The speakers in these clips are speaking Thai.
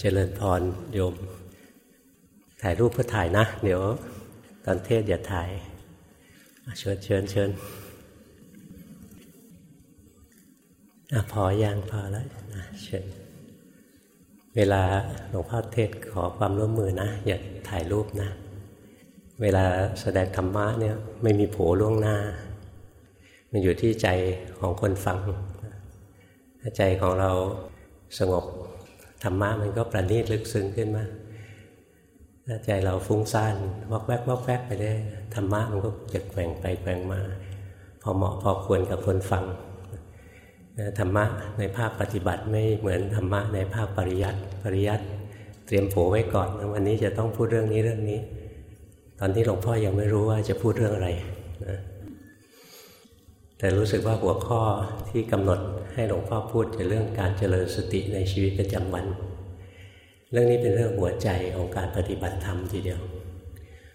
เจริญพรโยม ถ่ายรูปเพื่อถ่ายนะ เดี๋ยว ตอนเทศอย่าถ่าย เชิญเชิญเชิญอพอยังพอแล้วนะเชิญเวลาหลวงพ่อเทศขอความร่วมมือนะ อย่าถ่ายรูปนะ เวลาแสดงธรรมะเนี่ยไม่มีโผล่วงหน้า มันอยู่ที่ใจของคนฟัง ถ้าใจของเราสงบ ธรรมะมันก็ประณีตลึกซึ้งขึ้นมาถ้าใจเราฟุ้งซ่านวอกแวกวอกแวกไปได้ธรรมะมันก็จะแกว่งไปแกว่งมา พอเหมาะพอควรกับคนฟังธรรมะในภาคปฏิบัติไม่เหมือนธรรมะในภาคปริยัติปริยัติเตรียมโผไว้ก่อนวันนี้จะต้องพูดเรื่องนี้เรื่องนี้ ตอนที่หลวงพ่อยังไม่รู้ว่าจะพูดเรื่องอะไรนะ แต่รู้สึกว่าหัวข้อที่กำหนดให้หลวงพ่อพูดจะเรื่องการเจริญสติในชีวิตประจำวัน เรื่องนี้เป็นเรื่องหัวใจของการปฏิบัติธรรมทีเดียว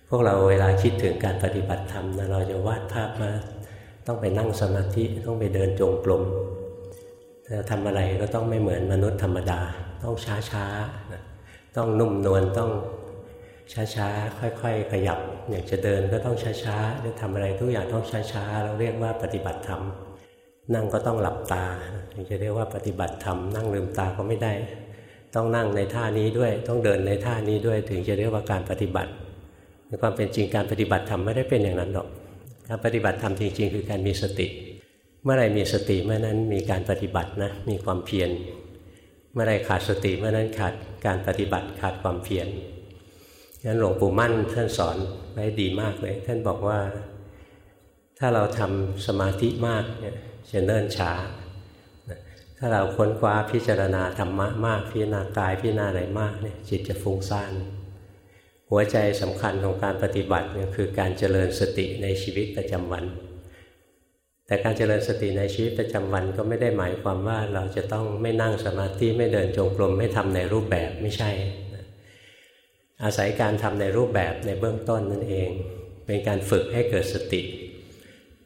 พวกเราเวลาคิดถึงการปฏิบัติธรรมนะเราจะวาดภาพมาต้องไปนั่งสมาธิต้องไปเดินจงกรมจะทำอะไรก็ต้องไม่เหมือนมนุษย์ธรรมดา ต้องช้าๆ ต้องนุ่มนวลต้อง ช้าๆ ค่อยๆ ขยับ อยากจะเดินก็ต้องช้าๆจะทำอะไรทุกอย่างต้องช้าๆ เราเรียกว่าปฏิบัติธรรม นั่งก็ต้องหลับตาถึงจะเรียกว่าปฏิบัติธรรม นั่งลืมตาก็ไม่ได้ ต้องนั่งในท่านี้ด้วย ต้องเดินในท่านี้ด้วย ถึงจะเรียกว่าการปฏิบัติ ในความเป็นจริงการปฏิบัติธรรมไม่ได้เป็นอย่างนั้นหรอก การปฏิบัติธรรมจริง ๆ คือการมีสติ เมื่อไรมีสติเมื่อนั้นมีการปฏิบัตินะ มีความเพียร เมื่อไรขาดสติเมื่อนั้นขาดการปฏิบัติขาดความเพียร งั้นหลวงปู่มั่นท่านสอนไว้ดีมากเลย ท่านบอกว่า ถ้าเราทำสมาธิมากเนี่ยจะเนิ่นช้า ถ้าเราค้นคว้าพิจารณาธรรมะมาก พิจารณากายพิจารณาอะไรมากเนี่ยจิตจะฟุ้งซ่านหัวใจสำคัญของการปฏิบัติเนี่ยคือการเจริญสติในชีวิตประจำวัน แต่การเจริญสติในชีวิตประจำวันก็ไม่ได้หมายความว่าเราจะต้องไม่นั่งสมาธิไม่เดินจงกรมไม่ทำในรูปแบบไม่ใช่ อาศัยการทำในรูปแบบในเบื้องต้นนั่นเอง เป็นการฝึกให้เกิดสติ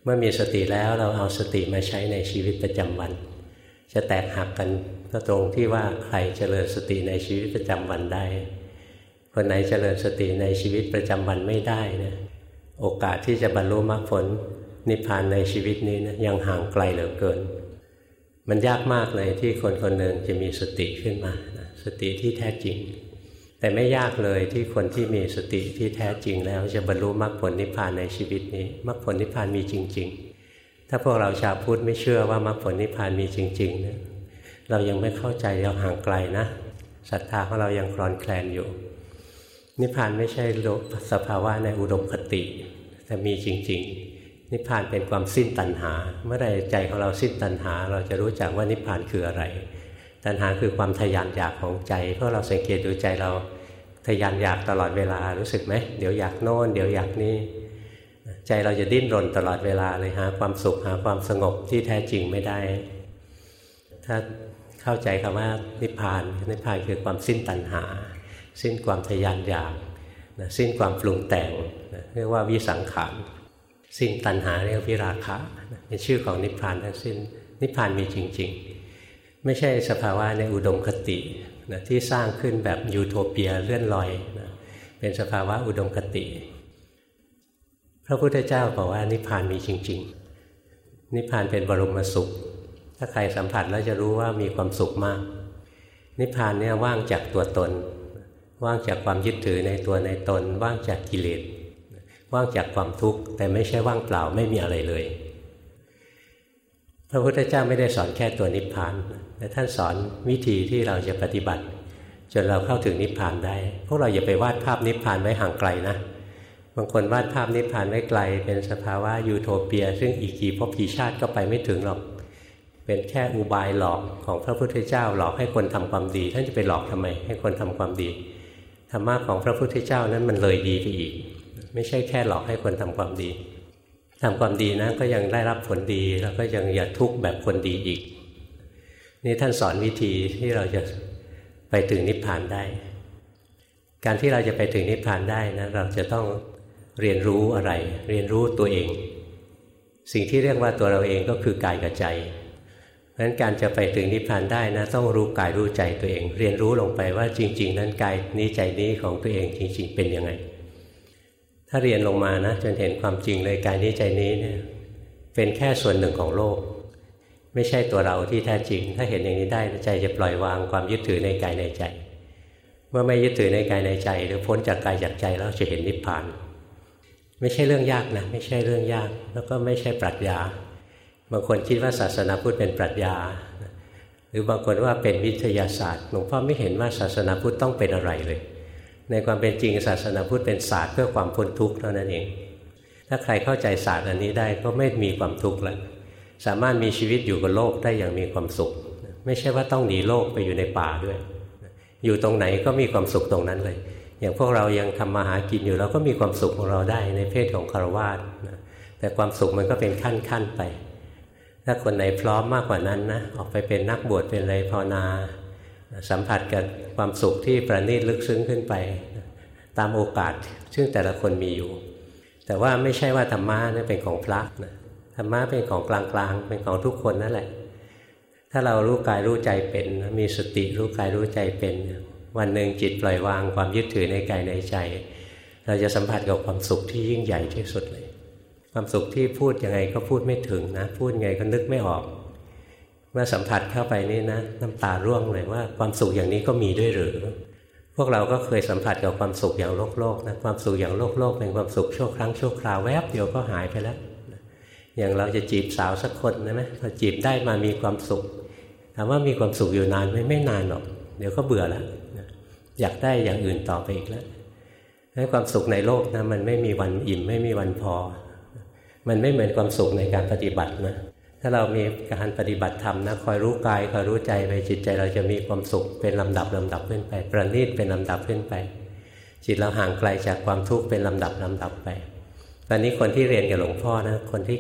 เมื่อมีสติแล้วเราเอาสติมาใช้ในชีวิตประจำวัน จะแตกหักกันก็ตรงที่ว่าใครเจริญสติในชีวิตประจำวันได้ คนไหนเจริญสติในชีวิตประจำวันไม่ได้นะโอกาสที่จะบรรลุมรรคผลนิพพานในชีวิตนี้นะยังห่างไกลเหลือเกิน มันยากมากเลยที่คนคนหนึ่งจะมีสติขึ้นมานะสติที่แท้จริง แต่ไม่ยากเลยที่คนที่มีสติที่แท้จริงแล้วจะบรรลุมรรคผลนิพพานในชีวิตนี้มรรคผลนิพพานมีจริง ๆ ถ้าพวกเราชาวพุทธไม่เชื่อว่ามรรคผลนิพพานมีจริงๆเนี่ยเรายังไม่เข้าใจเราห่างไกลนะศรัทธาของเรายังคลอนแคลนอยู่ นิพพานไม่ใช่สภาวะในอุดมคติ แต่มีจริง ๆ นิพพานเป็นความสิ้นตัณหา เมื่อใดใจของเราสิ้นตัณหา เราจะรู้จักว่านิพพานคืออะไร ตัณหาคือความทยานอยากของใจเพราะเราสังเกตดูใจเราทยานอยากตลอดเวลารู้สึกไหมเดี๋ยวอยากโน่นเดี๋ยวอยากนี่ใจเราจะดิ้นรนตลอดเวลาเลยหาความสุขหาความสงบที่แท้จริงไม่ได้ ถ้าเข้าใจคำว่านิพพานนิพพานคือความสิ้นตัณหา สิ้นความทยานอยากสิ้นความปรุงแต่งเรียกว่าวิสังขารสิ้นตัณหาเรียกวิราคะเป็นชื่อของนิพพานทั้งสิ้นนิพพานมีจริง ๆ ไม่ใช่สภาวะในอุดมคตินะที่สร้างขึ้นแบบยูโทเปียเลื่อนลอยนะเป็นสภาวะอุดมคติ พระพุทธเจ้าบอกว่านิพพานมีจริง ๆ นิพพานเป็นบรมสุข ถ้าใครสัมผัสแล้วจะรู้ว่ามีความสุขมาก นิพพานเนี่ยว่างจากตัวตน ว่างจากความยึดถือในตัวในตน ว่างจากกิเลสว่างจากความทุกข์แต่ไม่ใช่ว่างเปล่าไม่มีอะไรเลย พระพุทธเจ้าไม่ได้สอนแค่ตัวนิพพาน แต่ท่านสอนวิธีที่เราจะปฏิบัติ จนเราเข้าถึงนิพพานได้ พวกเราอย่าไปวาดภาพนิพพานไว้ห่างไกลนะ บางคนวาดภาพนิพพานไว้ไกล เป็นสภาวะยูโทเปีย ซึ่งอีกกี่ภพกี่ชาติก็ไปไม่ถึงหรอก เป็นแค่อุบายหลอกของพระพุทธเจ้าหลอกให้คนทำความดี ท่านจะไปหลอกทำไม ให้คนทำความดีธรรมะของพระพุทธเจ้านั้นมันเลยดีไปอีก ไม่ใช่แค่หลอกให้คนทำความดีทำความดีนะก็ยังได้รับผลดีแล้วก็ยังอย่าทุกข์แบบคนดีอีก นี่ท่านสอนวิธีที่เราจะไปถึงนิพพานได้ การที่เราจะไปถึงนิพพานได้นะเราจะต้องเรียนรู้อะไร เรียนรู้ตัวเอง สิ่งที่เรียกว่าตัวเราเองก็คือกายกับใจเพราะฉะนั้นการจะไปถึงนิพพานได้นะต้องรู้กายรู้ใจตัวเอง เรียนรู้ลงไปว่าจริง ๆ นั้นกายนี้ใจนี้ของตัวเองจริง ๆ เป็นยังไง ถ้าเรียนลงมานะจนเห็นความจริงเลยกายนี้ใจนี้เนี่ยเป็นแค่ส่วนหนึ่งของโลก ไม่ใช่ตัวเราที่แท้จริง ถ้าเห็นอย่างนี้ได้ใจจะปล่อยวางความยึดถือในกายในใจ เมื่อไม่ยึดถือในกายในใจ หรือพ้นจากกายจากใจแล้วจะเห็นนิพพาน ไม่ใช่เรื่องยากนะไม่ใช่เรื่องยาก แล้วก็ไม่ใช่ปรัชญาบางคนคิดว่าศาสนาพุทธเป็นปรัชญา หรือบางคนว่าเป็นวิทยาศาสตร์หลวงพ่อไม่เห็นว่าศาสนาพุทธต้องเป็นอะไรเลย ในความเป็นจริงศาสนาพุทธเป็นศาสตร์เพื่อความพ้นทุกข์เท่านั้นเอง ถ้าใครเข้าใจศาสตร์อันนี้ได้ก็ไม่มีความทุกข์แล้ว สามารถมีชีวิตอยู่กับโลกได้อย่างมีความสุข ไม่ใช่ว่าต้องหนีโลกไปอยู่ในป่าด้วย อยู่ตรงไหนก็มีความสุขตรงนั้นเลย อย่างพวกเรายังทำมาหากินอยู่เราก็มีความสุขของเราได้ในเพศของคารวาสแต่ความสุขมันก็เป็นขั้นๆไป ถ้าคนไหนพร้อมมากกว่านั้นนะออกไปเป็นนักบวชเป็นอะไรภาวนา สัมผัสกับความสุขที่ประณีตลึกซึ้งขึ้นไป ตามโอกาสซึ่งแต่ละคนมีอยู่ แต่ว่าไม่ใช่ว่าธรรมะนี่เป็นของพระนะ รรมะเป็นของกลางๆ เป็นของทุกคนนั่นแหละ ถ้าเรารู้กายรู้ใจเป็น มีสติรู้กายรู้ใจเป็น วันหนึ่งจิตปล่อยวางความยึดถือในกายในใจ เราจะสัมผัสกับความสุขที่ยิ่งใหญ่ที่สุดเลย ความสุขที่พูดยังไงก็พูดไม่ถึงนะ พูดไงก็นึกไม่ออก เมื่อสัมผัสเข้าไปนี่นะ น้ำตาร่วงเลยว่าความสุขอย่างนี้ก็มีด้วยหรือ พวกเราก็เคยสัมผัสกับความสุขอย่างโลกโลกนะ ความสุขอย่างโลกโลกเป็นความสุขชั่วครั้งชั่วคราวแวบเดียวก็หายไปแล้ว อย่างเราจะจีบสาวสักคนนะไหมพอจีบได้มามีความสุขถามว่ามีความสุขอยู่นานไหมไม่นานหรอก เดี๋ยวก็เบื่อแล้วอยากได้อย่างอื่นต่อไปอีกแล้วให้ความสุขในโลกนะมันไม่มีวันอิ่มไม่มีวันพอ มันไม่เหมือนความสุขในการปฏิบัตินะถ้าเรามีการปฏิบัติธรรมนะคอยรู้กายคอยรู้ใจไปจิตใจเราจะมีความสุขเป็นลำดับลำดับขึ้นไป ประณีตเป็นลำดับขึ้นไป จิตเราห่างไกลจากความทุกข์เป็นลำดับลำดับไป ตอนนี้คนที่เรียนกับหลวงพ่อนะคนที่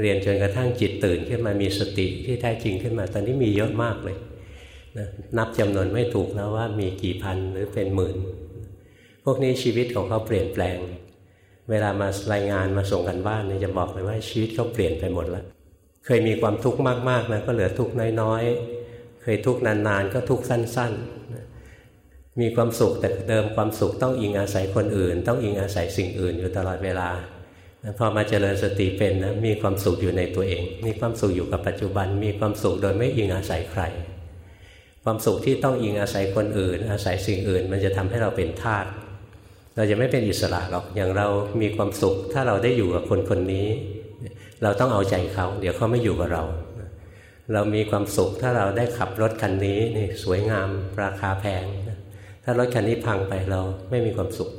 เรียนจนกระทั่งจิตตื่นขึ้นมามีสติที่แท้จริงขึ้นมา ตอนนี้มีเยอะมากเลยนะนับจำนวนไม่ถูกแล้วว่ามีกี่พันหรือเป็นหมื่น พวกนี้ชีวิตของเขาเปลี่ยนแปลง เวลามารายงานมาส่งกันบ้านเนี่ยจะบอกเลยว่าชีวิตเขาเปลี่ยนไปหมดแล้วเคยมีความทุกข์มากๆนะก็เหลือทุกข์น้อยๆ เคยทุกข์นานๆ ก็ทุกข์สั้นๆ มีความสุขแต่เดิมความสุขต้องอิงอาศัยคนอื่น ต้องอิงอาศัยสิ่งอื่นอยู่ตลอดเวลา พอมาเจริญสติเป็นนะมีความสุขอยู่ในตัวเอง มีความสุขอยู่กับปัจจุบัน มีความสุขโดยไม่อิงอาศัยใคร ความสุขที่ต้องอิงอาศัยคนอื่น อาศัยสิ่งอื่น มันจะทำให้เราเป็นทาสเราจะไม่เป็นอิสระหรอกอย่างเรามีความสุข ถ้าเราได้อยู่กับคนคนนี้ เราต้องเอาใจเขา เดี๋ยวเขาไม่อยู่กับเรา เรามีความสุขถ้าเราได้ขับรถคันนี้นี่สวยงาม ราคาแพง ถ้ารถคันนี้พังไปเราไม่มีความสุข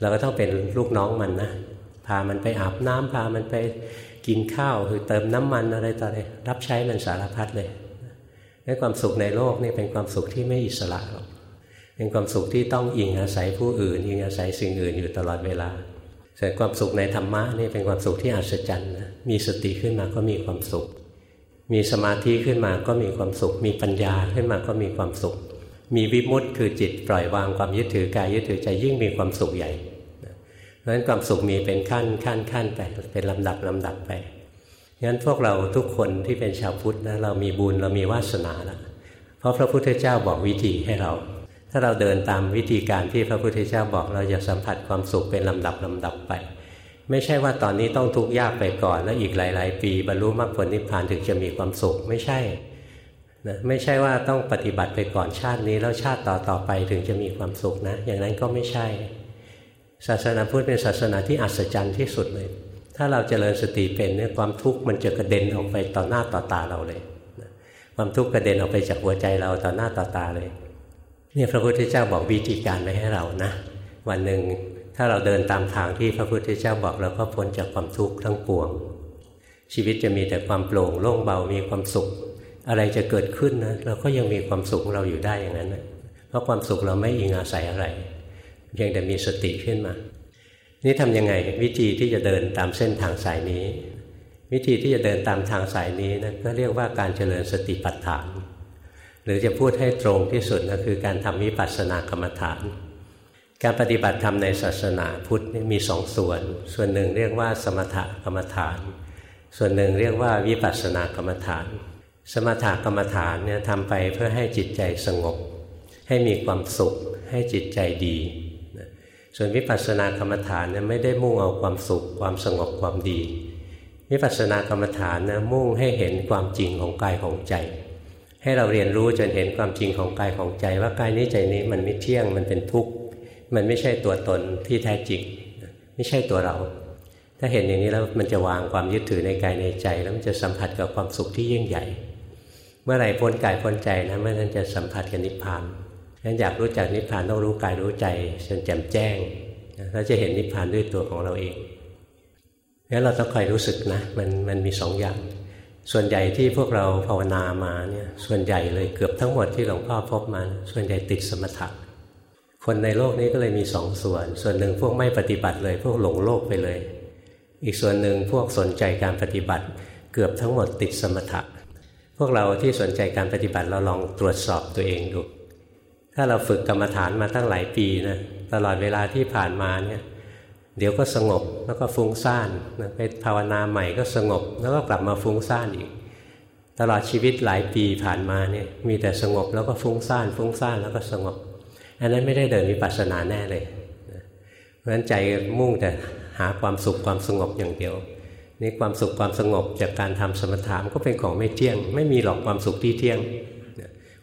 เราก็ต้องเป็นลูกน้องมันนะามันไปอาบน้ำพามันไปกินข้าวคือเติมน้ำมันอะไรต่ออะไรรับใช้มันสารพัดเลยให้ความสุขในโลกนี่เป็นความสุขที่ไม่อิสระหรอกเป็นความสุขที่ต้องอิงอาศัยผู้อื่นอิงอาศัยสิ่งอื่นอยู่ตลอดเวลาส่วนความสุขในธรรมะนี่เป็นความสุขที่อัศจรรย์นะมีสติขึ้นมาก็มีความสุข มีสมาธิขึ้นมาก็มีความสุข มีปัญญาขึ้นมาก็มีความสุข มีวิมุตต์คือจิตปล่อยวางความยึดถือกายยึดถือใจยิ่งมีความสุขใหญ่ เพราะฉะนั้นความสุขมีเป็นขั้นขั้นขั้นไปเป็นลำดับลำดับไปงั้นพวกเราทุกคนที่เป็นชาวพุทธนะเรามีบุญเรามีวาสนาแล้วเพราะพระพุทธเจ้าบอกวิธีให้เรา ถ้าเราเดินตามวิธีการที่พระพุทธเจ้าบอกเราจะสัมผัสความสุขเป็นลำดับลำดับไป ไม่ใช่ว่าตอนนี้ต้องทุกข์ยากไปก่อน แล้วอีกหลาย ๆ ปีบรรลุมรรคผลนิพพานถึงจะมีความสุขไม่ใช่นะไม่ใช่ว่าต้องปฏิบัติไปก่อนชาตินี้ แล้วชาติต่อต่อไปถึงจะมีความสุขนะ อย่างนั้นก็ไม่ใช่ ศาสนาพุทธเป็นศาสนาที่อัศจรรย์ที่สุดเลย ถ้าเราจเจริญสติเป็นเนี่ยความทุกข์มันจะกระเด็นออกไปต่อหน้าต่อตาเราเลย ความทุกข์กระเด็นออกไปจากหัวใจเราต่อหน้าต่อตาเลยเนี่ยพระพุทธเจ้าบอกวิธีการไว้ให้เรานะ วันหนึ่งถ้าเราเดินตามทางที่พระพุทธเจ้าบอกเราก็พ้นจากความทุกข์ทั้งปวง ชีวิตจะมีแต่ความโปร่งโล่งเบามีความสุข อะไรจะเกิดขึ้นนะเราก็ยังมีความสุขเราอยู่ได้อย่างนั้นนะเพราะความสุขเราไม่อิงอาศัยอะไร เพียงแต่มีสติขึ้นมา นี่ทำยังไงวิธีที่จะเดินตามเส้นทางสายนี้ วิธีที่จะเดินตามทางสายนี้นะก็เรียกว่าการเจริญสติปัฏฐาน หรือจะพูดให้ตรงที่สุดก็คือการทำวิปัสสนากรรมฐาน การปฏิบัติธรรมในศาสนาพุทธมีสองส่วน ส่วนหนึ่งเรียกว่าสมถกรรมฐาน ส่วนหนึ่งเรียกว่าวิปัสสนากรรมฐาน สมถกรรมฐานเนี่ยทำไปเพื่อให้จิตใจสงบ ให้มีความสุขให้จิตใจดี ส่วนวิปัสสนากรรมฐานเนี่ยไม่ได้มุ่งเอาความสุข ความสงบความดี วิปัสสนากรรมฐานนะมุ่งให้เห็นความจริงของกายของใจ ให้เราเรียนรู้จนเห็นความจริงของกายของใจ ว่ากายนี้ใจนี้มันไม่เที่ยงมันเป็นทุกข์มันไม่ใช่ตัวตนที่แท้จริงไม่ใช่ตัวเรา ถ้าเห็นอย่างนี้แล้วมันจะวางความยึดถือในกายในใจ แล้วมันจะสัมผัสกับความสุขที่ยิ่งใหญ่ เมื่อไหร่พ้นกายพ้นใจนะเมื่อนั้นจะสัมผัสกับนิพพาน งั้นอยากรู้จักนิพพานต้องรู้กายรู้ใจจนแจ่มแจ้งเราจะเห็นนิพพานด้วยตัวของเราเองงั้นเราต้องคอยรู้สึกนะ มันมันมีสองอย่าง ส่วนใหญ่ที่พวกเราภาวนามาเนี่ยส่วนใหญ่เลยเกือบทั้งหมดที่หลวงพ่อพบมาส่วนใหญ่ติดสมถะคนในโลกนี้ก็เลยมีสองส่วน ส่วนหนึ่งพวกไม่ปฏิบัติเลย พวกหลงโลกไปเลย อีกส่วนหนึ่งพวกสนใจการปฏิบัติ เกือบทั้งหมดติดสมถะ พวกเราที่สนใจการปฏิบัติเราลองตรวจสอบตัวเองดู ถ้าเราฝึกกรรมฐานมาตั้งหลายปีนะตลอดเวลาที่ผ่านมาเนี่ยเดี๋ยวก็สงบแล้วก็ฟุ้งซ่านไปภาวนาใหม่ก็สงบ แล้วก็กลับมาฟุ้งซ่านอีก ตลอดชีวิตหลายปีผ่านมาเนี่ยมีแต่สงบแล้วก็ฟุ้งซ่านฟุ้งซ่านแล้วก็สงบ อันนั้นไม่ได้เดินวิปัสสนาแน่เลยเพราะฉะนั้นใจมุ่งแต่หาความสุขความสงบอย่างเดียวนี่ความสุขความสงบจากการทำสมถะมันก็เป็นของไม่เที่ยง ไม่มีหรอกความสุขที่เที่ยง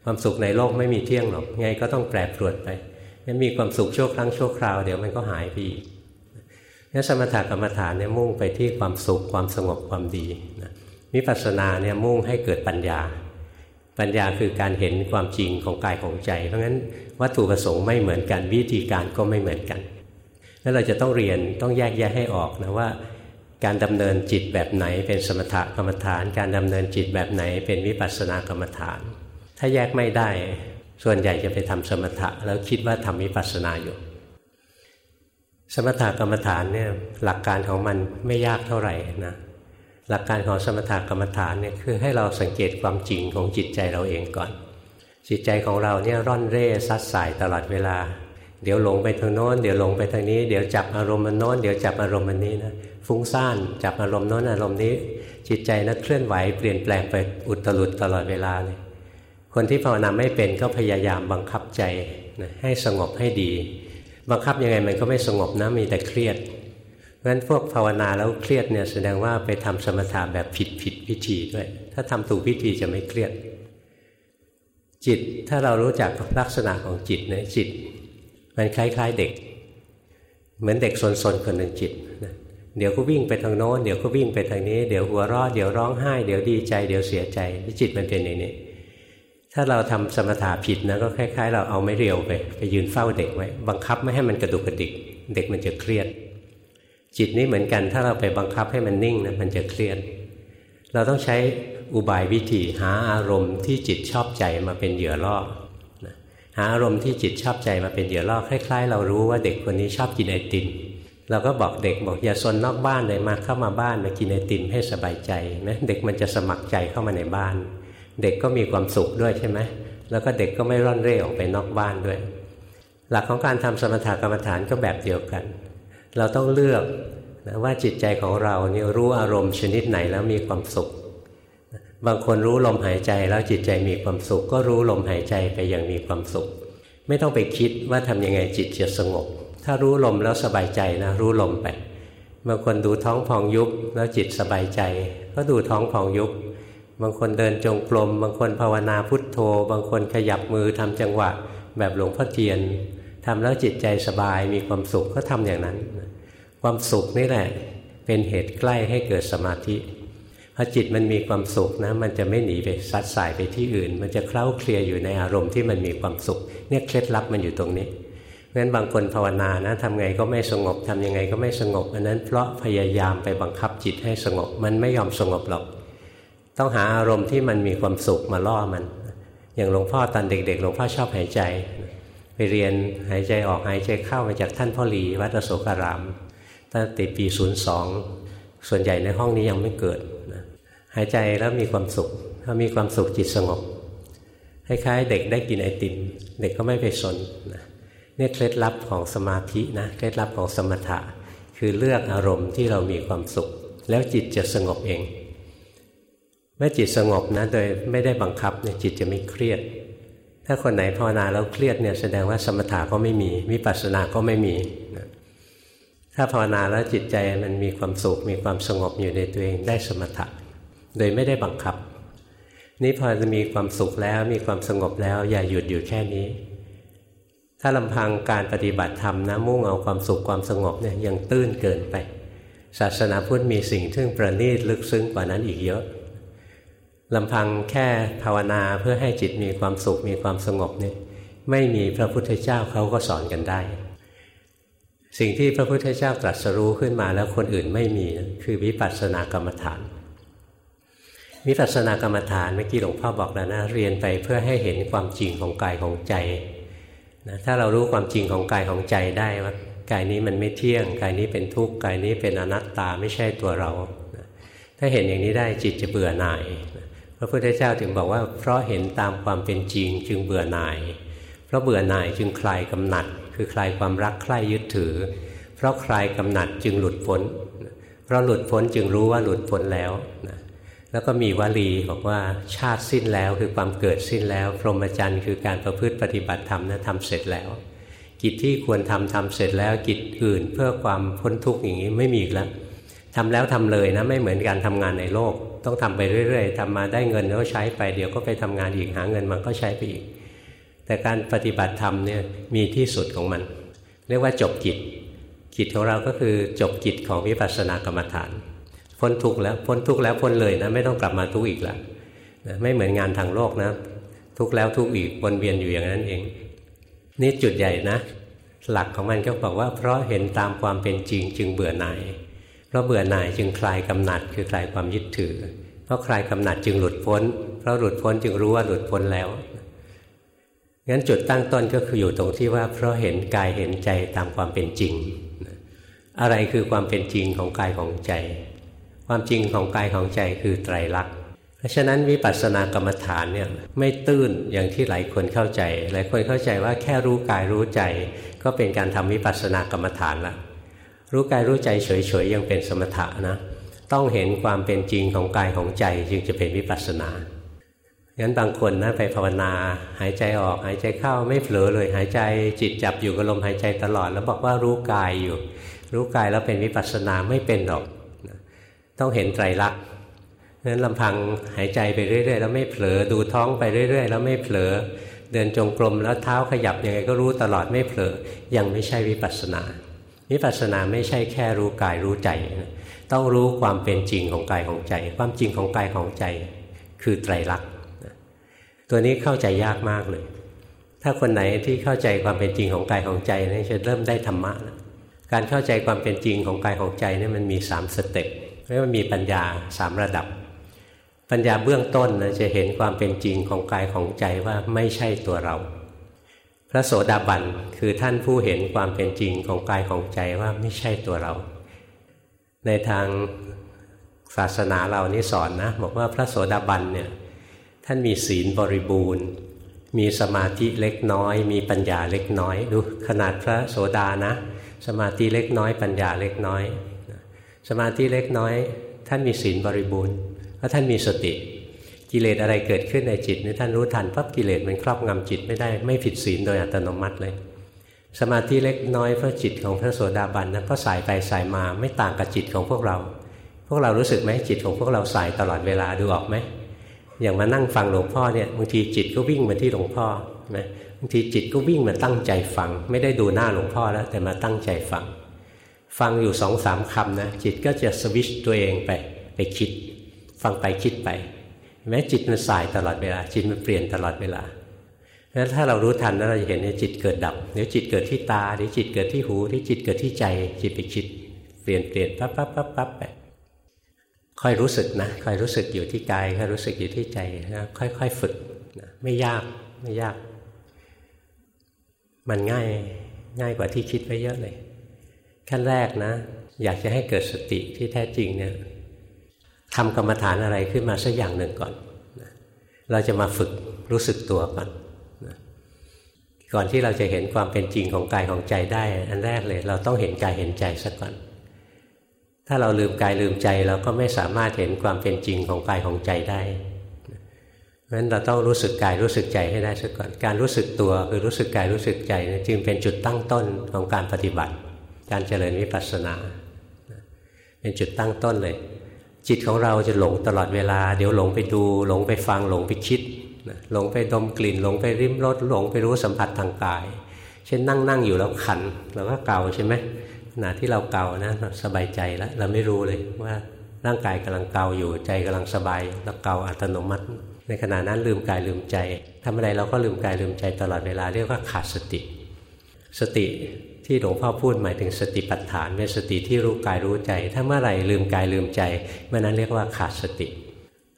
ความสุขในโลกไม่มีเที่ยงหรอกไงก็ต้องแปรปรวนไปงั้นมีความสุขชั่วครั้งชั่วคราวเดี๋ยวมันก็หายไปอีกงั้นสมถะกรรมฐานเนี่ยมุ่งไปที่ความสุขความสงบความดีมิปัสสนาเนี่ยมุ่งให้เกิดปัญญา ปัญญาคือการเห็นความจริงของกายของใจ เพราะงั้นวัตถุประสงค์ไม่เหมือนกันวิธีการก็ไม่เหมือนกันแล้วเราจะต้องเรียนต้องแยกแยะให้ออกนะว่า การดำเนินจิตแบบไหนเป็นสมถกรรมฐาน การดำเนินจิตแบบไหนเป็นวิปัสสนากรรมฐาน ถ้าแยกไม่ได้ ส่วนใหญ่จะไปทำสมถะ แล้วคิดว่าทำวิปัสสนาอยู่ สมถกรรมฐานเนี่ยหลักการของมันไม่ยากเท่าไหร่นะหลักการของสมถกรรมฐานเนี่ยคือให้เราสังเกตความจริงของจิตใจเราเองก่อน จิตใจของเราเนี่ยร่อนเร่ซัดสายตลอดเวลา เดี๋ยวหลงไปทางโน้นเดี๋ยวหลงไปทางนี้ เดี๋ยวจับอารมณ์มันโน้นเดี๋ยวจับอารมณ์มันนี้นะฟุ้งซ่านจับอารมณ์โน้นอารมณ์นี้ จิตใจนะเคลื่อนไหวเปลี่ยนแปลงไปอุตลุดตลอดเวลาเลย คนที่ภาวนาไม่เป็นก็พยายามบังคับใจนะให้สงบให้ดี บังคับยังไงมันก็ไม่สงบนะมีแต่เครียดเพราะฉะนั้นพวกภาวนาแล้วเครียดเนี่ยแสดงว่าไปทำสมถะแบบผิดผิดพิธีด้วย ถ้าทำถูกพิธีจะไม่เครียด จิตถ้าเรารู้จักลักษณะของจิตเนี่ยจิต มันคล้าย ๆเด็ก เหมือนเด็กสนๆคนหนึ่งจิตเดี๋ยวก็วิ่งไปทางโน้นเดี๋ยวก็วิ่งไปทางนี้ เดี๋ยวหัวเราะเดี๋ยวร้องไห้ เดี๋ยวดีใจ เดี๋ยวเสียใจ จิตมันเป็นอย่างนี้ ถ้าเราทำสมถะผิดนะก็คล้ายๆ เราเอาไม่เรียวไป ไปยืนเฝ้าเด็กไว้ บังคับไม่ให้มันกระดุกกระดิก เด็กมันจะเครียด จิตนี้เหมือนกัน ถ้าเราไปบังคับให้มันนิ่งนะมันจะเครียด เราต้องใช้อุบายวิธีหาอารมณ์ที่จิตชอบใจมาเป็นเหยื่อล่อหาอารมณ์ที่จิตชอบใจมาเป็นเหยื่อล่อคล้าย ๆ เรารู้ว่าเด็กคนนี้ชอบกินไอติมเราก็บอกเด็กบอกอย่าซนนอกบ้านเลยมาเข้ามาบ้านมากินไอติมให้สบายใจนะเด็กมันจะสมัครใจเข้ามาในบ้าน เด็กก็มีความสุขด้วยใช่ไหมแล้วก็เด็กก็ไม่ร่อนเร่ออกไปนอกบ้านด้วย หลักของการทำสมถกรรมฐานก็แบบเดียวกัน เราต้องเลือกนะว่าจิตใจของเราเนี่ยรู้อารมณ์ชนิดไหนแล้วมีความสุข บางคนรู้ลมหายใจแล้วจิตใจมีความสุข ก็รู้ลมหายใจไปอย่างมีความสุข ไม่ต้องไปคิดว่าทำยังไงจิตจะสงบ ถ้ารู้ลมแล้วสบายใจนะรู้ลมไปบางคนดูท้องพองยุบแล้วจิตสบายใจ ก็ดูท้องพองยุบ บางคนเดินจงกรมบางคนภาวนาพุทโธ บางคนขยับมือทำจังหวะ แบบหลวงพ่อเทียนทำแล้วจิตใจสบายมีความสุขก็ทำอย่างนั้น ความสุขนี่แหละเป็นเหตุใกล้ให้เกิดสมาธิพอจิตมันมีความสุขนะมันจะไม่หนีไปซัดสายไปที่อื่น มันจะเคล้าเคลียอยู่ในอารมณ์ที่มันมีความสุขเนี่ยเคล็ดลับมันอยู่ตรงนี้เพราะฉะนั้นบางคนภาวนานะทำไงก็ไม่สงบทำยังไงก็ไม่สงบอันนั้นเพราะพยายามไปบังคับจิตให้สงบ มันไม่ยอมสงบหรอก ต้องหาอารมณ์ที่มันมีความสุขมาล่อมัน อย่างหลวงพ่อตอนเด็กๆหลวงพ่อชอบหายใจ ไปเรียนหายใจออกหายใจเข้ามาจากท่านพ่อหลีวัดอโศการามตั้งแต่ปีศูนย์สองส่วนใหญ่ในห้องนี้ยังไม่เกิดหายใจแล้วมีความสุข ถ้ามีความสุขจิตสงบคล้ายๆเด็กได้กินไอติม เด็กก็ไม่ไปสนนะนี่เคล็ดลับของสมาธินะเคล็ดลับของสมถะ คือเลือกอารมณ์ที่เรามีความสุข แล้วจิตจะสงบเอง เมื่อจิตสงบนะโดยไม่ได้บังคับเนี่ยจิตจะไม่เครียด ถ้าคนไหนภาวนาแล้วเครียดเนี่ยแสดงว่าสมถะก็ไม่มีวิปัสสนาก็ไม่มีนะถ้าภาวนาแล้วจิตใจมันมีความสุขมีความสงบอยู่ในตัวเองได้สมถะ โดยไม่ได้บังคับ นี่พอจะมีความสุขแล้วมีความสงบแล้วอย่าหยุดอยู่แค่นี้ ถ้าลำพังการปฏิบัติธรรมนะมุ่งเอาความสุขความสงบเนี่ยยังตื้นเกินไป ศาสนาพุทธมีสิ่งที่ประณีตลึกซึ้งกว่านั้นอีกเยอะ ลำพังแค่ภาวนาเพื่อให้จิตมีความสุขมีความสงบเนี่ยไม่มีพระพุทธเจ้าเขาก็สอนกันได้ สิ่งที่พระพุทธเจ้าตรัสรู้ขึ้นมาแล้วคนอื่นไม่มีคือวิปัสสนากรรมฐานวิปัสสนากรรมฐานเมื่อกี้หลวงพ่อบอกแล้วนะเรียนไปเพื่อให้เห็นความจริงของกายของใจนะถ้าเรารู้ความจริงของกายของใจได้ว่ากายนี้มันไม่เที่ยงกายนี้เป็นทุกข์กายนี้เป็นอนัตตาไม่ใช่ตัวเรา ถ้าเห็นอย่างนี้ได้จิตจะเบื่อหน่าย พระพุทธเจ้าถึงบอกว่า เพราะเห็นตามความเป็นจริงจึงเบื่อหน่าย เพราะเบื่อหน่ายจึงคลายกำหนัด คือคลายความรักใคร่ยึดถือ เพราะคลายกำหนัดจึงหลุดพ้น เพราะหลุดพ้นจึงรู้ว่าหลุดพ้นแล้วนะแล้วก็มีวลีบอกว่าชาติสิ้นแล้วคือความเกิดสิ้นแล้ว พรหมจรรย์คือการประพฤติปฏิบัติธรรมนะทำเสร็จแล้ว กิจที่ควรทำทำเสร็จแล้วกิจอื่นเพื่อความพ้นทุกข์อย่างนี้ไม่มีอีกแล้วทำแล้วทำเลยนะไม่เหมือนการทำงานในโลก ต้องทำไปเรื่อยๆทำมาได้เงินแล้วใช้ไปเดี๋ยวก็ไปทำงานอีกหาเงินมันก็ใช้ไปอีก แต่การปฏิบัติธรรมเนี่ยมีที่สุดของมัน เรียกว่าจบกิจกิจของเราก็คือจบกิจของวิปัสสนากรรมฐานพ้นทุกข์แล้วพ้นทุกข์แล้วพ้นเลยนะไม่ต้องกลับมาทุกข์อีกแล้วนะไม่เหมือนงานทางโลกนะ ทุกข์แล้วทุกข์อีกวนเวียนอยู่อย่างนั้นเอง นี่จุดใหญ่นะ หลักของมันก็บอกว่าเพราะเห็นตามความเป็นจริงจึงเบื่อหน่าย เพราะเบื่อหน่ายจึงคลายกำหนัดคือคลายความยึดถือ เพราะคลายกำหนัดจึงหลุดพ้น เพราะหลุดพ้นจึงรู้ว่าหลุดพ้นแล้วงั้นจุดตั้งต้นก็คืออยู่ตรงที่ว่า เพราะเห็นกายเห็นใจตามความเป็นจริง อะไรคือความเป็นจริงของกายของใจ ความจริงของกายของใจคือไตรลักษณ์เพราะฉะนั้นวิปัสสนากรรมฐานเนี่ยไม่ตื้นอย่างที่หลายคนเข้าใจ หลายคนเข้าใจว่าแค่รู้กายรู้ใจ ก็เป็นการทำวิปัสสนากรรมฐานละ รู้กายรู้ใจเฉยๆยังเป็นสมถะนะ ต้องเห็นความเป็นจริงของกายของใจจึงจะเป็นวิปัสสนางั้นบางคนนะไปภาวนา หายใจออกหายใจเข้าไม่เผลอเลยหายใจจิตจับอยู่กับลมหายใจตลอด แล้วบอกว่ารู้กายอยู่ รู้กายแล้วเป็นวิปัสสนาไม่เป็นหรอกต้องเห็นไตรลักษณ์นั้นลำพังหายใจไปเรื่อย ๆ แล้วไม่เผลอดูท้องไปเรื่อย ๆ แล้วไม่เผลอเดินจงกรมแล้วเท้าขยับยังไงก็รู้ตลอดไม่เผลอยังไม่ใช่วิปัสสนา วิปัสสนาไม่ใช่แค่รู้กายรู้ใจ ต้องรู้ความเป็นจริงของกายของใจ ความจริงของกายของใจ คือไตรลักษณ์ตัวนี้เข้าใจยากมากเลย ถ้าคนไหนที่เข้าใจความเป็นจริงของกายของใจนี่จะเริ่มได้ธรรมะการเข้าใจความเป็นจริงของกายของใจนี่มันมีสามสเต็ปเรียกว่ามีปัญญาสามระดับ ปัญญาเบื้องต้นนะจะเห็นความเป็นจริงของกายของใจว่าไม่ใช่ตัวเรา พระโสดาบันคือท่านผู้เห็นความเป็นจริงของกายของใจว่าไม่ใช่ตัวเรา ในทางศาสนาเรานี่สอนนะบอกว่าพระโสดาบันเนี่ยท่านมีศีลบริบูรณ์ มีสมาธิเล็กน้อย มีปัญญาเล็กน้อย ดูขนาดพระโสดานะ สมาธิเล็กน้อย ปัญญาเล็กน้อย สมาธิเล็กน้อย ท่านมีศีลบริบูรณ์แล้วท่านมีสติ กิเลสอะไรเกิดขึ้นในจิตนี่ท่านรู้ทันปั๊บกิเลสมันครอบงำจิตไม่ได้ไม่ผิดศีลโดยอัตโนมัติเลย สมาธิเล็กน้อยเพราะจิตของพระโสดาบันนั้นก็สายไปสายมาไม่ต่างกับจิตของพวกเรา พวกเรารู้สึกไหมจิตของพวกเราสายตลอดเวลาดูออกไหมอย่างมานั่งฟังหลวงพ่อเนี่ยบางทีจิตก็วิ่งมาที่หลวงพ่อนะบางทีจิตก็วิ่งมาตั้งใจฟัง ไม่ได้ดูหน้าหลวงพ่อแล้ว แต่มาตั้งใจฟัง ฟังอยู่สองสามคำนะจิตก็จะสวิชตัวเองไปไปคิด ฟังไปคิดไป แม้จิตมันสายตลอดเวลา จิตมันเปลี่ยนตลอดเวลาแล้วถ้าเรารู้ทันแล้วเราจะเห็นว่าจิตเกิดดับเดี๋ยวจิตเกิดที่ตาเดี๋ยวจิตเกิดที่หูที่จิตเกิดที่ใจ จิตไปคิดเปลี่ยนเปลี่ยนปั๊บปั๊บปั๊บปั๊บไปค่อยรู้สึกนะค่อยรู้สึกอยู่ที่กายค่อยรู้สึกอยู่ที่ใจนะค่อยๆฝึกนะไม่ยากไม่ยาก มันง่ายง่ายกว่าที่คิดไว้เยอะเลยขั้นแรกนะ อยากจะให้เกิดสติที่แท้จริงเนี่ย ทำกรรมฐานอะไรขึ้นมาสักอย่างหนึ่งก่อน เราจะมาฝึกรู้สึกตัวก่อนก่อนที่เราจะเห็นความเป็นจริงของกายของใจได้ อันแรกเลย เราต้องเห็นกายเห็นใจสักก่อน ถ้าเราลืมกายลืมใจเราก็ไม่สามารถเห็นความเป็นจริงของกายของใจได้เพราะฉะนั้นเราต้องรู้สึกกายรู้สึกใจให้ได้ซะก่อน การรู้สึกตัวคือรู้สึกกายรู้สึกใจจึงเป็นจุดตั้งต้นของการปฏิบัติ การเจริญวิปัสสนา เป็นจุดตั้งต้นเลย จิตของเราจะหลงตลอดเวลา เดี๋ยวหลงไปดู หลงไปฟังหลงไปคิดหลงไปดมกลิ่น หลงไปริมรสหลงไปรู้สัมผัสทางกาย เช่นนั่งนั่งอยู่แล้วขันเราก็เกาใช่ไหมขณะที่เราเกานะสบายใจแล้วเราไม่รู้เลยว่าร่างกายกำลังเกาอยู่ใจกำลังสบายแล้วเกาอัตโนมัติ ในขณะนั้นลืมกายลืมใจทำอะไรเราก็ลืมกายลืมใจตลอดเวลาเรียกว่าขาดสติ สติ ที่หลวงพ่อพูดหมายถึงสติปัฏฐานเป็นสติที่รู้กายรู้ใจ ถ้าเมื่อไหร่ลืมกายลืมใจเมื่อนั้นเรียกว่าขาดสติ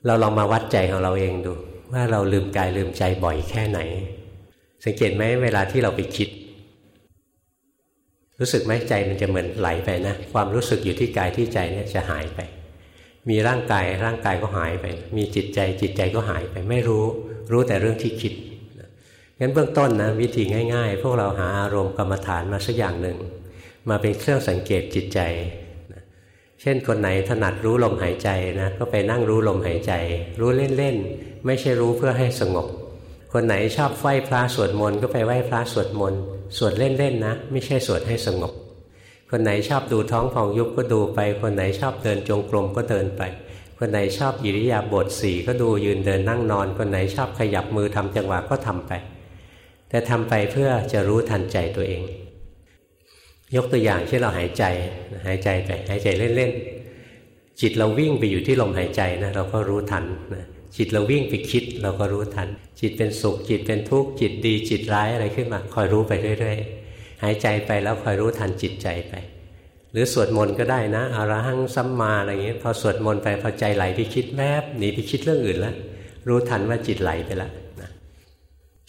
เราลองมาวัดใจของเราเองดู ว่าเราลืมกายลืมใจบ่อยแค่ไหน สังเกตไหมเวลาที่เราไปคิด รู้สึกไหมใจมันจะเหมือนไหลไปนะ ความรู้สึกอยู่ที่กายที่ใจเนี่ยจะหายไป มีร่างกายร่างกายก็หายไป มีจิตใจจิตใจก็หายไป ไม่รู้ รู้แต่เรื่องที่คิด งั้นเบื้องต้นนะวิธีง่าย ๆ พวกเราหาอารมณ์กรรมฐานมาสักอย่างหนึ่ง มาเป็นเครื่องสังเกตจิตใจ เช่นคนไหนถนัดรู้ลมหายใจนะก็ไปนั่งรู้ลมหายใจ รู้เล่นๆไม่ใช่รู้เพื่อให้สงบ คนไหนชอบไหว้พระสวดมนต์ก็ไปไหว้พระสวดมนต์สวดเล่นๆนะ ไม่ใช่สวดให้สงบ คนไหนชอบดูท้องพองยุบก็ดูไป คนไหนชอบเดินจงกรมก็เดินไปคนไหนชอบอิริยาบถสีก็ดูยืนเดินนั่งนอน คนไหนชอบขยับมือทำจังหวะก็ทำไป แต่ทำไปเพื่อจะรู้ทันใจตัวเอง ยกตัวอย่างที่เราหายใจหายใจไปหายใจเล่นๆจิตเราวิ่งไปอยู่ที่ลมหายใจนะเราก็รู้ทันนะจิตเราวิ่งไปคิดเราก็รู้ทัน จิตเป็นสุขจิตเป็นทุกข์จิตดีจิตร้ายอะไรขึ้นมา คอยรู้ไปเรื่อยๆหายใจไปแล้วคอยรู้ทันจิตใจไป หรือสวดมนต์ก็ได้นะอารหังซัมมาอะไรอย่างเงี้ยพอสวดมนต์ไปพอใจไหลไปคิดแวบหนีไปคิดเรื่องอื่นแล้วรู้ทันว่าจิตไหลไปแล้วนะ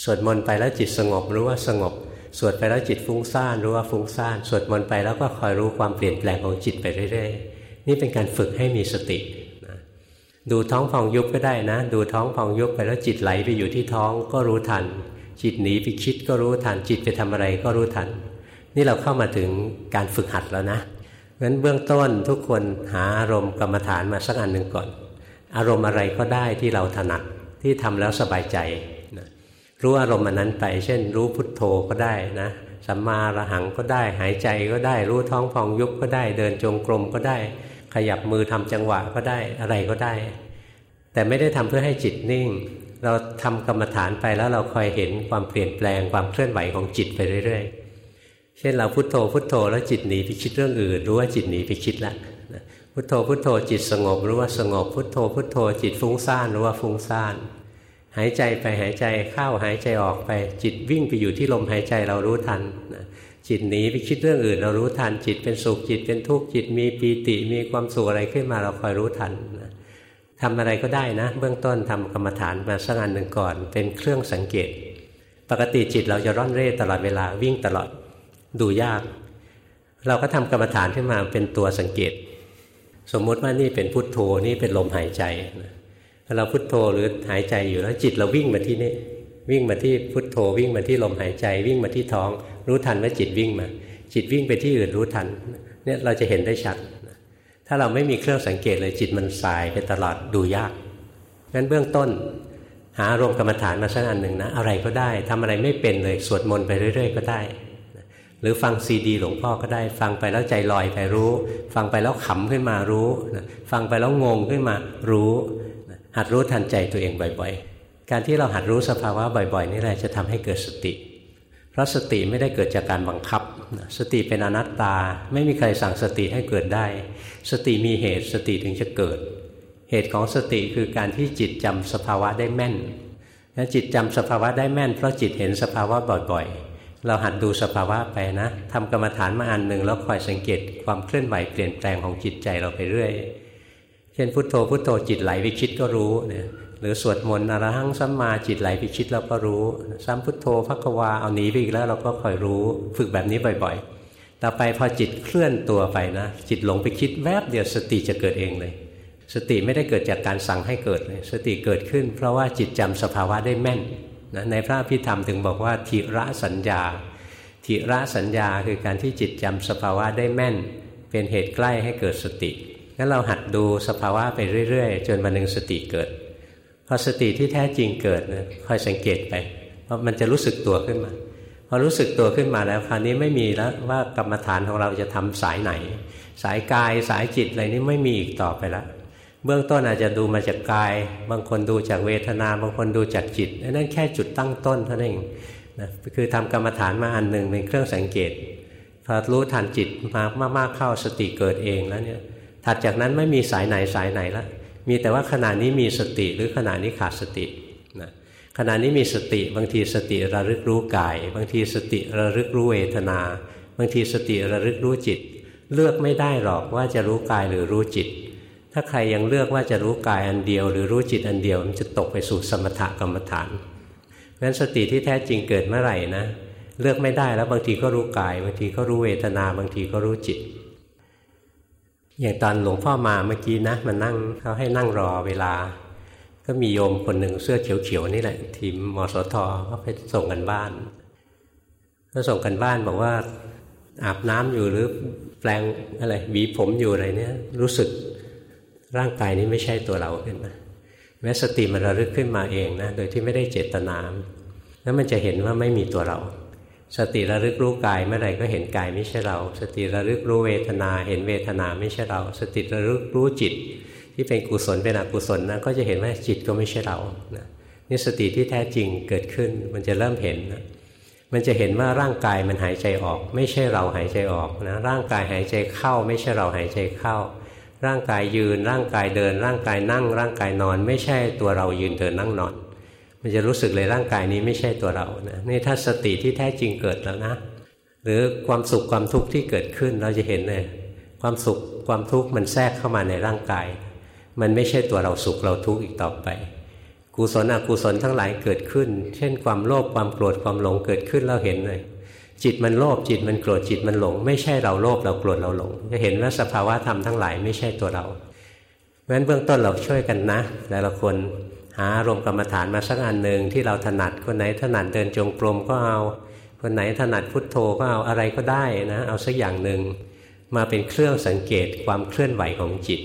สวดมนต์ไปแล้วจิตสงบรู้ว่าสงบ สวดไปแล้วจิตฟุ้งซ่านรู้ว่าฟุ้งซ่านสวดมนต์ไปแล้วก็คอยรู้ความเปลี่ยนแปลงของจิตไปเรื่อยๆ นี่เป็นการฝึกให้มีสตินะดูท้องพองยุบก็ได้นะ ดูท้องพองยุบไปแล้วจิตไหลไปอยู่ที่ท้องก็รู้ทัน จิตหนีไปคิดก็รู้ทันจิตไปทำอะไรก็รู้ทัน นี่เราเข้ามาถึงการฝึกหัดแล้วนะงั้นเบื้องต้นทุกคนหาอารมณ์กรรมฐานมาสักอันหนึ่งก่อน อารมณ์อะไรก็ได้ที่เราถนัดที่ทำแล้วสบายใจ รู้อารมณ์มันนั้นไป เช่น รู้พุทโธก็ได้นะสัมมาระหังก็ได้ หายใจก็ได้ รู้ท้องพองยุบก็ได้ เดินจงกรมก็ได้ ขยับมือทำจังหวะก็ได้อะไรก็ได้ แต่ไม่ได้ทำเพื่อให้จิตนิ่ง เราทำกรรมฐานไปแล้วเราคอยเห็นความเปลี่ยนแปลงความเคลื่อนไหวของจิตไปเรื่อย ๆ เช่นเราพุทโธพุทโธแล้วจิตหนีไปคิดเรื่องอื่น รู้ว่าจิตหนีไปคิดแล้วพุทโธพุทโธจิตสงบรู้ว่าสงบ พุทโธพุทโธจิตฟุ้งซ่านรู้ว่าฟุ้งซ่าน หายใจไปหายใจเข้าหายใจออกไป จิตวิ่งไปอยู่ที่ลมหายใจเรารู้ทันนะจิตหนีไปคิดเรื่องอื่น เรารู้ทันจิตเป็นสุขจิตเป็นทุกข์จิตมีปีติมีความสุขอะไรขึ้นมาเราคอยรู้ทันนะทำอะไรก็ได้นะ เบื้องต้นทำกรรมฐานมาสักอันหนึ่งก่อน เป็นเครื่องสังเกต ปกติจิตเราจะร่อนเร่ตลอดเวลาวิ่งตลอดดูยาก เราก็ทำกรรมฐานขึ้นมาเป็นตัวสังเกต สมมุติว่านี่เป็นพุทโธนี่เป็นลมหายใจนะ เราพุทโธหรือหายใจอยู่แล้วจิตเราวิ่งมาที่นี่วิ่งมาที่พุทโธวิ่งมาที่ลมหายใจ วิ่งมาที่ท้อง รู้ทันว่าจิตวิ่งมา จิตวิ่งไปที่อื่นรู้ทันเนี่ยเราจะเห็นได้ชัด ถ้าเราไม่มีเครื่องสังเกตเลยจิตมันสายไปตลอดดูยากงั้นเบื้องต้น หาอารมณ์กรรมฐานมาสักอันหนึ่งนะ อะไรก็ได้ทำอะไรไม่เป็นเลยสวดมนต์ไปเรื่อย ๆ ก็ได้ หรือฟังซีดีหลวงพ่อก็ได้ ฟังไปแล้วใจลอยไปรู้ ฟังไปแล้วขำขึ้นมารู้ ฟังไปแล้วงงขึ้นมารู้ หัดรู้ทันใจตัวเองบ่อยๆ การที่เราหัดรู้สภาวะบ่อยๆ นี่แหละจะทำให้เกิดสติ เพราะสติไม่ได้เกิดจากการบังคับ สติเป็นอนัตตา ไม่มีใครสั่งสติให้เกิดได้ สติมีเหตุสติถึงจะเกิด เหตุของสติคือการที่จิตจำสภาวะได้แม่นและจิตจำสภาวะได้แม่น เพราะจิตเห็นสภาวะบ่อยๆ เราหัดดูสภาวะไปนะทำกรรมฐานมาอันหนึ่งแล้วคอยสังเกตความเคลื่อนไหวเปลี่ยนแปลงของจิตใจเราไปเรื่อย ช่นพุทโธพุทโธจิตไหลไปคิดก็รู้เนี่ยหรือสวดมนต์อรหังสัมมาจิตไหลไปคิดเราก็รู้ ซ้ำพุทโธพักวาเอาหนีไปอีกแล้วเราก็คอยรู้ ฝึกแบบนี้บ่อยๆ ต่อไปพอจิตเคลื่อนตัวไปนะ จิตหลงไปคิดแวบเดียวสติจะเกิดเองเลย สติไม่ได้เกิดจากการสั่งให้เกิดเลย สติเกิดขึ้น เพราะว่าจิตจำสภาวะได้แม่นนะในพระพิธรรมถึงบอกว่าทิระสัญญาทิระสัญญาคือการที่จิตจำสภาวะได้แม่น เป็นเหตุใกล้ให้เกิดสติ งั้นเราหัดดูสภาวะไปเรื่อยๆ จนวันหนึ่งสติเกิด พอสติที่แท้จริงเกิดนะคอยสังเกตไปเพรามันจะรู้สึกตัวขึ้นมา พอรู้สึกตัวขึ้นมาแล้วคราวนี้ไม่มีแล้วว่ากรรมฐานของเราจะทำสายไหน สายกายสายจิตอะไรนี้ไม่มีอีกต่อไปแล้วเบื้องต้นอาจจะดูมาจากกาย บางคนดูจากเวทนา บางคนดูจากจิตนั่นแค่จุดตั้งต้นเท่านั้นเองนะคือทำกรรมฐานมาอันหนึ่งเป็นเครื่องสังเกตพอรู้ทันจิตมามากๆเข้าสติเกิดเองแล้วเนี่ย ถัดจากนั้นไม่มีสายไหนสายไหนแล้วมีแต่ว่าขณะนี้มีสติหรือขณะนี้ขาดสตินะขณะนี้มีสติบางทีสติระลึกรู้กาย บางทีสติระลึกรู้เวทนา บางทีสติระลึกรู้จิต เลือกไม่ได้หรอกว่าจะรู้กายหรือรู้จิต ถ้าใครยังเลือกว่าจะรู้กายอันเดียว หรือรู้จิตอันเดียวมันจะตกไปสู่สมถกรรมฐานเพราะฉะนั้นสติที่แท้จริงเกิดเมื่อไหร่นะ เลือกไม่ได้แล้วบางทีก็รู้กาย บางทีก็รู้เวทนา บางทีก็รู้จิต อย่างตอนหลวงพ่อมาเมื่อกี้นะมันนั่งเขาให้นั่งรอเวลา ก็มีโยมคนหนึ่งเสื้อเขียวๆนี่แหละ ทีมมสทก็ไปส่งกันบ้านก็ส่งกันบ้านบอกว่าอาบน้ำอยู่หรือแปลงอะไรหวีผมอยู่อะไรเนี่ย รู้สึกร่างกายนี้ไม่ใช่ตัวเราขึ้นมาแม้สติมันระลึกขึ้นมาเองนะโดยที่ไม่ได้เจตนาแล้วมันจะเห็นว่าไม่มีตัวเรา สติระลึกรู้กายเมื่อไหร่ก็เห็นกายไม่ใช่เรา สติระลึกรู้เวทนา เห็นเวทนาไม่ใช่เรา สติระลึกรู้จิต ที่เป็นกุศลเป็นอกุศลนะก็จะเห็นว่าจิตก็ไม่ใช่เรานะนี่สติที่แท้จริงเกิดขึ้นมันจะเริ่มเห็นนะมันจะเห็นว่าร่างกายมันหายใจออก ไม่ใช่เราหายใจออกนะร่างกายหายใจเข้า ไม่ใช่เราหายใจเข้า ร่างกายยืน ร่างกายเดิน ร่างกายนั่ง ร่างกายนอน ไม่ใช่ตัวเรายืนเดินนั่งนอน มันจะรู้สึกเลยร่างกายนี้ไม่ใช่ตัวเรานะนี่ถ้าสติที่แท้จริงเกิดแล้วนะ หรือความสุขความทุกข์ที่เกิดขึ้นเราจะเห็นเลยความสุขความทุกข์มันแทรกเข้ามาในร่างกาย มันไม่ใช่ตัวเราสุขเราทุกข์อีกต่อไป กุศลอกุศลทั้งหลายเกิดขึ้น เช่นความโลภความโกรธความหลงเกิดขึ้นเราเห็นเลยจิตมันโลภจิตมันโกรธจิตมันหลง ไม่ใช่เราโลภเราโกรธเราหลง จะเห็นว่าสภาวะธรรมทั้งหลายไม่ใช่ตัวเราเพราะฉะนั้นเบื้องต้นเราช่วยกันนะแต่ละคน หาอารมณ์กรรมฐานมาสักอันหนึ่งที่เราถนัดคนไหนถนัดเดินจงกรมก็เอา คนไหนถนัดพุทโธก็เอาอะไรก็ได้นะ เอาสักอย่างหนึ่งมาเป็นเครื่องสังเกตความเคลื่อนไหวของจิต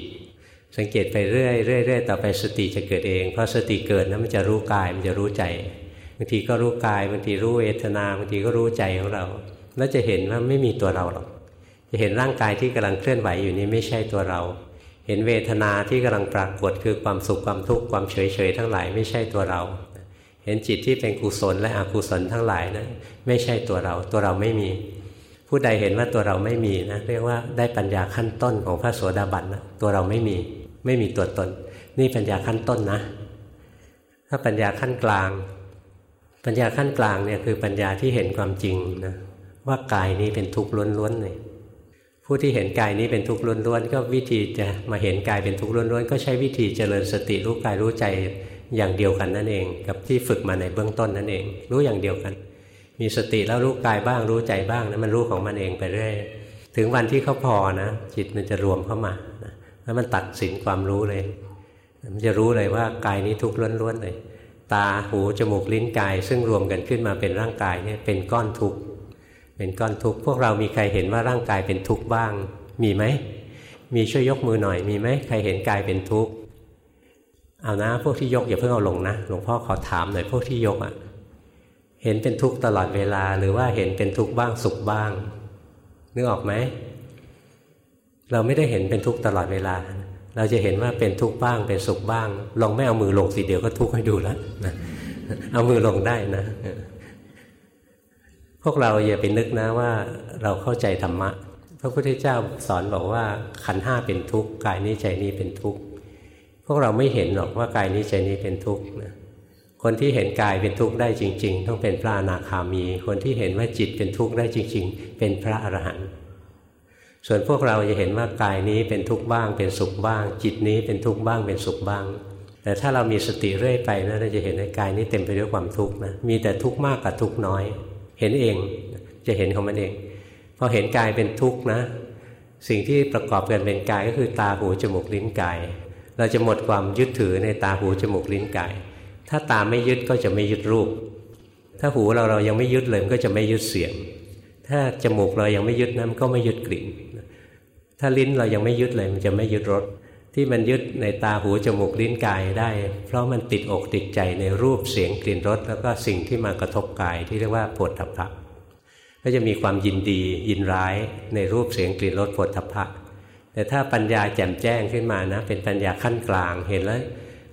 สังเกตไปเรื่อยเรื่อยต่อไปสติจะเกิดเองพอสติเกิดนะมันจะรู้กายมันจะรู้ใจบางทีก็รู้กายบางทีรู้เวทนาบางทีก็รู้ใจของเรา แล้วจะเห็นว่าไม่มีตัวเราหรอกจะเห็นร่างกายที่กำลังเคลื่อนไหวอยู่นี้ไม่ใช่ตัวเรา เห็นเวทนาที่กำลังปรากฏคือความสุขความทุกข์ความเฉยเฉยทั้งหลายไม่ใช่ตัวเรา เห็นจิตที่เป็นกุศลและอกุศลทั้งหลายนะั้นไม่ใช่ตัวเรา ตัวเราไม่มี ผู้ใดเห็นว่าตัวเราไม่มีนะเรียกว่าได้ปัญญาขั้นต้นของพระโสดาบันนะตัวเราไม่มีไม่มีตัวตน นี่ปัญญาขั้นต้นนะ ถ้าปัญญาขั้นกลาง ปัญญาขั้นกลางเนี่ยคือปัญญาที่เห็นความจริงนะว่ากายนี้เป็นทุกข์ล้วนๆเลย ผู้ที่เห็นกายนี้เป็นทุกข์ล้วนๆก็วิธีจะมาเห็นกายเป็นทุกข์ล้วนๆก็ใช้วิธีเจริญสติรู้กายรู้ใจอย่างเดียวกันนั่นเอง กับที่ฝึกมาในเบื้องต้นนั่นเอง รู้อย่างเดียวกัน มีสติแล้วรู้กายบ้างรู้ใจบ้างนะมันรู้ของมันเองไปเรื่อยถึงวันที่เขาพอนะจิตมันจะรวมเข้ามานะแล้วมันตัดสินความรู้เลย มันจะรู้เลยว่ากายนี้ทุกข์ล้วนๆเลย ตาหูจมูกลิ้นกาย ซึ่งรวมกันขึ้นมาเป็นร่างกายเนี่ยเป็นก้อนทุกข์ เป็นก้อนทุกข์พวกเรามีใครเห็นว่าร่างกายเป็นทุกข์บ้าง มีไหมมีช่วยยกมือหน่อยมีไหมใครเห็นกายเป็นทุกข์เอานะ พวกที่ยกอย่าเพิ่งเอาลงนะหลวงพ่อขอถามหน่อยพวกที่ยกอะ่ะเห็นเป็นทุกข์ตลอดเวลา หรือว่าเห็นเป็นทุกข์บ้างสุขบ้างนึกออกไหมเราไม่ได้เห็นเป็นทุกข์ตลอดเวลา เราจะเห็นว่าเป็นทุกข์บ้างเป็นสุขบ้าง ลองไม่เอามือลงสิเดี๋ยวก็ทุกข์ให้ดูแล้วนะเอามือลงได้นะ วกเราอย่าไปนึกนะว่าเราเข้าใจธรรมะ พระพุทธเจ้าสอนบอกว่าขันห้าเป็นทุกข์กายนี้ใจนี้เป็นทุกข์พวกเราไม่เห็นหรอกว่ากายนี้ใจนี้เป็นทุกข์นะคนที่เห็นกายเป็นทุกข์ได้จริง ๆ ต้องเป็นพระอนาคามี คนที่เห็นว่าจิตเป็นทุกข์ได้จริง ๆ เป็นพระอรหันต์ส่วนพวกเราจะเห็นว่ากายนี้เป็นทุกข์บ้าง เป็นสุขบ้าง จิตนี้เป็นทุกข์บ้างเป็นสุขบ้าง แต่ถ้าเรามีสติเรื่อยไปนะเราจะเห็นในกายนี้เต็มไปด้วยความทุกข์นะมีแต่ทุกข์มากกับทุกข์น้อย เห็นเองจะเห็นของมันเองพอเห็นกายเป็นทุกข์นะ สิ่งที่ประกอบกันเป็นกายก็คือตาหูจมูกลิ้นกาย เราจะหมดความยึดถือในตาหูจมูกลิ้นกาย ถ้าตาไม่ยึดก็จะไม่ยึดรูป ถ้าหูเราเรายังไม่ยึดเลยมันก็จะไม่ยึดเสียง ถ้าจมูกเรายังไม่ยึดนะมันก็ไม่ยึดกลิ่น ถ้าลิ้นเรายังไม่ยึดเลยมันจะไม่ยึดรส ที่มันยึดในตาหูจมูกลิ้นกายได้ เพราะมันติดอกติดใจในรูปเสียงกลิ่นรสแล้วก็สิ่งที่มากระทบกายที่เรียกว่าปวดทัพพะก็จะมีความยินดียินร้ายในรูปเสียงกลิ่นรสปวดทัพพะแต่ถ้าปัญญาแจ่มแจ้งขึ้นมานะ เป็นปัญญาขั้นกลางเห็นแล้ว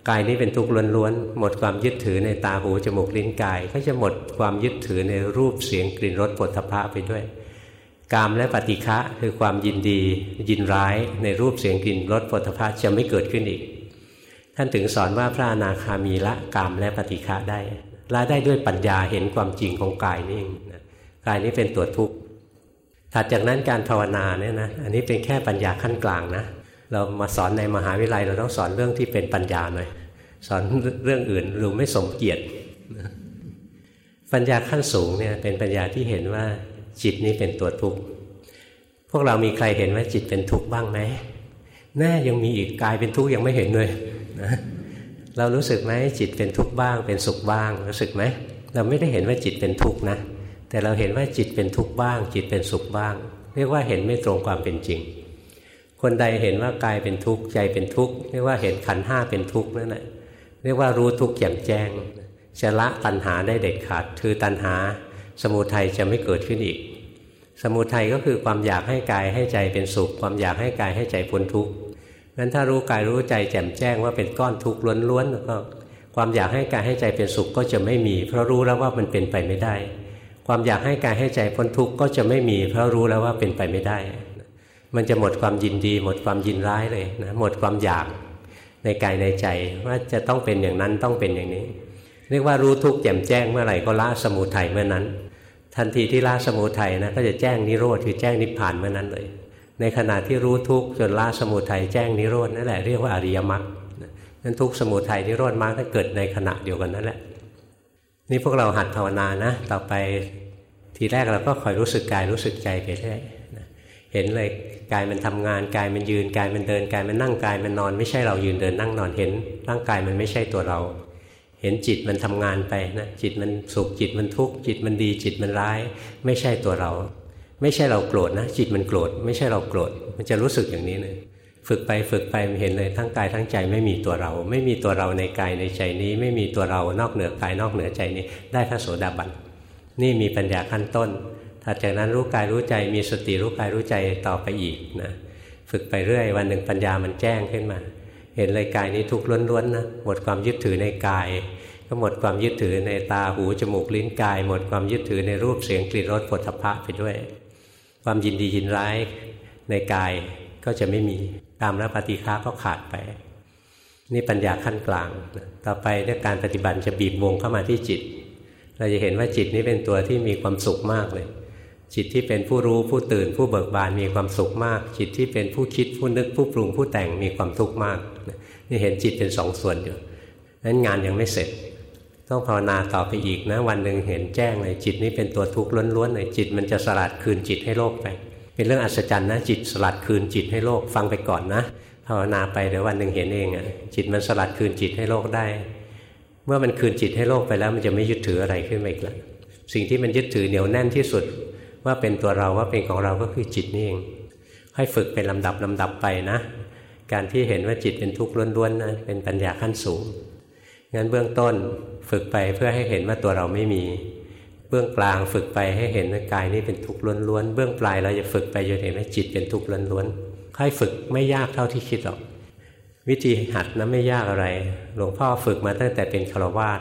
กายนี้เป็นทุกข์ล้วนๆหมดความยึดถือในตาหูจมูกลิ้นกาย ก็จะหมดความยึดถือในรูปเสียงกลิ่นรสปวดทัพพะไปด้วย กามและปฏิฆะคือความยินดี ยินร้ายในรูปเสียงกลิ่นรสปฐพะจะไม่เกิดขึ้นอีก ท่านถึงสอนว่าพระอนาคามีละกามและปฏิฆะได้ละได้ด้วยปัญญาเห็นความจริงของกายนี่เองกายนี้เป็นตัวทุกข์ถัดจากนั้นการภาวนาเนี่ยนะอันนี้เป็นแค่ปัญญาขั้นกลางนะเรามาสอนในมหาวิทยาลัยเราต้องสอนเรื่องที่เป็นปัญญาหน่อยสอนเรื่องอื่นดูไม่สมเกียรติปัญญาขั้นสูงเนี่ยเป็นปัญญาที่เห็นว่า จิตนี้เป็นตัวทุกข์พวกเรามีใครเห็นว่าจิตเป็นทุกข์บ้างไหมแน่ยังมีอีกกายเป็นทุกข์ยังไม่เห็นเลยนะเรารู้สึกไหมจิตเป็นทุกข์บ้าง เป็นสุขบ้างรู้สึกไหมเราไม่ได้เห็นว่าจิตเป็นทุกข์นะ แต่เราเห็นว่าจิตเป็นทุกข์บ้าง จิตเป็นสุขบ้าง เรียกว่าเห็นไม่ตรงความเป็นจริง คนใดเห็นว่ากายเป็นทุกข์ใจเป็นทุกข์เรียกว่าเห็นขันห้าเป็นทุกข์นั่นแหละเรียกว่ารู้ทุกข์แจ่มแจ้งจะละตัณหาได้เด็ดขาด คือตัณหา สมุทัยจะไม่เกิดขึ้นอีก สมุทัยก็คือความอยากให้กายให้ใจเป็นสุข ความอยากให้กายให้ใจพ้นทุกข์งั้นถ้ารู้กายรู้ใจแจ่มแจ้งว่าเป็นก้อนทุกข์ล้วนๆก็ความอยากให้กายให้ใจเป็นสุขก็จะไม่มี เพราะรู้แล้วว่ามันเป็นไปไม่ได้ ความอยากให้กายให้ใจพ้นทุกข์ก็จะไม่มี เพราะรู้แล้วว่าเป็นไปไม่ได้ มันจะหมดความยินดี หมดความยินร้ายเลยนะหมดความอยากในกายในใจว่าจะต้องเป็นอย่างนั้นต้องเป็นอย่างนี้ เรียกว่ารู้ทุกข์แจ่มแจ้งเมื่อไหร่ก็ละสมุทัยเมื่อนั้น ทันทีที่ละสมุทัยนะก็จะแจ้งนิโรธคือแจ้งนิพพานเมื่อนั้นเลย ในขณะที่รู้ทุกข์จนละสมุทัยแจ้งนิโรธนั่นแหละเรียกว่าอริยมรรคนั้นทุกสมุทัยนิโรธมรรคถ้าเกิดในขณะเดียวกันนั่นแหละ นี่พวกเราหัดภาวนานะ ต่อไปทีแรกเราก็คอยรู้สึกกายรู้สึกใจไปเรื่อยเห็นเลยกายมันทำงานกายมันยืนกายมันเดินกายมันนั่งกายมันนอน ไม่ใช่เรายืนเดินนั่งนอนเห็น ร่างกายมันไม่ใช่ตัวเรา เห็นจิตมันทำงานไปนะจิตมันสุขจิตมันทุกข์จิตมันดีจิตมันร้าย ไม่ใช่ตัวเรา ไม่ใช่เราโกรธนะ จิตมันโกรธไม่ใช่เราโกรธมันจะรู้สึกอย่างนี้เลยฝึกไปฝึกไปมันเห็นเลยทั้งกายทั้งใจไม่มีตัวเรา ไม่มีตัวเราในกายในใจนี้ ไม่มีตัวเรานอกเหนือกายนอกเหนือใจนี้ ได้พระโสดาบันนี่มีปัญญาขั้นต้นถัดจากนั้นรู้กายรู้ใจมีสติรู้กายรู้ใจต่อไปอีกนะฝึกไปเรื่อยวันหนึ่งปัญญามันแจ้งขึ้นมา เห็นเลยกายนี้ทุกข์ล้วนๆนะหมดความยึดถือในกาย ก็หมดความยึดถือในตาหูจมูกลิ้นกาย หมดความยึดถือในรูปเสียงกลิ่นรสผลทพะไปด้วย ความยินดียินร้ายในกายก็จะไม่มีตามและปฏิฆาก็ขาดไป นี่ปัญญาขั้นกลาง ต่อไปด้วยการปฏิบัติจะบีบวงเข้ามาที่จิต เราจะเห็นว่าจิตนี้เป็นตัวที่มีความสุขมากเลย จิตที่เป็นผู้รู้ผู้ตื่นผู้เบิกบานมีความสุขมาก จิตที่เป็นผู้คิดผู้นึกผู้ปรุงผู้แต่งมีความทุกข์มาก นี่เห็นจิตเป็นสองส่วนอยู่นั้นงานยังไม่เสร็จ ต้องภาวนาต่อไปอีกนะ วันหนึ่งเห็นแจ้งเลยจิตนี้เป็นตัวทุกข์ล้วนๆเลยจิตมันจะสลัดคืนจิตให้โลกไป เป็นเรื่องอัศจรรย์นะ จิตสลัดคืนจิตให้โลกฟังไปก่อนนะภาวนาไปเดี๋ยววันหนึ่งเห็นเองอะจิตมันสลัดคืนจิตให้โลกได้ เมื่อมันคืนจิตให้โลกไปแล้ว มันจะไม่ยึดถืออะไรขึ้นมาอีกแล้วสิ่งที่มันยึดถือเหนียวแน่นที่สุด ว่าเป็นตัวเราว่าเป็นของเราก็คือจิตนี่เองให้ฝึกเป็นลำดับลำดับไปนะ การที่เห็นว่าจิตเป็นทุกข์ล้วนๆนะเป็นปัญญาขั้นสูง งั้นเบื้องต้นฝึกไปเพื่อให้เห็นว่าตัวเราไม่มี เบื้องกลางฝึกไปให้เห็นว่ากายนี้เป็นทุกข์ล้วนๆ เบื้องปลายเราจะฝึกไปจนเห็นว่าจิตเป็นทุกข์ล้วนๆ ค่อยฝึกไม่ยากเท่าที่คิดหรอก วิธีหัดนะไม่ยากอะไร หลวงพ่อฝึกมาตั้งแต่เป็นฆราวาส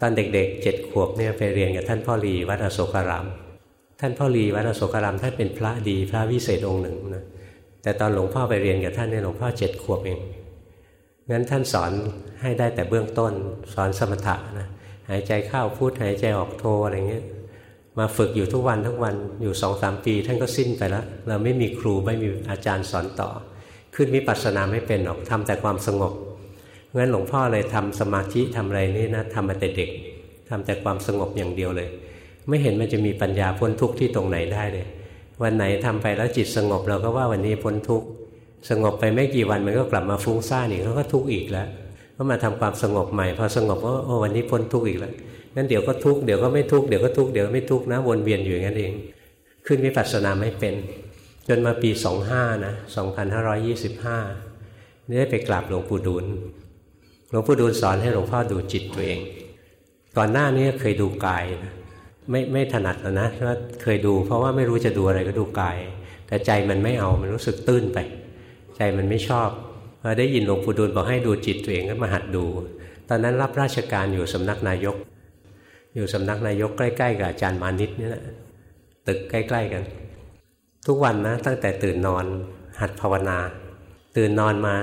ตอนเด็กๆเจ็ดขวบเนี่ยไปเรียนกับท่านพ่อรีวัดอโศการาม ท่านพ่อรีวัดอโศการามท่านเป็นพระดีพระวิเศษองค์หนึ่งนะ แต่ตอนหลวงพ่อไปเรียนกับท่านเนี่ยหลวงพ่อเจ็ดขวบเองงั้นท่านสอนให้ได้แต่เบื้องต้นสอนสมถะนะหายใจเข้าพูดหายใจออกโทอะไรเงี้ยมาฝึกอยู่ทุกวันทุกวันอยู่สองสามปี ท่านก็สิ้นไปแล้วเราไม่มีครูไม่มีอาจารย์สอนต่อ ขึ้นมิปัสสนาไม่เป็นหรอกทำแต่ความสงบงั้นหลวงพ่อเลยทำสมาธิทำอะไรนี่นะทำมาแต่เด็กทำแต่ความสงบอย่างเดียวเลย ไม่เห็นมันจะมีปัญญาพ้นทุกข์ที่ตรงไหนได้เลย วันไหนทำไปแล้วจิตสงบเราก็ว่าวันนี้พ้นทุกข์สงบไปไม่กี่วันมันก็กลับมาฟุ้งซ่านอีกแล้วก็ทุกข์อีกแล้วก็มาทำความสงบใหม่พอสงบก็โอ้วันนี้พ้นทุกข์อีกแล้วงั้นเดี๋ยวก็ทุกข์เดี๋ยวก็ไม่ทุกข์เดี๋ยวก็ทุกข์เดี๋ยวไม่ทุกข์นะวนเวียนอยู่อย่างนั้นเอง ขึ้นวิปัสสนาไม่เป็น จนมาปี25นะ2525นี่ได้ไปกราบหลวงปู่ดูลหลวงปู่ดูลสอนให้หลวงพ่อดูจิตตัวเอง ก่อนหน้านี้เคยดูกายนะ ไม่ไม่ถนัดแล้วนะว่าเคยดู เพราะว่าไม่รู้จะดูอะไรก็ดูกาย แต่ใจมันไม่เอามันรู้สึกตื้นไป ใจมันไม่ชอบพอได้ยินหลวงปู่ดูลบอกให้ดูจิตตัวเองก็มาหัดดู ตอนนั้นรับราชการอยู่สำนักนายก อยู่สำนักนายกใกล้ๆกับอาจารย์มานิดนี่แหละตึกใกล้ ๆกัน ทุกวันนะตั้งแต่ตื่นนอนหัดภาวนา ตื่นนอนมา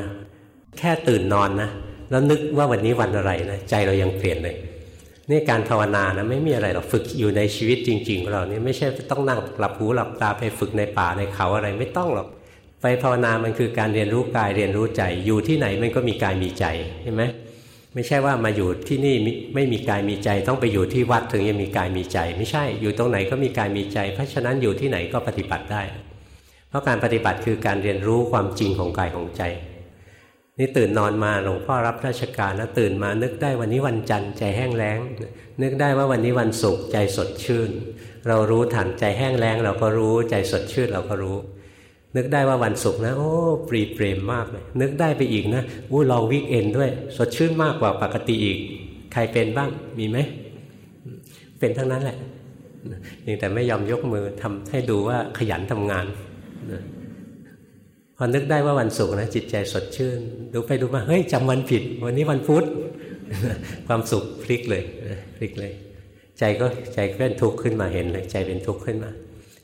แค่ตื่นนอนนะแล้วนึกว่าวันนี้วันอะไรนะใจเรายังเปลี่ยนเลย นี่การภาวนานะไม่มีอะไรหรอกฝึกอยู่ในชีวิตจริงๆของเราเนี่ยไม่ใช่ต้องนั่งหลับหูหลับตาไปฝึกในป่าในเขาอะไรไม่ต้องหรอกไปภาวนามันคือการเรียนรู้กายเรียนรู้ใจ อยู่ที่ไหนมันก็มีกายมีใจเห็นไหมไม่ใช่ว่ามาอยู่ที่นี่ไม่มีกายมีใจ ต้องไปอยู่ที่วัดถึงจะมีกายมีใจ ไม่ใช่อยู่ตรงไหนก็มีกายมีใจ เพราะฉะนั้นอยู่ที่ไหนก็ปฏิบัติได้ เพราะการปฏิบัติคือการเรียนรู้ความจริงของกายของใจ นี่ตื่นนอนมาหลวงพ่อรับราชการแล้วตื่นมานึกได้วันนี้วันจันทร์ใจแห้งแล้ง นึกได้ว่าวันนี้วันศุกร์ใจสดชื่น เรารู้ทันใจแห้งแล้ง เราก็รู้ใจสดชื่นเราก็รู้ นึกได้ว่าวันศุกร์นะโอ้ปรีเปรมมากเลยนึกได้ไปอีกนะอู้ลองวิกเอนด้วย สดชื่นมากกว่าปกติอีก ใครเป็นบ้างมีไหมเป็นทั้งนั้นแหละยังแต่ไม่ยอมยกมือทำให้ดูว่าขยันทำงาน พอนึกได้ว่าวันศุกร์นะจิตใจสดชื่น ดูไปดูมาเฮ้ยจำวันผิด วันนี้วันพุธความสุขพลิกเลยพลิกเลย ใจก็ใจเป็นทุกข์ขึ้นมาเห็นเลยใจเป็นทุกข์ขึ้นมา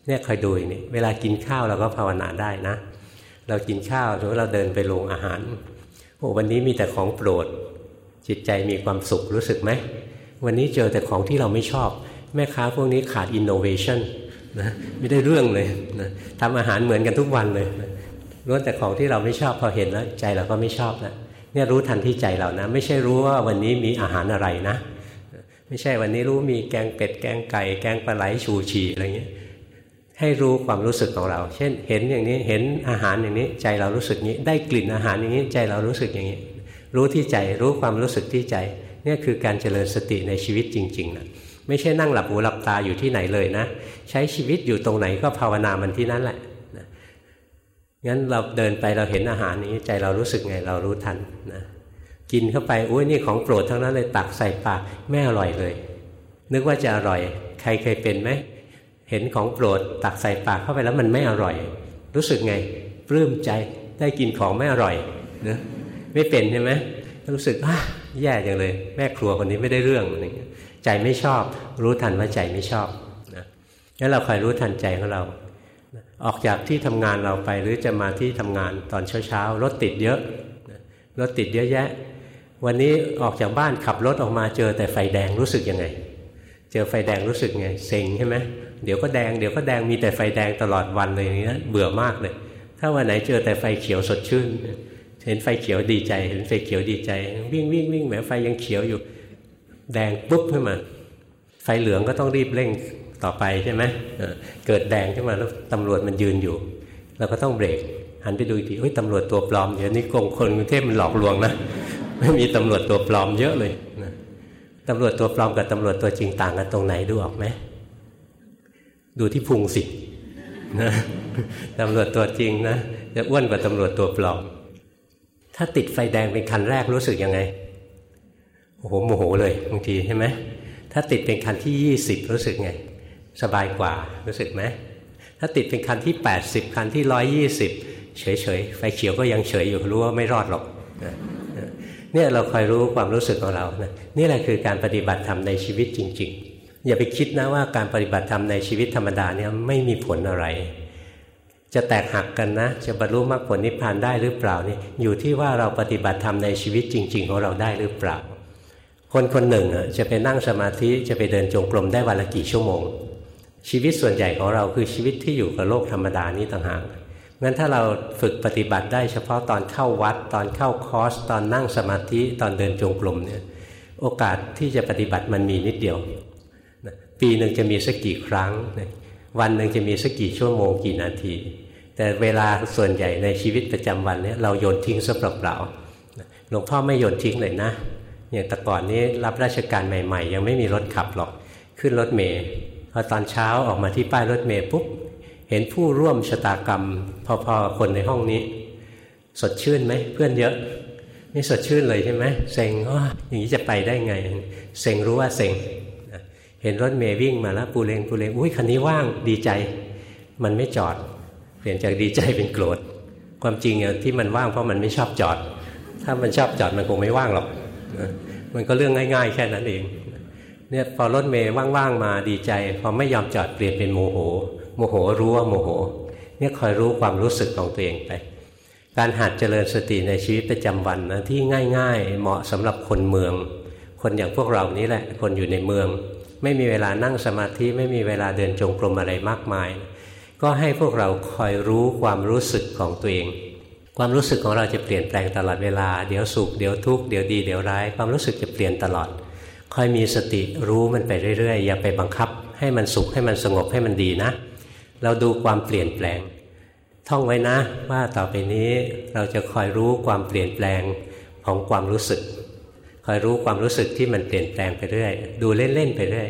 เนี่ยคอยดูนี่เวลากินข้าวเราก็ภาวนาได้นะ เรากินข้าวหรือเราเดินไปโรงอาหารโอ้วันนี้มีแต่ของโปรด จิตใจมีความสุขรู้สึกไหมวันนี้เจอแต่ของที่เราไม่ชอบ แม่ค้าพวกนี้ขาดอินโนเวชันนะไม่ได้เรื่องเลยนะทำอาหารเหมือนกันทุกวันเลย ล้วนแต่ของที่เราไม่ชอบพอเห็นแล้วใจเราก็ไม่ชอบนะเนี่ยรู้ทันที่ใจเรานะ ไม่ใช่รู้ว่าวันนี้มีอาหารอะไรนะ ไม่ใช่วันนี้รู้มีแกงเป็ดแกงไก่ แกงปลาไหลชูชีอะไรเงี้ยให้รู้ความรู้สึกของเรา เช่น เห็นอย่างนี้เห็นอาหารอย่างนี้ ใจเรารู้สึกนี้ ได้กลิ่นอาหารอย่างนี้ ใจเรารู้สึกอย่างนี้ รู้ที่ใจรู้ความรู้สึกที่ใจเนี่ยคือการเจริญสติในชีวิตจริงๆนะไม่ใช่นั่งหลับหูหลับตาอยู่ที่ไหนเลยนะ ใช้ชีวิตอยู่ตรงไหนก็ภาวนามันที่นั่นแหละ งั้นเราเดินไปเราเห็นอาหารนี้ใจเรารู้สึกไงเรารู้ทันนะกินเข้าไปอุ้ยนี่ของโปรดทั้งนั้นเลยตักใส่ปากไม่อร่อยเลย นึกว่าจะอร่อย ใครเคยเป็นไหมเห็นของโปรดตักใส่ปากเข้าไปแล้วมันไม่อร่อย รู้สึกไงปลื้มใจได้กินของไม่อร่อยนะไม่เป็นใช่ไหมรู้สึกแย่จังเลย แม่ครัวคนนี้ไม่ได้เรื่องอะไรเงี้ยใจไม่ชอบ รู้ทันว่าใจไม่ชอบนะงั้นเราคอยรู้ทันใจของเรา ออกจากที่ทำงานเราไปหรือจะมาที่ทำงานตอนเช้าๆรถติดเยอะรถติดเยอะแยะ วันนี้ออกจากบ้านขับรถออกมาเจอแต่ไฟแดงรู้สึกยังไง เจอไฟแดงรู้สึกไงเซ็งใช่ไหมเดี๋ยวก็แดงเดี๋ยวก็แดงมีแต่ไฟแดงตลอดวันเลยอย่างนี้เบื่อมากเลย ถ้าวันไหนเจอแต่ไฟเขียวสดชื่น เห็นไฟเขียวดีใจ เห็นไฟเขียวดีใจ วิ่งวิ่งวิ่งแหมไฟยังเขียวอยู่ แดงปุ๊บขึ้นมาไฟเหลืองก็ต้องรีบเร่ง ต่อไปใช่ไหมเกิดแดงขึ้นมาแล้วตำรวจมันยืนอยู่ เราก็ต้องเบรกหันไปดูอีกทีเฮ้ยตำรวจตัวปลอมเดี๋ยวนี้กงคนกรุงเทพมันหลอกลวงนะไม่มีตำรวจตัวปลอมเยอะเลยนะตำรวจตัวปลอมกับตำรวจตัวจริงต่างกันตรงไหนดูออกไหมดูที่พุงสินะตำรวจตัวจริงนะจะอ้วนกว่าตำรวจตัวปลอม ถ้าติดไฟแดงเป็นคันแรกรู้สึกยังไงโอ้โหโมโหเลยบางทีใช่ไหมถ้าติดเป็นคันที่ยี่สิบรู้สึกไง สบายกว่ารู้สึกไหมถ้าติดเป็นคันที่ 80 คันที่ 120 เฉยๆไฟเขียวก็ยังเฉยอยู่รู้ว่าไม่รอดหรอกเนี่ยเราคอยรู้ความรู้สึกของเรานะนี่แหละคือการปฏิบัติธรรมในชีวิตจริง ๆ อย่าไปคิดนะว่าการปฏิบัติธรรมในชีวิตธรรมดาเนี่ยไม่มีผลอะไร จะแตกหักกันนะ จะบรรลุมรรคผลนิพพานได้หรือเปล่านี่อยู่ที่ว่าเราปฏิบัติธรรมในชีวิตจริง ๆ ของเราได้หรือเปล่า คนคนหนึ่งจะไปนั่งสมาธิจะไปเดินจงกรมได้วันละกี่ชั่วโมง ชีวิตส่วนใหญ่ของเราคือชีวิตที่อยู่กับโลกธรรมดานี้ต่างหากงั้นถ้าเราฝึกปฏิบัติได้เฉพาะตอนเข้าวัด ตอนเข้าคอร์ส ตอนนั่งสมาธิตอนเดินจงกรมเนี่ยโอกาสที่จะปฏิบัติมันมีนิดเดียวปีหนึ่งจะมีสักกี่ครั้ง วันหนึ่งจะมีสักกี่ชั่วโมงกี่นาที แต่เวลาส่วนใหญ่ในชีวิตประจำวันเนี้เราโยนทิ้งซะเปล่าๆหลวงพ่อไม่โยนทิ้งเลยนะอย่างแต่ก่อนนี้รับราชการใหม่ ๆ ยังไม่มีรถขับหรอกขึ้นรถเมย์ อตอนเช้าออกมาที่ป้ายรถเมย์ปุ๊บเห็นผู้ร่วมชะตากรรม พอๆคนในห้องนี้ สดชื่นไหมเพื่อนเยอะ นี่สดชื่นเลยใช่ไหมเซ็งว่าอย่างนี้จะไปได้ไงเซ็งรู้ว่าเซ็งเห็นรถเมย์วิ่งมาแล้วปูเลงปูเลงอุ้ยคันนี้ว่างดีใจ มันไม่จอด เปลี่ยนจากดีใจเป็นโกรธความจริงที่มันว่างเพราะมันไม่ชอบจอด ถ้ามันชอบจอดมันคงไม่ว่างหรอกมันก็เรื่องง่าย ๆ แค่นั้นเอง เนี่ยพอรถเมย์ว่างๆมาดีใจ พอไม่ยอมจอดเปลี่ยนเป็นโมโห โมโหรู้ว่าโมโห เนี่ยคอยรู้ความรู้สึกของตัวเองไป การหัดเจริญสติในชีวิตประจำวันนะที่ง่าย ๆ เหมาะสำหรับคนเมือง คนอย่างพวกเรานี้แหละ คนอยู่ในเมือง ไม่มีเวลานั่งสมาธิไม่มีเวลาเดินจงกรมอะไรมากมาย ก็ให้พวกเราคอยรู้ความรู้สึกของตัวเองความรู้สึกของเราจะเปลี่ยนแปลงตลอดเวลา เดี๋ยวสุข เดี๋ยวทุกข์ เดี๋ยวดี เดี๋ยวร้าย ความรู้สึกจะเปลี่ยนตลอด คอยมีสติรู้มันไปเรื่อยๆ อย่าไปบังคับ ให้มันสุขให้มันสงบให้มันดีนะ เราดูความเปลี่ยนแปลง ท่องไว้นะ ว่าต่อไปนี้เราจะคอยรู้ความเปลี่ยนแปลงของความรู้สึก คอยรู้ความรู้สึกที่มันเปลี่ยนแปลงไปเรื่อย ดูเล่นๆไปเรื่อย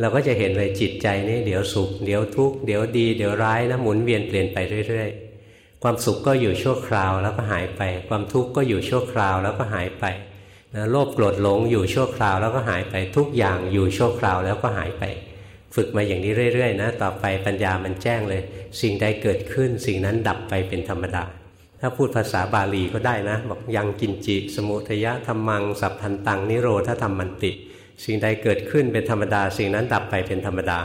เราก็จะเห็นเลยจิตใจนี้เดี๋ยวสุข เดี๋ยวทุกข์เดี๋ยวดีเดี๋ยวร้ายนะหมุนเวียนเปลี่ยนไปเรื่อยๆ ความสุขก็อยู่ชั่วคราวแล้วก็หายไป ความทุกข์ก็อยู่ชั่วคราวแล้วก็หายไป นะโลภโกรธหลงอยู่ชั่วคราวแล้วก็หายไปทุกอย่างอยู่ชั่วคราวแล้วก็หายไป ฝึกมาอย่างนี้เรื่อยๆนะต่อไปปัญญามันแจ้งเลย สิ่งใดเกิดขึ้น สิ่งนั้นดับไปเป็นธรรมดา ถ้าพูดภาษาบาลีก็ได้นะ บอกยังกินจิ สมุทยะธรรมัง สัพพันตัง นิโรธาธรรมมันติ สิ่งใดเกิดขึ้นเป็นธรรมดา สิ่งนั้นดับไปเป็นธรรมดา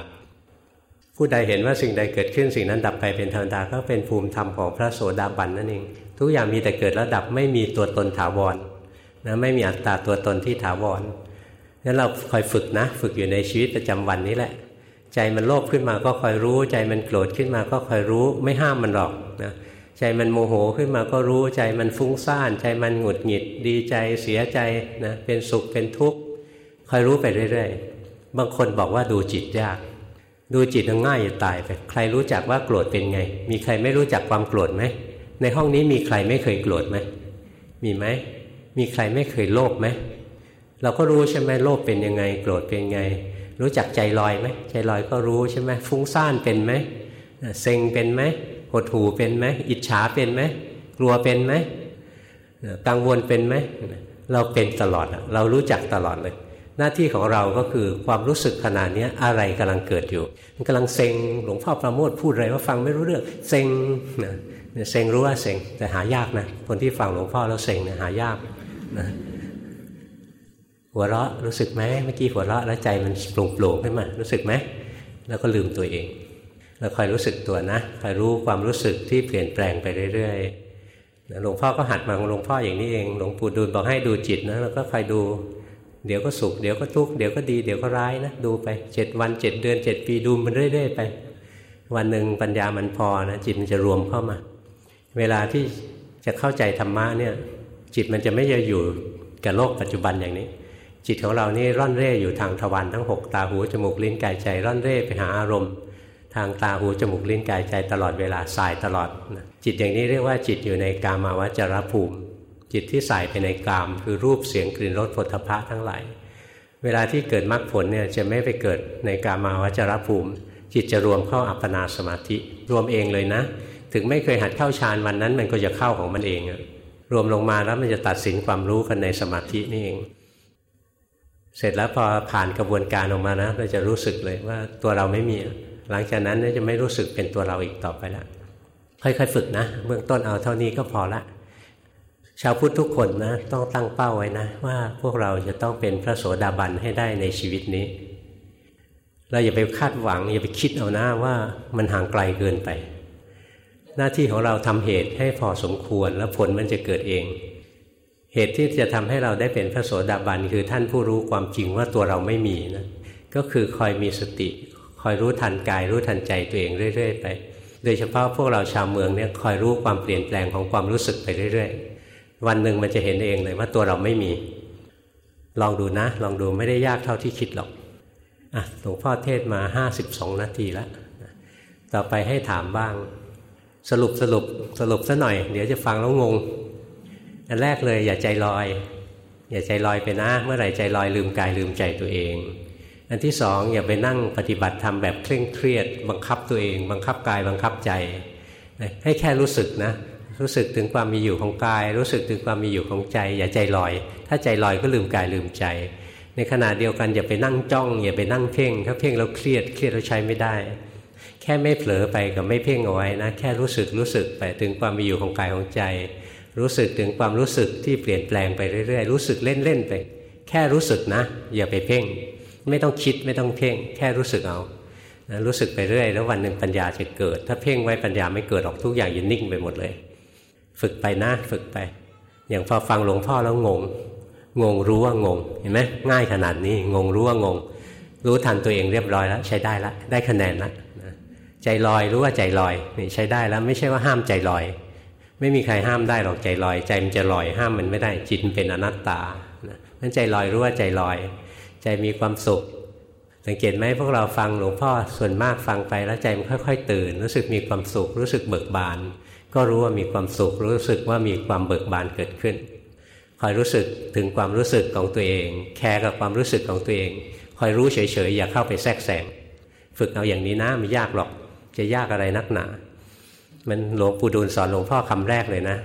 ผู้ใดเห็นว่าสิ่งใดเกิดขึ้นสิ่งนั้นดับไปเป็นธรรมดาก็เป็นภูมิธรรมของพระโสดาบันนั่นเองทุกอย่างมีแต่เกิดแล้วดับไม่มีตัวตนถาวร นะไม่มีอัตตาตัวตนที่ถาวรงั้นเราคอยฝึกนะ ฝึกอยู่ในชีวิตประจำวันนี้แหละ ใจมันโลภขึ้นมาก็คอยรู้ ใจมันโกรธขึ้นมาก็คอยรู้ ไม่ห้ามมันหรอกนะใจมันโมโหขึ้นมาก็รู้ ใจมันฟุ้งซ่าน ใจมันหงุดหงิด ดีใจเสียใจนะเป็นสุขเป็นทุกข์คอยรู้ไปเรื่อยๆ บางคนบอกว่าดูจิตยาก ดูจิตง่ายจะตายไปใครรู้จักว่าโกรธเป็นไง มีใครไม่รู้จักความโกรธไหมในห้องนี้มีใครไม่เคยโกรธไหมมีไหม มีใครไม่เคยโลภไหมเราก็รู้ใช่ไหมโลภเป็นยังไง โกรธเป็นยังไง รู้จักใจลอยไหมใจลอยก็รู้ใช่ไหมฟุ้งซ่านเป็นไหมเซ็งเป็นไหมหดหูเป็นไหมอิจฉาเป็นไหมกลัวเป็นไหมกังวลเป็นไหมเราเป็นตลอดเรารู้จักตลอดเลย หน้าที่ของเราก็คือความรู้สึกขนาดนี้อะไรกำลังเกิดอยู่ มันกำลังเซ็งหลวงพ่อประโมทพูดอะไรว่าฟังไม่รู้เรื่องเซ็งเซ็งรู้ว่าเซ็งแต่หายากนะคนที่ฟังหลวงพ่อแล้วเซ็งเนี่ยหายาก นะหัวเราะรู้สึกไหมเมื่อกี้หัวเราะแล้วใจมันโปร่งโปร่งขึ้นมา รู้สึกไหมแล้วก็ลืมตัวเอง เราคอยรู้สึกตัวนะคอยรู้ความรู้สึกที่เปลี่ยนแปลงไปเรื่อยๆหลวงพ่อก็หัดมาของหลวงพ่ออย่างนี้เอง หลวงปู่ดูลบอกให้ดูจิตนะแล้วก็คอยดู เดี๋ยวก็สุขเดี๋ยวก็ทุกข์เดี๋ยวก็ดีเดี๋ยวก็ร้ายนะดูไปเจ็ดวันเจ็ดเดือนเจ็ดปีดูมันเรื่อย ๆ ไป วันหนึ่งปัญญามันพอนะจิตมันจะรวมเข้ามา เวลาที่จะเข้าใจธรรมะเนี่ย จิตมันจะไม่จะอยู่กับโลกปัจจุบันอย่างนี้ จิตของเรานี่ร่อนเร่อยู่ทางทวารทั้ง 6 ตาหูจมูกลิ้นกายใจ ร่อนเร่ไปหาอารมณ์ ทางตาหูจมูกลิ้นกายใจตลอดเวลาสายตลอดจิตอย่างนี้เรียกว่าจิตอยู่ในกามาวจรภูมิ จิตที่สายไปในกาม คือรูปเสียงกลิ่นรสผลพะทั้งหลายเวลาที่เกิดมรรคผลเนี่ยจะไม่ไปเกิดในกามาวจรภูมิ จิตจะรวมเข้าอัปปนาสมาธิรวมเองเลยนะ ถึงไม่เคยหัดเข้าฌานวันนั้นมันก็จะเข้าของมันเองอะ รวมลงมาแล้วมันจะตัดสินความรู้กันในสมาธินี่เอง เสร็จแล้วพอผ่านกระบวนการออกมานะเราจะรู้สึกเลยว่าตัวเราไม่มี หลังจากนั้นจะไม่รู้สึกเป็นตัวเราอีกต่อไปล้วค่อยๆฝึกนะเบื้องต้นเอาเท่านี้ก็พอละชาวพุทธทุกคนนะต้องตั้งเป้าไว้นะ ว่าพวกเราจะต้องเป็นพระโสดาบันให้ได้ในชีวิตนี้ เราอย่าไปคาดหวัง อย่าไปคิดเอานะว่ามันห่างไกลเกินไป หน้าที่ของเราทำเหตุให้พอสมควร แล้วผลมันจะเกิดเอง เหตุที่จะทำให้เราได้เป็นพระโสดาบันคือท่านผู้รู้ความจริงว่าตัวเราไม่มีนะก็คือคอยมีสติ คอยรู้ทันกาย รู้ทันใจตัวเองเรื่อย ๆ ไป โดยเฉพาะพวกเราชาวเมืองเนี่ยคอยรู้ความเปลี่ยนแปลงของความรู้สึกไปเรื่อย ๆ วันหนึ่งมันจะเห็นเองเลยว่าตัวเราไม่มี ลองดูนะ ลองดูไม่ได้ยากเท่าที่คิดหรอกอะหลวงพ่อเทศมา52นาทีแล้วต่อไปให้ถามบ้าง สรุปสรุปสรุปซะหน่อย เดี๋ยวจะฟังแล้วงง อันแรกเลยอย่าใจลอย อย่าใจลอยไปนะ เมื่อไหร่ใจลอยลืมกายลืมใจตัวเอง อันที่สองอย่าไปนั่งปฏิบัติธรรมแบบเคร่งเครียด บังคับตัวเอง บังคับกายบังคับใจ ให้แค่รู้สึกนะ รู้สึกถึงความมีอยู่ของกาย รู้สึกถึงความมีอยู่ของใจ อย่าใจลอย ถ้าใจลอยก็ลืมกายลืมใจ ในขณะเดียวกันอย่าไปนั่งจ้อง อย่าไปนั่งเพ่ง ถ้าเพ่งแล้วเครียดเครียดแล้วใช้ไม่ได้ ค่ไม่เผลอไปกับไม่เพ่งเอาไว้นะแค่รู้สึกรู้สึกไปถึงความมีอยู่ของกายของใจ รู้สึกถึงความรู้สึกที่เปลี่ยนแปลงไปเรื่อยๆรู้สึกเล่นๆไป แค่รู้สึกนะ อย่าไปเพ่ง ไม่ต้องคิดไม่ต้องเพ่ง แค่รู้สึกเอานะรู้สึกไปเรื่อยแล้ววันหนึ่งปัญญาจะเกิด ถ้าเพ่งไว้ปัญญาไม่เกิดออกทุกอย่างยินนิ่งไปหมดเลย ฝึกไปนะฝึกไป อย่างพอฟังหลวงพ่อแล้วงง งงรู้ว่างงเห็นไหมง่ายขนาดนี้งงรู้ว่างง รู้ทันตัวเองเรียบร้อยแล้ว ใช้ได้แล้วได้คะแนนแล้ว ใจลอยรู้ว่าใจลอยนี่ใช้ได้แล้วไม่ใช่ว่าห้ามใจลอย ไม่มีใครห้ามได้หรอกใจลอย ใจมันจะลอยห้ามมันไม่ได้จิตเป็นอนัตตานั้นใจลอยรู้ว่าใจลอย ใจมีความสุข สังเกตไหมพวกเราฟังหลวงพ่อส่วนมากฟังไปแล้วใจมันค่อย ๆ ตื่น รู้สึกมีความสุข รู้สึกเบิกบาน ก็รู้ว่ามีความสุข รู้สึกว่ามีความเบิกบานเกิดขึ้นคอยรู้สึกถึงความรู้สึกของตัวเอง แคร์กับความรู้สึกของตัวเองคอยรู้เฉยๆอย่าเข้าไปแทรกแซงฝึกเอาอย่างนี้นะไม่ยากหรอก จะยากอะไรนักหนา มันหลวงปู่ดูลสอนหลวงพ่อคำแรกเลยนะ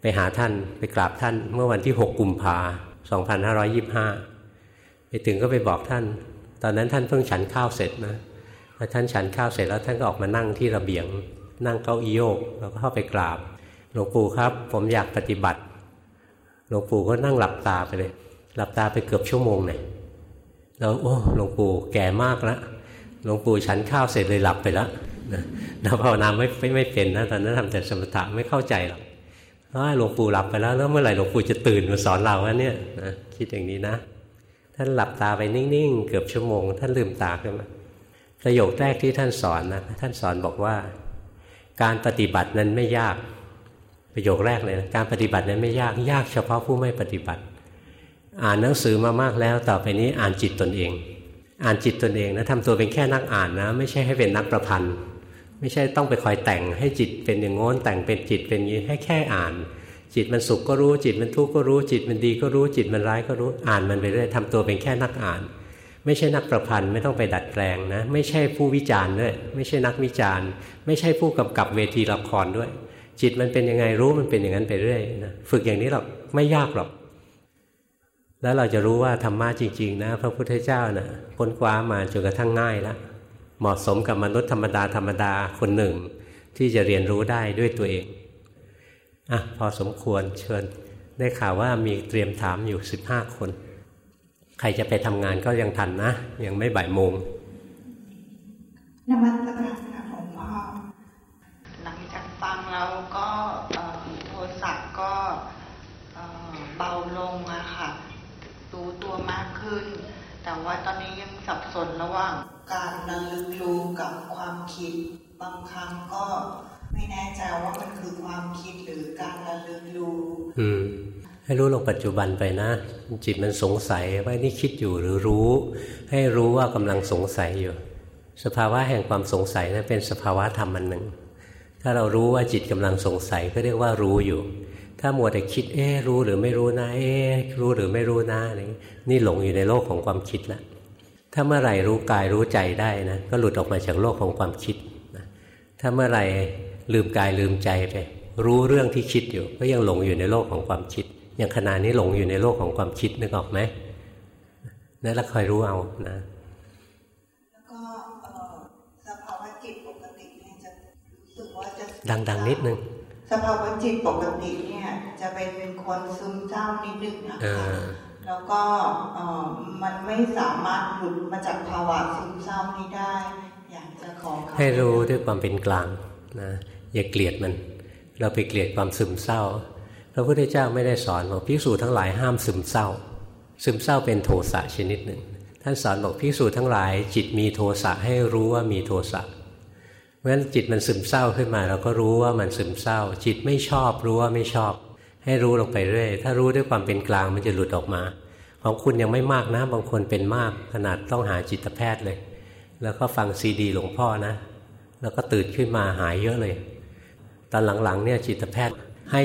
ไปหาท่านไปกราบท่าน เมื่อวันที่ 6 กุมภาพันธ์2525 ไปถึงก็ไปบอกท่าน ตอนนั้นท่านเพิ่งฉันข้าวเสร็จนะพอท่านฉันข้าวเสร็จแล้วท่านก็ออกมานั่งที่ระเบียง นั่งเก้าอี้โยกแล้วก็เข้าไปกราบ หลวงปู่ครับ ผมอยากปฏิบัติ หลวงปู่ก็นั่งหลับตาไปเลย หลับตาไปเกือบชั่วโมงเลยแล้วโอ้หลวงปู่แก่มากแล้ว หลวงปู่ฉันข้าวเสร็จเลยหลับไปแล้วนะภาวนาไม่ไม่ไม่เป็นนะตอนนั้นทำแต่สมถะไม่เข้าใจหรอกหลวงปู่หลับไปแล้วแล้วเมื่อไหร่หลวงปู่จะตื่นมาสอนเราวะเนี่ยนะคิดอย่างนี้นะ ท่านหลับตาไปนิ่งๆ เกือบชั่วโมง ท่านลืมตาขึ้นมาประโยคแรกที่ท่านสอนนะท่านสอนบอกว่า การปฏิบัตินั้นไม่ยากประโยคแรกเลยนะการปฏิบัตินั้นไม่ยากยากเฉพาะผู้ไม่ปฏิบัติ อ่านหนังสือมามากแล้วต่อไปนี้อ่านจิตตนเอง อ่านจิตตนเองนะทำตัวเป็นแค่นักอ่านนะ ไม่ใช่ให้เป็นนักประพันธ์ ไม่ใช่ต้องไปคอยแต่งให้จิตเป็นอย่างงน้นแต่งเป็นจิตเป็นอย่างนี้ให้แค่อ่าน จิตมันสุขก็รู้จิตมันทุกข์ก็รู้จิตมันดีก็รู้จิตมันร้ายก็รู้อ่านมันไปเรื่อยทำตัวเป็นแค่นักอ่าน ไม่ใช่นักประพันธ์ไม่ต้องไปดัดแปลงนะ ไม่ใช่ผู้วิจารณ์ด้วยไม่ใช่นักวิจารณ์ ไม่ใช่ผู้กำกับเวทีละครด้วย จิตมันเป็นยังไงรู้มันเป็นอย่างนั้นไปเรื่อยนะฝึกอย่างนี้หรอกไม่ยากหรอก แล้วเราจะรู้ว่าธรรมะจริงๆนะพระพุทธเจ้านะ่ะค้นคว้ามาจนกระทั่งง่ายแล้วเหมาะสมกับมนุษย์ธรรมดาธรรมดาคนหนึ่ง ที่จะเรียนรู้ได้ด้วยตัวเองอะพอสมควรเชิญได้ข่าวว่ามีเตรียมถามอยู่สิบห้าคน ใครจะไปทำงานก็ยังทันนะ ยังไม่บ่ายโมงนมัสการค่ะหลวงพ่อหลังจากฟังเราก็โทรศัพท์ก็เบาลงอะค่ะรู้ตัวมากขึ้น แต่ ว่าตอนนี้ยังสับสนระหว่าง การระลึกรู้กับความคิด บางครั้งก็ไม่แน่ใจว่ามันคือความคิดหรือการระลึกรู้อืมให้รู้ลงปัจจุบันไปนะ จิตมันสงสัยว่านี่คิดอยู่หรือรู้ ให้รู้ว่ากำลังสงสัยอยู่ สภาวะแห่งความสงสัยนะั้นเป็นสภาวะธรรมอันหนึ่ง ถ้าเรารู้ว่าจิตกำลังสงสัยก็เรียกว่ารู้อยู่ ถ้ามัวแต่คิดเอ๊รู้หรือไม่รู้นะเอ๊รู้หรือไม่รู้นะอะไรนี่หลงอยู่ในโลกของความคิดแล้วถ้าเมื่อไหร่รู้กายรู้ใจได้นะก็หลุดออกมาจากโลกของความคิดนะถ้าเมื่อไหร่ลืมกายลืมใจไป รู้เรื่องที่คิดอยู่ ก็ยังหลงอยู่ในโลกของความคิด อย่างขณะนี้หลงอยู่ในโลกของความคิดนึกออกไหมนั่นแล้วคอยรู้เอานะแล้วก็สภาวะจิตปกติเนี่ยจะรู้สึกว่าจะดังๆนิดนึง สภาวะจิตปกติเนี่ย จะเป็นคนซึมเศร้านิดนึงนะคะแล้วก็มันไม่สามารถหลุดมาจากภาวะซึมเศร้านี้ได้ อยากจะขอให้รู้ด้วยความเป็นกลางนะอย่าเกลียดมัน เราไปเกลียดความซึมเศร้าพระพุทธเจ้าไม่ได้สอนบอกพิสูจทั้งหลายห้ามซึมเศร้า ซึมเศร้าเป็นโทสะชนิดหนึ่ง ท่านสอนบอกพิสูจทั้งหลาย จิตมีโทสะให้รู้ว่ามีโทสะเเพราะฉะนั้นจิตมันซึมเศร้าขึ้นมา เราก็รู้ว่ามันซึมเศร้า จิตไม่ชอบรู้ว่าไม่ชอบ ให้รู้ลงไปเรื่อย ถ้ารู้ด้วยความเป็นกลางมันจะหลุดออกมา ของคุณยังไม่มากนะ บางคนเป็นมากขนาดต้องหาจิตแพทย์เลย แล้วก็ฟังซีดีหลวงพ่อนะ แล้วก็ตื่นขึ้นมาหายเยอะเลย ตอนหลังๆเนี่ยจิตแพทย์ให้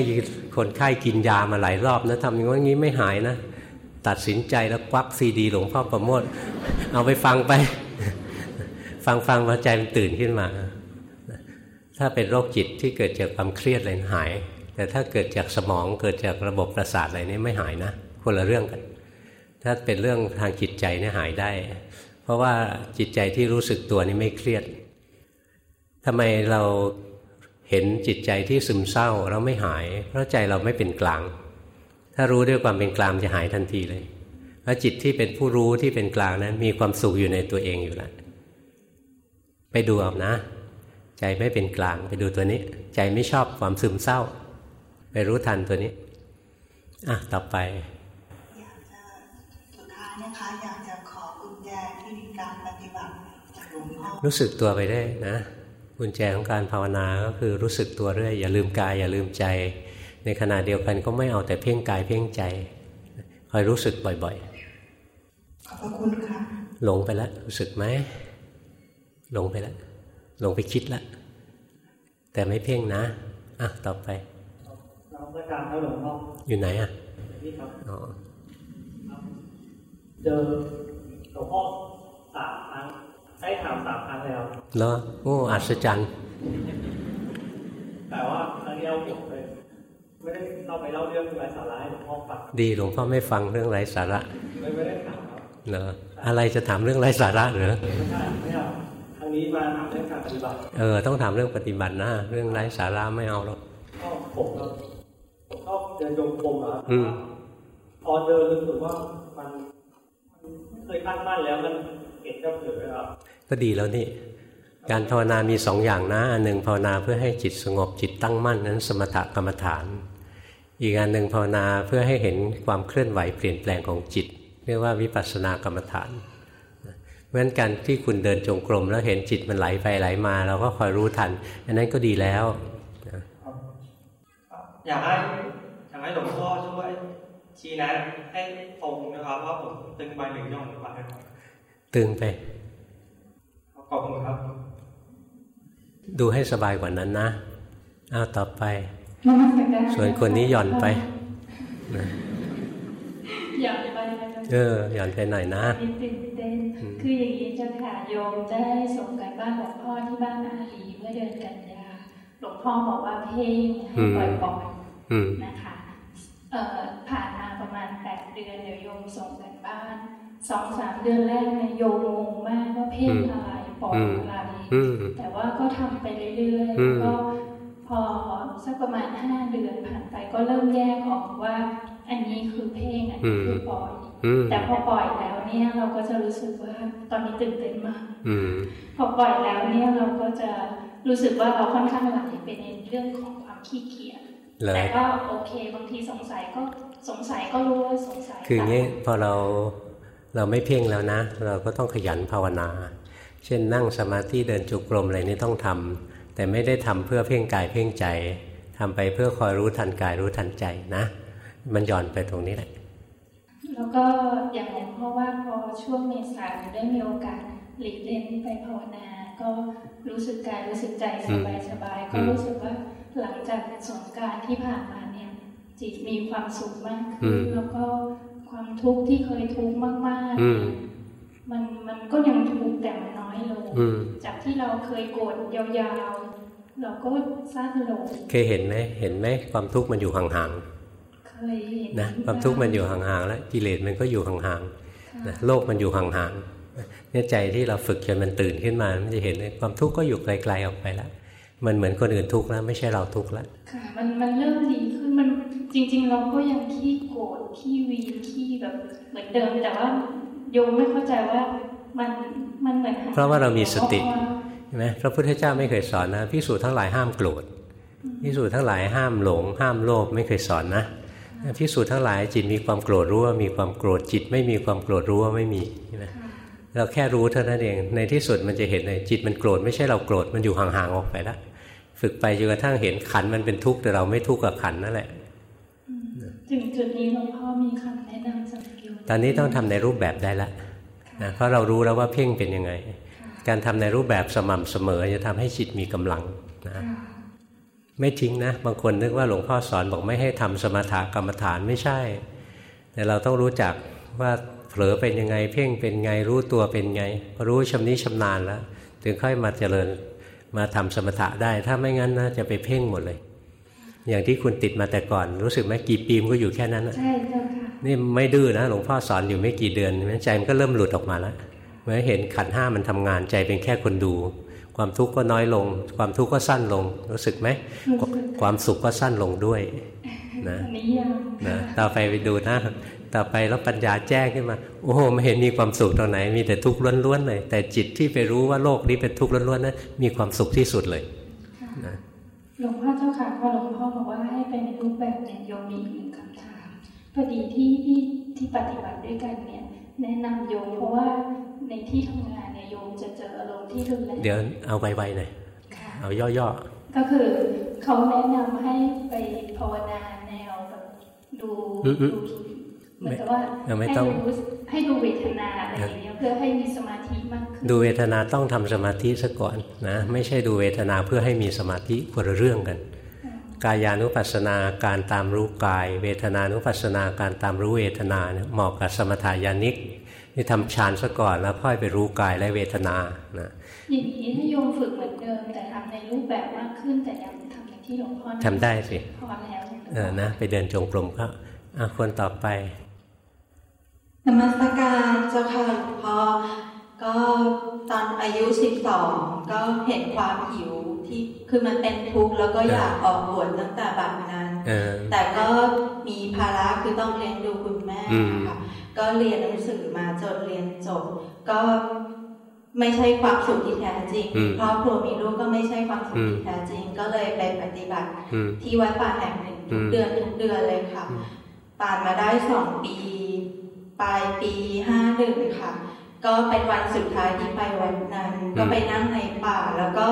คนไข้กินยามาหลายรอบนะทำอย่างนี้ไม่หายนะ ตัดสินใจแล้วควักซีดีหลวงพ่อประโมทเอาไปฟังไป ฟังฟังมาใจมันตื่นขึ้นมา ถ้าเป็นโรคจิตที่เกิดจากความเครียดอะไรหาย แต่ถ้าเกิดจากสมองเกิดจากระบบประสาทอะไรนี่ไม่หายนะ คนละเรื่องกัน ถ้าเป็นเรื่องทางจิตใจนี่หายได้ เพราะว่าจิตใจที่รู้สึกตัวนี่ไม่เครียดทำไมเราเห็นจิตใจที่ซึมเศร้าเราไม่หาย เพราะใจเราไม่เป็นกลาง ถ้ารู้ด้วยความเป็นกลางจะหายทันทีเลยเพราะจิตที่เป็นผู้รู้ที่เป็นกลางนั้นมีความสุขอยู่ในตัวเองอยู่แล้วไปดูเอานะ ใจไม่เป็นกลางไปดูตัวนี้ ใจไม่ชอบความซึมเศร้า ไปรู้ทันตัวนี้ อะ ต่อไปอยากจะสุดท้ายนะคะอยากจะขอกุญแจที่มีการปฏิบัติจากหลวงพ่อรู้สึกตัวไปได้นะกุญแจของการภาวนาก็คือรู้สึกตัวเรื่อยอย่าลืมกายอย่าลืมใจ ในขณะเดียวกันก็ไม่เอาแต่เพ่งกายเพ่งใจคอยรู้สึกบ่อยขอบพระคุณค่ะๆหลงไปแล้วรู้สึกไหมหลงไปแล้วห ลงไปคิดแล้วแต่ไม่เพ่งนะ อะ ต่อไปน้องประการครับหลวงพ่ออยู่ไหนอะนี่ครับอ๋อเจอหลวงพ่อสามครั้งได้ถามสามครั้งแล้วแล้วโอ้อัศจรรย์แต่ว่าครั้งเดียวผมเลยไม่ได้เข้าไปเล่าเรื่องไร้สาระให้หลวงพ่อฟังดีหลวงพ่อไม่ฟังเรื่องไร้สาระไม่ไม่ได้ถามครับเหรออะไรจะถามเรื่องไร้สาระเหรอไม่ใช่ไม่เอาครั้ง นี้มาถามเรื่องการปฏิบัติ เออ ต้องถามเรื่องปฏิบัตินะ เรื่องไร้สาระไม่เอาหรอกก็ผมก็ผมก็เดินโยงกลมอะครับอืมพอเดินรู้สึกว่ามันมันไม่เคยตั้งมั่นแล้วมันเห็นก็เผลอครับก็ดีแล้วนี่การภาวนามีสองอย่างนะ อันหนึ่งภาวนาเพื่อให้จิตสงบจิตตั้งมั่นนั้นสมถกรรมฐาน อีกอันหนึ่งภาวนาเพื่อให้เห็นความเคลื่อนไหวเปลี่ยนแปลงของจิต เรียกว่าวิปัสสนากรรมฐาน เพราะฉะนั้นการที่คุณเดินจงกรมแล้วเห็นจิตมันไหลไปไหลมา เราก็คอยรู้ทันอันนั้นก็ดีแล้วนะอยากให้อยากให้หลวงพ่อช่วยชี้แนะให้ตรงนะครับว่าผมตึงไปหรือย่องไปครับตึงไปขอบคุณครับ ดูให้สบายกว่านั้นนะอ้าวต่อไปนมัสการส่วนคนนี้หย่อนไปนะ หย่อนไปนะคะเออหย่อนไปหน่อยนะนิดตื่นเต้นคืออย่างนี้เจ้าค่ะโยมได้ส่งกันบ้านหลวงพ่อที่บ้านอาลีเมื่อเดือนกันยาหลวงพ่อบอกว่าเพ่งให้ปล่อยปล่อยอืมนะคะเอ่อผ่านมาประมาณแปดเดือนเดี๋ยวโยมส่งกันบ้านสองสามเดือนแรกเนี่ยโยมงงมากว่าเพ่งอะไรปล่อยอะไรอืมแต่ว่าก็ทำไปเรื่อยอืมๆก็พอสักประมาณห้าเดือนผ่านไปก็เริ่มแยกออกว่า อันนี้คือเพ่งอันนี้คือปล่อยอืมแต่พอปล่อยแล้วเนี่ยเราก็จะรู้สึกว่าตอนนี้ตื่นเต้นมากอืมพอปล่อยแล้วเนี่ยเราก็จะรู้สึกว่าเราค่อนข้างไหลไปในเรื่องของความขี้เกียจเลยแต่ก็โอเคบางทีสงสัยก็สงสัยก็รู้ว่าสงสัยคืออย่างนี้พอเราเราไม่เพ่งแล้วนะ เราก็ต้องขยันภาวนา เช่นนั่งสมาธิเดินจุกรมอะไรนี่ต้องทำแต่ไม่ได้ทำเพื่อเพ่งกายเพ่งใจทำไปเพื่อคอยรู้ทันกายรู้ทันใจนะ มันหย่อนไปตรงนี้แหละ แล้วก็อย่างหลวงพ่อว่าพอช่วงเมษาได้มีโอกาสหลีกเล่นไปภาวนา ก็รู้สึกกายรู้สึกใจสบายสบายๆก็รู้สึกว่าหลังจากสงกรารที่ผ่านมาเนี่ย จิตมีความสุขมากอืขึ้นมแล้วก็ความทุกข์ที่เคยทุกข์มากอืมๆมันมันก็ยังทุกข์แต่มันน้อยลงอืมจากที่เราเคยโกรธยาวๆ เราก็สั้นลงเคยเห็นไหมเห็นไหมความทุกข์มันอยู่ห่างเคยเห็ นๆนะความทุกข์มันอยู่ห่างๆแล้วกิเลสมันก็อยู่ห่างๆนะโลกมันอยู่ห่างๆเนี่ยใจที่เราฝึกจนมันตื่นขึ้นมา มันจะเห็นเลยความทุกข์ก็อยู่ไกลๆออกไปแล้วมันเหมือนคนอื่นทุกข์แล้วไม่ใช่เราทุกข์แล้วค่ะมันมันเริ่มดีขึ้นมันจริง ๆ เราก็ยังขี้โกรธขี้วีนขี้แบบเหมือนเดิมแต่ว่าโยมไม่เข้าใจว่ามันมันเหมือนหยเพราะว่าเรามีสติเพราะว่าใช่ไหมพระพุทธเจ้าไม่เคยสอนนะพิสูจน์ทั้งหลายห้ามโกรธพิสูจน์ทั้งหลายห้ามหลง ห้ามโลภไม่เคยสอนนะ พิสูจน์ทั้งหลายจิตมีความโกรธรู้ว่ามีความโกรธจิต ไม่มีความโกรธรู้ว่าไม่มีใช่ไหมค่ะเราแค่รู้เท่านั้นเองในที่สุดมันจะเห็นเลยจิตมันโกรธไม่ใช่เราโกรธมันอยู่ห่างๆออกไปแล้วฝึกไปจนกระทั่งเห็นขันมันเป็นทุกข์แต่เราไม่ทุกข์กับขันนั่นแหละถึงจุดนี้หลวงพ่อมีคำแนะนำสำหรับโยมตอนนี้ต้องทำในรูปแบบได้แล้วนะเพราะเรารู้แล้วว่าเพ่งเป็นยังไง การทำในรูปแบบสม่ำเสมอจะทำให้จิตมีกำลังนะค่ะ ไม่ทิ้งนะ บางคนนึกว่าหลวงพ่อสอนบอกไม่ให้ทำสมถะกรรมฐานไม่ใช่ แต่เราต้องรู้จักว่าเผลอเป็นยังไง เพ่งเป็นไงรู้ตัวเป็นไง รู้ชำนิชำนาญแล้ว ถึงค่อยมาเจริญมาทำสมถะได้ ถ้าไม่งั้นนะจะไปเพ่งหมดเลย อย่างที่คุณติดมาแต่ก่อน รู้สึกไหมกี่ปีมันก็อยู่แค่นั้นใช่เจ้าค่ะนี่ไม่ดื้อนะหลวงพ่อสอนอยู่ไม่กี่เดือนใจมันก็เริ่มหลุดออกมาแล้วเมื่อเห็นขันห้ามันทำงานใจเป็นแค่คนดู ความทุกข์ก็น้อยลง ความทุกข์ก็สั้นลง รู้สึกไหม ความสุขก็สั้นลงด้วยนะนะต่อไปไปดูนะ ต่อไปแล้วปัญญาแจ้งขึ้นมา โอ้โหไม่เห็นมีความสุขตรงไหน มีแต่ทุกข์ล้วนๆเลย แต่จิตที่ไปรู้ว่าโลกนี้เป็นทุกข์ล้วนๆนั้นมีความสุขที่สุดเลยนะหลวงพ่อเจ้าค่ะพอหลวงพ่อบอกว่าให้ไปในรูปแบบเนี่ยโยมมีหนึ่งคำถามพอดีที่ที่ที่ปฏิบัติด้วยกันเนี่ย แนะนำโยมเพราะว่าในที่ทำงานเนี่ ยโยมจะเจออารมณ์ที่รุนแรงเดี๋ยวเอาไวๆหน่อยเอาย่อๆ ก็คือเขาแนะนำให้ไปภาวนาแนวแบบดูดูเหมือนกับว่าให้ดูให้ดูเวทนาอะไรอย่างเงี้ยเพื่อให้มีสมาธิมากขึ้นดูเวทนาต้องทำสมาธิซะก่อนนะไม่ใช่ดูเวทนาเพื่อให้มีสมาธิคนละเรื่องกัน กายานุปัสสนาการตามรู้กาย เวทนานุปัสสนาการตามรู้เวทนาเหมาะกับสมถายานิก นี่ทำฌานซะก่อนแล้วค่อยไปรู้กายและเวทนานะอย่างนี้ถ้าโยมฝึกเหมือนเดิม แต่ทำในรูปแบบมากขึ้นแต่ยังทำอย่างที่หลวงพ่อทำได้สิพอแล้วเออนะไปเดินจงกรมก็คนต่อไปนมัสการเจ้าค่ะหลวงพ่อก็ตอนอายุสิบสองก็เห็นความหิวที่คือมันเป็นทุกข์แล้วก็อยากออกบวชตั้งแต่บัดนั้นแต่ก็มีภาระคือต้องเลี้ยงดูคุณแม่ค่ะ ก็เรียนหนังสือมาจนเรียนจบ ก็ไม่ใช่ความสุขที่แท้จริงครอบครัวมีลูกก็ไม่ใช่ความสุขที่แท้จริง ก็เลยไปปฏิบัติที่วัดป่าแห่งหนึ่งทุกเดือนทุกเดือนเลยค่ะผ่านมาได้สองปีปลายปีห้าหนึ่งค่ะ ก็เป็นวันสุดท้ายที่ไปวันนั้น ก็ไปนั่งในป่าแล้วก็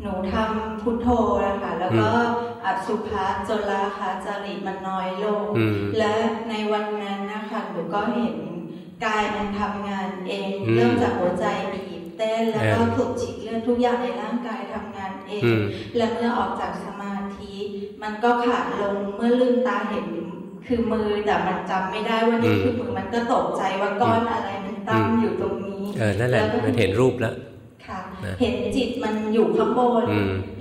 หนูทำพุทโธนะคะแล้วก็ อัดสุภาจนราคาจริตมันน้อยลง และในวันนั้นนะคะหนูก็เห็นกายมันทำงานเองเริ่มจากหัวใจบีบเต้นแล้วก็ฝึกฉีดเลือดทุกอย่างในร่างกายทำงานเอง และเมื่อออกจากสมาธิ มันก็ขาดลงเมื่อลืมตาเห็นคือมือแต่มันจำไม่ได้ว่านี่คือมือมันก็ตกใจว่าก้อนอะไรมันตั้งอยู่ตรงนี้เออนั่นแหละมันเห็นรูปแล้ว ค่ะเห็นจิตมันอยู่ข้างบน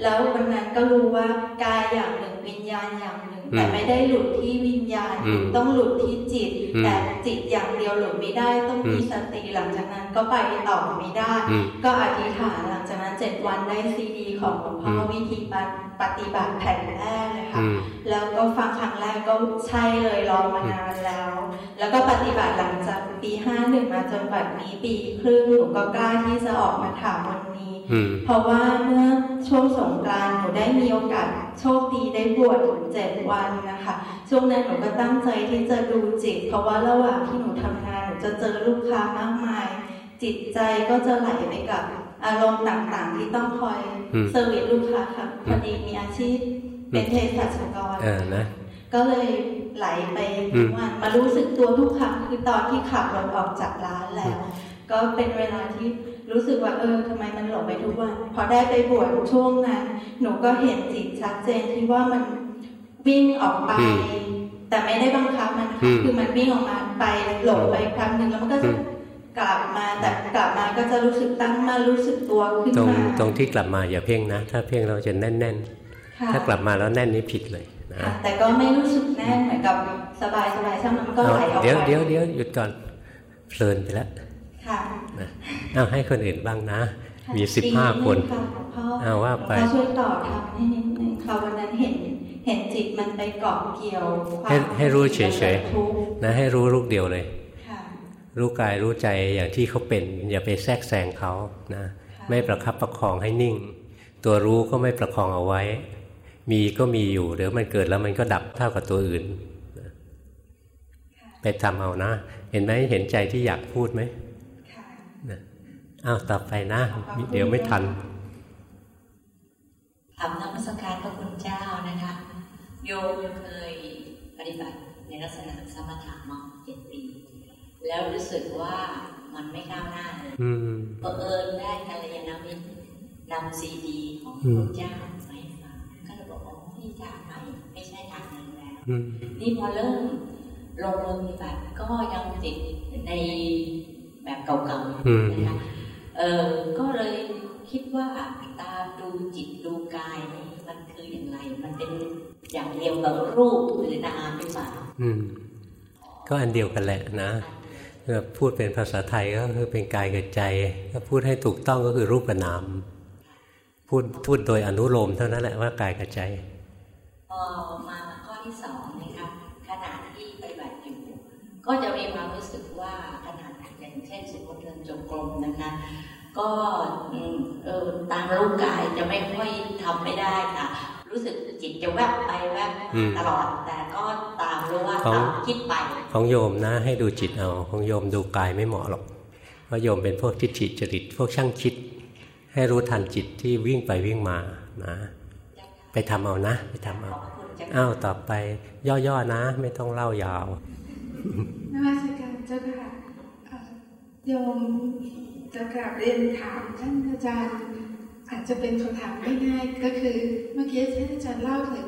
แล้ววันนั้นก็รู้ว่ากายอย่างหนึ่งวิญญาณอย่างหนึ่ง แต่ไม่ได้หลุดที่วิญญาณ ต้องหลุดที่จิต แต่จิตอย่างเดียวหลุดไม่ได้ต้องมีสติหลังจากนั้นก็ไปต่อไม่ได้ ก็อธิษฐานหลังจากนั้นเจ็ดวันได้ซีดี ของหลวงพ่อวิธีปฏิบัติแผ่นแรกเลยค่ะแล้วก็ฟังครั้งแรกก็ใช่เลยรอมานานแล้ว แล้วก็ปฏิบัติหลังจากปีห้าหนึ่งมาจนบัดนี้ปีครึ่งหนูก็กล้าที่จะออกมาถามวันนี้ เพราะว่าเมื่อช่วงสงกรานต์หนูได้มีโอกาสโชคดีได้บวชถึงเจ็ดวันนะคะ ช่วงนั้นหนูก็ตั้งใจที่จะดูจิต เพราะว่าระหว่างที่หนูทำงานหนูจะเจอลูกค้ามากมาย จิตใจก็จะไหลไปกับอารมณ์ต่างๆ ที่ต้องคอยเซอร์วิสลูกค้าค่ะพอดีมีอาชีพเป็นเภสัชกรก็เลยไหลไปทุกวันมารู้สึกตัวทุกครั้งคือตอนที่ขับรถออกจากร้านแล้ว ก็เป็นเวลาที่ รู้สึกว่าเออทำไมมันหลงไปทุกวัน พอได้ไปบวชช่วงนั้น หนูก็เห็นจิตชัดเจนที่ว่ามันวิ่งออกไป แต่ไม่ได้บังคับมันคือมันวิ่งออกมาไปหลงไปครั้งหนึ่งแล้วมันก็จะกลับมาแต่กลับมาก็จะรู้สึกตั้งมารู้สึกตัวขึ้นมาตรงตรงที่กลับมาอย่าเพ่งนะ ถ้าเพ่งเราจะแน่นแน่นถ้ากลับมาแล้วแน่นนี้ผิดเลยนะแต่ก็ไม่รู้สึกแน่นเหมือนกับสบายสบายช่างมันก็ไหลออกไปเดี๋ยวเดี๋ยวเดี๋ยวหยุดก่อนเพลินไปแล้ว ค่ะเอาให้คนอื่นบ้างนะ มีสิบห้าคนเอาว่าไปช่วยต่อทำให้นิดนึงค่ะวันนั้นเห็นเห็นจิตมันไปเกาะเกี่ยวให้ให้รู้เฉยๆนะให้รู้ลูกเดียวเลยรู้กายรู้ใจอย่างที่เขาเป็น อย่าไปแทรกแซงเขานะไม่ประคับประคองให้นิ่ง ตัวรู้ก็ไม่ประคองเอาไว้ มีก็มีอยู่เดี๋ยวมันเกิดแล้วมันก็ดับเท่ากับตัวอื่น ไปทำเอานะ เห็นไหมเห็นใจที่อยากพูดไหม อ้าวต่อไปนะ เดี๋ยวไม่ทันทำนมัสการพระคุณเจ้านะคะ โยมเคยปฏิบัติในลักษณะสมถะมาเจ็ดปี แล้วรู้สึกว่ามันไม่ก้าวหน้าเลยบังเอิญได้กัลยาณมิตรนำซีดีของพระเจ้ามาให้ฟังก็เลยบอกว่าพี่ทางใหม่ไม่ใช่ทางนี้แล้ว นี่พอเริ่มลงมือปฏิบัติก็ยังติดในแบบเก่าๆนะคะ เออก็เลยคิดว่าตาดูจิตดูกายนี่มันคืออย่างไร มันเป็นอย่างเดียวกับรูปหรือนามหรือเปล่าอืม ก็อันเดียวกันแหละนะพูดเป็นภาษาไทยก็คือเป็นกายกับใจถ้าพูดให้ถูกต้องก็คือรูปกับนาม พูดพูดโดยอนุโลมเท่านั้นแหละว่ากายกับใจพอมาข้อที่สองนะคะขณะที่ปฏิบัติอยู่ก็จะมีความรู้สึก จงกรมนะคะ ก็เออตามรูปกายจะไม่ค่อยทำไม่ได้ค่ะ รู้สึกจิตจะแวบไปแวบตลอด แต่ก็ตามรู้ว่าตามคิดไป ของโยมนะให้ดูจิตเอา ของโยมดูกายไม่เหมาะหรอกเพราะโยมเป็นพวกทิฏฐิจริตพวกช่างคิด ให้รู้ทันจิตที่วิ่งไปวิ่งมานะไปทำเอานะ ไปทำเอาอ้าวต่อไปย่อๆนะ ไม่ต้องเล่ายาวนวัตการเจ้าค่ะ โยมจะกราบเรียนถามท่านอาจารย์อาจจะเป็นคำถามง่ายๆก็คือ เมื่อกี้ที่อาจารย์เล่าถึง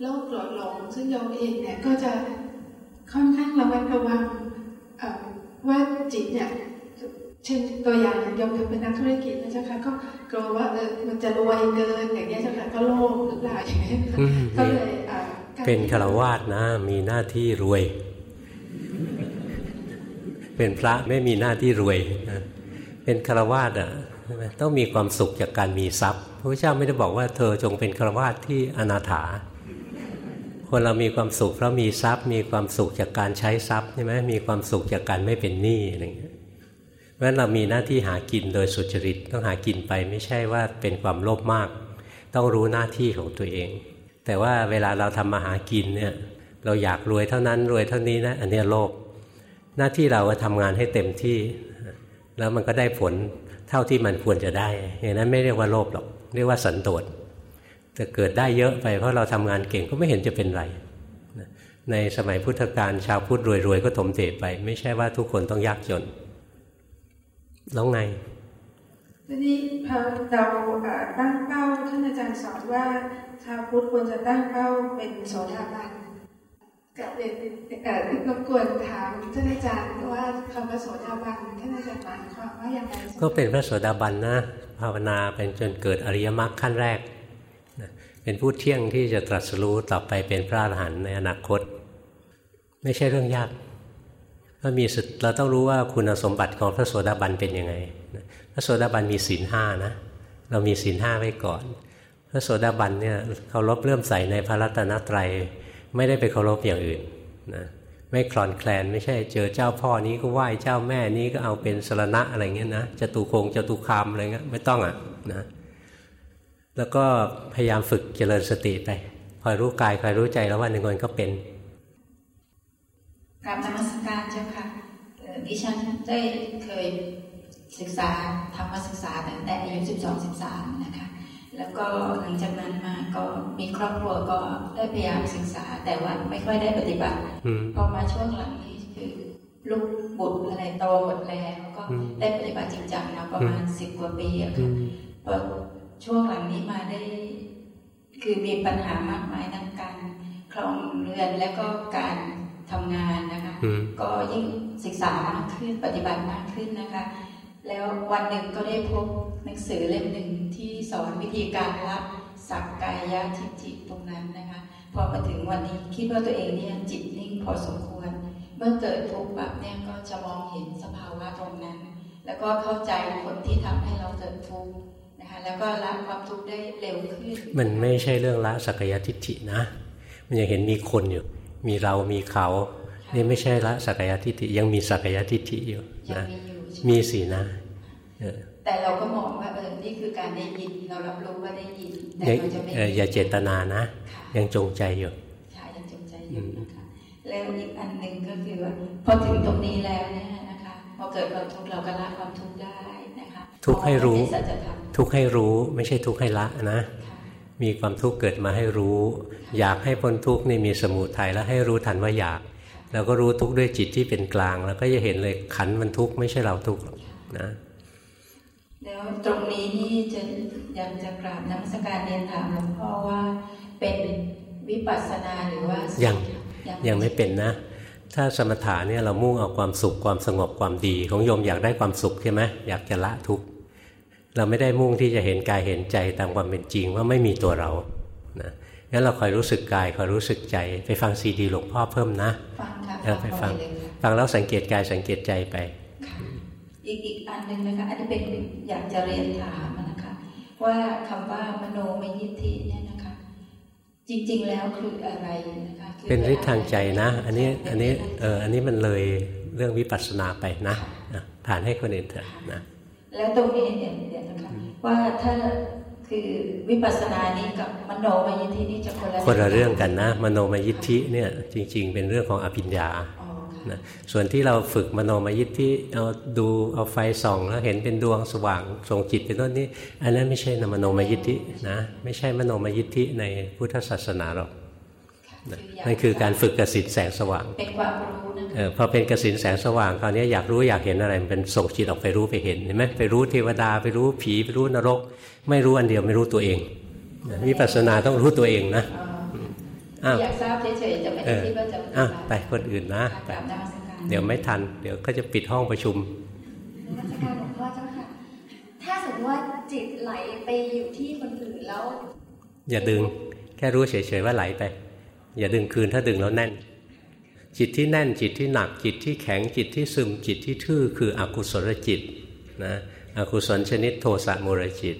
โรคโกรธหลง ซึ่งโยมเองเนี่ยก็จะค่อนข้างระมัดระวังว่าจิตเนี่ยเช่นตัวอย่างยมเป็นนักธุรกิจนะเจ้าค่ะก็กลัวว่าเออมันจะรวยเกินอย่างเงี้ยเจ้าค่ะก็โลภหรือเปล่าอย่างเงี้ยก็เลยเป็นคารวาสนะมีหน้าที่รวย เป็นพระไม่มีหน้าที่รวยนะเป็นคาวาสอะต้องมีความสุขจากการมีทรัพย์พระเจ้าไม่ได้บอกว่าเธอจงเป็นคาวาสที่อนาถา คนเรามีความสุขเพราะมีทรัพย์ มีความสุขจากการใช้ทรัพย์ใช่ไหมมีความสุขจากการไม่เป็นหนี้อะไรเงี้ยเพราะฉะนั้นเรามีหน้าที่หากินโดยสุจริตต้องหากินไปไม่ใช่ว่าเป็นความโลภมาก ต้องรู้หน้าที่ของตัวเอง แต่ว่าเวลาเราทำมาหากินเนี่ยเราอยากรวยเท่านั้นรวยเท่านี้นะอันนี้โลภ หน้าที่เราก็ทำงานให้เต็มที่ แล้วมันก็ได้ผลเท่าที่มันควรจะได้อย่างนั้นไม่เรียกว่าโลภหรอก เรียกว่าสันโดษแต่เกิดได้เยอะไปเพราะเราทำงานเก่งก็ไม่เห็นจะเป็นไร ในสมัยพุทธกาลชาวพุทธรวยๆ ก็ถมเทไป ไม่ใช่ว่าทุกคนต้องยากจนแล้วไงทีนี้พอเราตั้งเป้าท่านอาจารย์สอนว่าชาวพุทธควรจะตั้งเป้าเป็นโสดาบัน กับเด็กรบกวนถามท่านอาจารย์ว่าคำว่าโสดาบันท่านอาจารย์หมายความว่าอย่างไรก็เป็นพระโสดาบันนะภาวนาเป็นจนเกิดอริยมรรคขั้นแรก เป็นผู้เที่ยงที่จะตรัสรู้ต่อไปเป็นพระอรหันต์ในอนาคต ไม่ใช่เรื่องยากก็มีสุดเราต้องรู้ว่าคุณสมบัติของพระโสดาบันเป็นยังไงพระโสดาบันมีศีลห้านะเรามีศีลห้าไว้ก่อน พระโสดาบันเนี่ยเขารบเริ่อมใสในพระรัตนตรัย ไม่ได้ไปเคารพอย่างอื่นนะไม่คลอนแคลนไม่ใช่เจอเจ้าพ่อนี้ก็ไหว้เจ้าแม่นี้ก็เอาเป็นสรณะอะไรเงี้ยนะจะตูคงจะตูคามอะไรเงี้ยไม่ต้องอะนะแล้วก็พยายามฝึกเจริญสติไปคอยรู้กายคอยรู้ใจแล้ววันหนึ่งวันก็เป็นกราบธรรมสการเจ้าค่ะดิฉันได้เคยศึกษาธรรมศึกษาตั้งแต่อายุสิบสองสิบสามนะคะ แล้วก็หลังจากนั้นมาก็มีครอบครัวก็ได้พยายามศึกษา แต่ว่าไม่ค่อยได้ปฏิบัติพอมาช่วงหลังนี้คือลูกบุตรอะไรโตหมดแล้วก็ได้ปฏิบัติจริงจังมาประมาณสิบกว่าปีอะค่ะพอช่วงหลังนี้มาได้ คือมีปัญหามากมายทั้งการครองเรือนและก็การทำงานนะคะ ก็ยิ่งศึกษามากขึ้นปฏิบัติมากขึ้นนะคะ แล้ววันหนึ่งก็ได้พบหนังสือเล่มหนึ่งที่สอนวิธีการละสักกายะทิฏฐิตรงนั้นนะคะ พอมาถึงวันนี้คิดว่าตัวเองเนี่ยจิตนิ่งพอสมควร เมื่อเกิดทุกข์แบบเนี่ยก็จะมองเห็นสภาวะตรงนั้น แล้วก็เข้าใจผลที่ทำให้เราเกิดทุกข์นะคะแล้วก็ละความทุกข์ได้เร็วขึ้น มันไม่ใช่เรื่องละสักกายทิฏฐินะ มันยังเห็นมีคนอยู่ มีเรามีเขา นี่ไม่ใช่ละสักยทิฏฐิยังมีสักยทิฏฐิอยู่นะ มีสีนะแต่เราก็มองว่าเออนี่คือการได้ยินเรารับรู้ว่าได้ยินแต่เราจะไม่อย่าเจตนานะ ยังจงใจอยู่ใช่ยังจงใจอยู่นะคะแล้วอีกอันหนึ่งก็คือว่าพอถึงตรงนี้แล้วเนี่ยนะคะพอเกิดความทุกข์เราก็ละความทุกข์ได้นะคะทุกข์ให้รู้ ทุกข์ให้รู้ไม่ใช่ทุกข์ให้ละนะ มีความทุกข์เกิดมาให้รู้ อยากให้พ้นทุกข์นี่มีสมุทัยแล้วให้รู้ทันว่าอยาก เราก็รู้ทุกข์ด้วยจิตที่เป็นกลาง แล้วก็จะเห็นเลยขันมันทุกข์ไม่ใช่เราทุกข์นะแล้วตรงนี้นี่จะอยากจะกราบนักสการเรียนถามหลวงพ่อว่าเป็นวิปัสสนาหรือว่ายังยังไม่เป็นนะ ถ้าสมถะเนี่ยเรามุ่งเอาความสุขความสงบความดี ของโยมอยากได้ความสุขใช่ไหมอยากจะละทุกข์เราไม่ได้มุ่งที่จะเห็นกายเห็นใจตามความเป็นจริงว่าไม่มีตัวเรานะ งั้นเราคอยรู้สึกกายคอยรู้สึกใจ ไปฟังซีดีหลวงพ่อเพิ่มนะฟังค่ะไปฟังฟังแล้วสังเกตกายสังเกตใจไปอีกอีกอันหนึ่งนะคะอันนี้เป็นอยากจะเรียนถามนะคะ ว่าคำว่ามโนมยิทธิเนี่ยนะคะ จริง ๆ แล้วคืออะไรนะคะเป็นฤทธิ์ทางใจนะ อันนี้อันนี้เอออันนี้มันเลยเรื่องวิปัสสนาไปนะผ่านให้คนอื่นเถอะนะแล้วตรงนี้เนี่ยเนี่ยนะคะว่าถ้า คือวิปัสสนานี้กับมโนมยิทธินี่จะคนละคนละเรื่องกันนะ มโนมยิทธิเนี่ยจริง ๆ เป็นเรื่องของอภิญญานะส่วนที่เราฝึกมโนมยิทธิเอาดูเอาไฟส่อง แล้วเห็นเป็นดวงสว่างส่งจิตเป็นต้นนี้อันนั้นไม่ใช่นมโนมยิทธินะไม่ใช่มโนมยิทธิในพุทธศาสนาหรอกนั่นคือการฝึกกสินแสงสว่างเป็นความรู้นะเออพอเป็นกสินแสงสว่างคราวนี้อยากรู้อยากเห็นอะไรมันเป็นส่งจิตออกไปรู้ไปเห็นเห็นไหมไปรู้เทวดาไปรู้ผีไปรู้นรกไม่รู้อันเดียวไม่รู้ตัวเองวิปัสสนาต้องรู้ตัวเองนะอยากทราบเฉยๆจะไม่ได้คิดว่าจะอะไปคนอื่นนะไปเดี๋ยวไม่ทัน เดี๋ยวก็จะปิดห้องประชุมนักการหลวงพ่อเจ้าค่ะถ้าสมมติว่าจิตไหลไปอยู่ที่คนอื่นแล้ว อย่าดึง แค่รู้เฉยๆว่าไหลไป อย่าดึงคืนถ้าดึงแล้วแน่น จิตที่แน่นจิตที่หนักจิตที่แข็งจิตที่ซึมจิตที่ทื่อคืออกุศลจิตนะอกุศลชนิดโทสะมูรจิต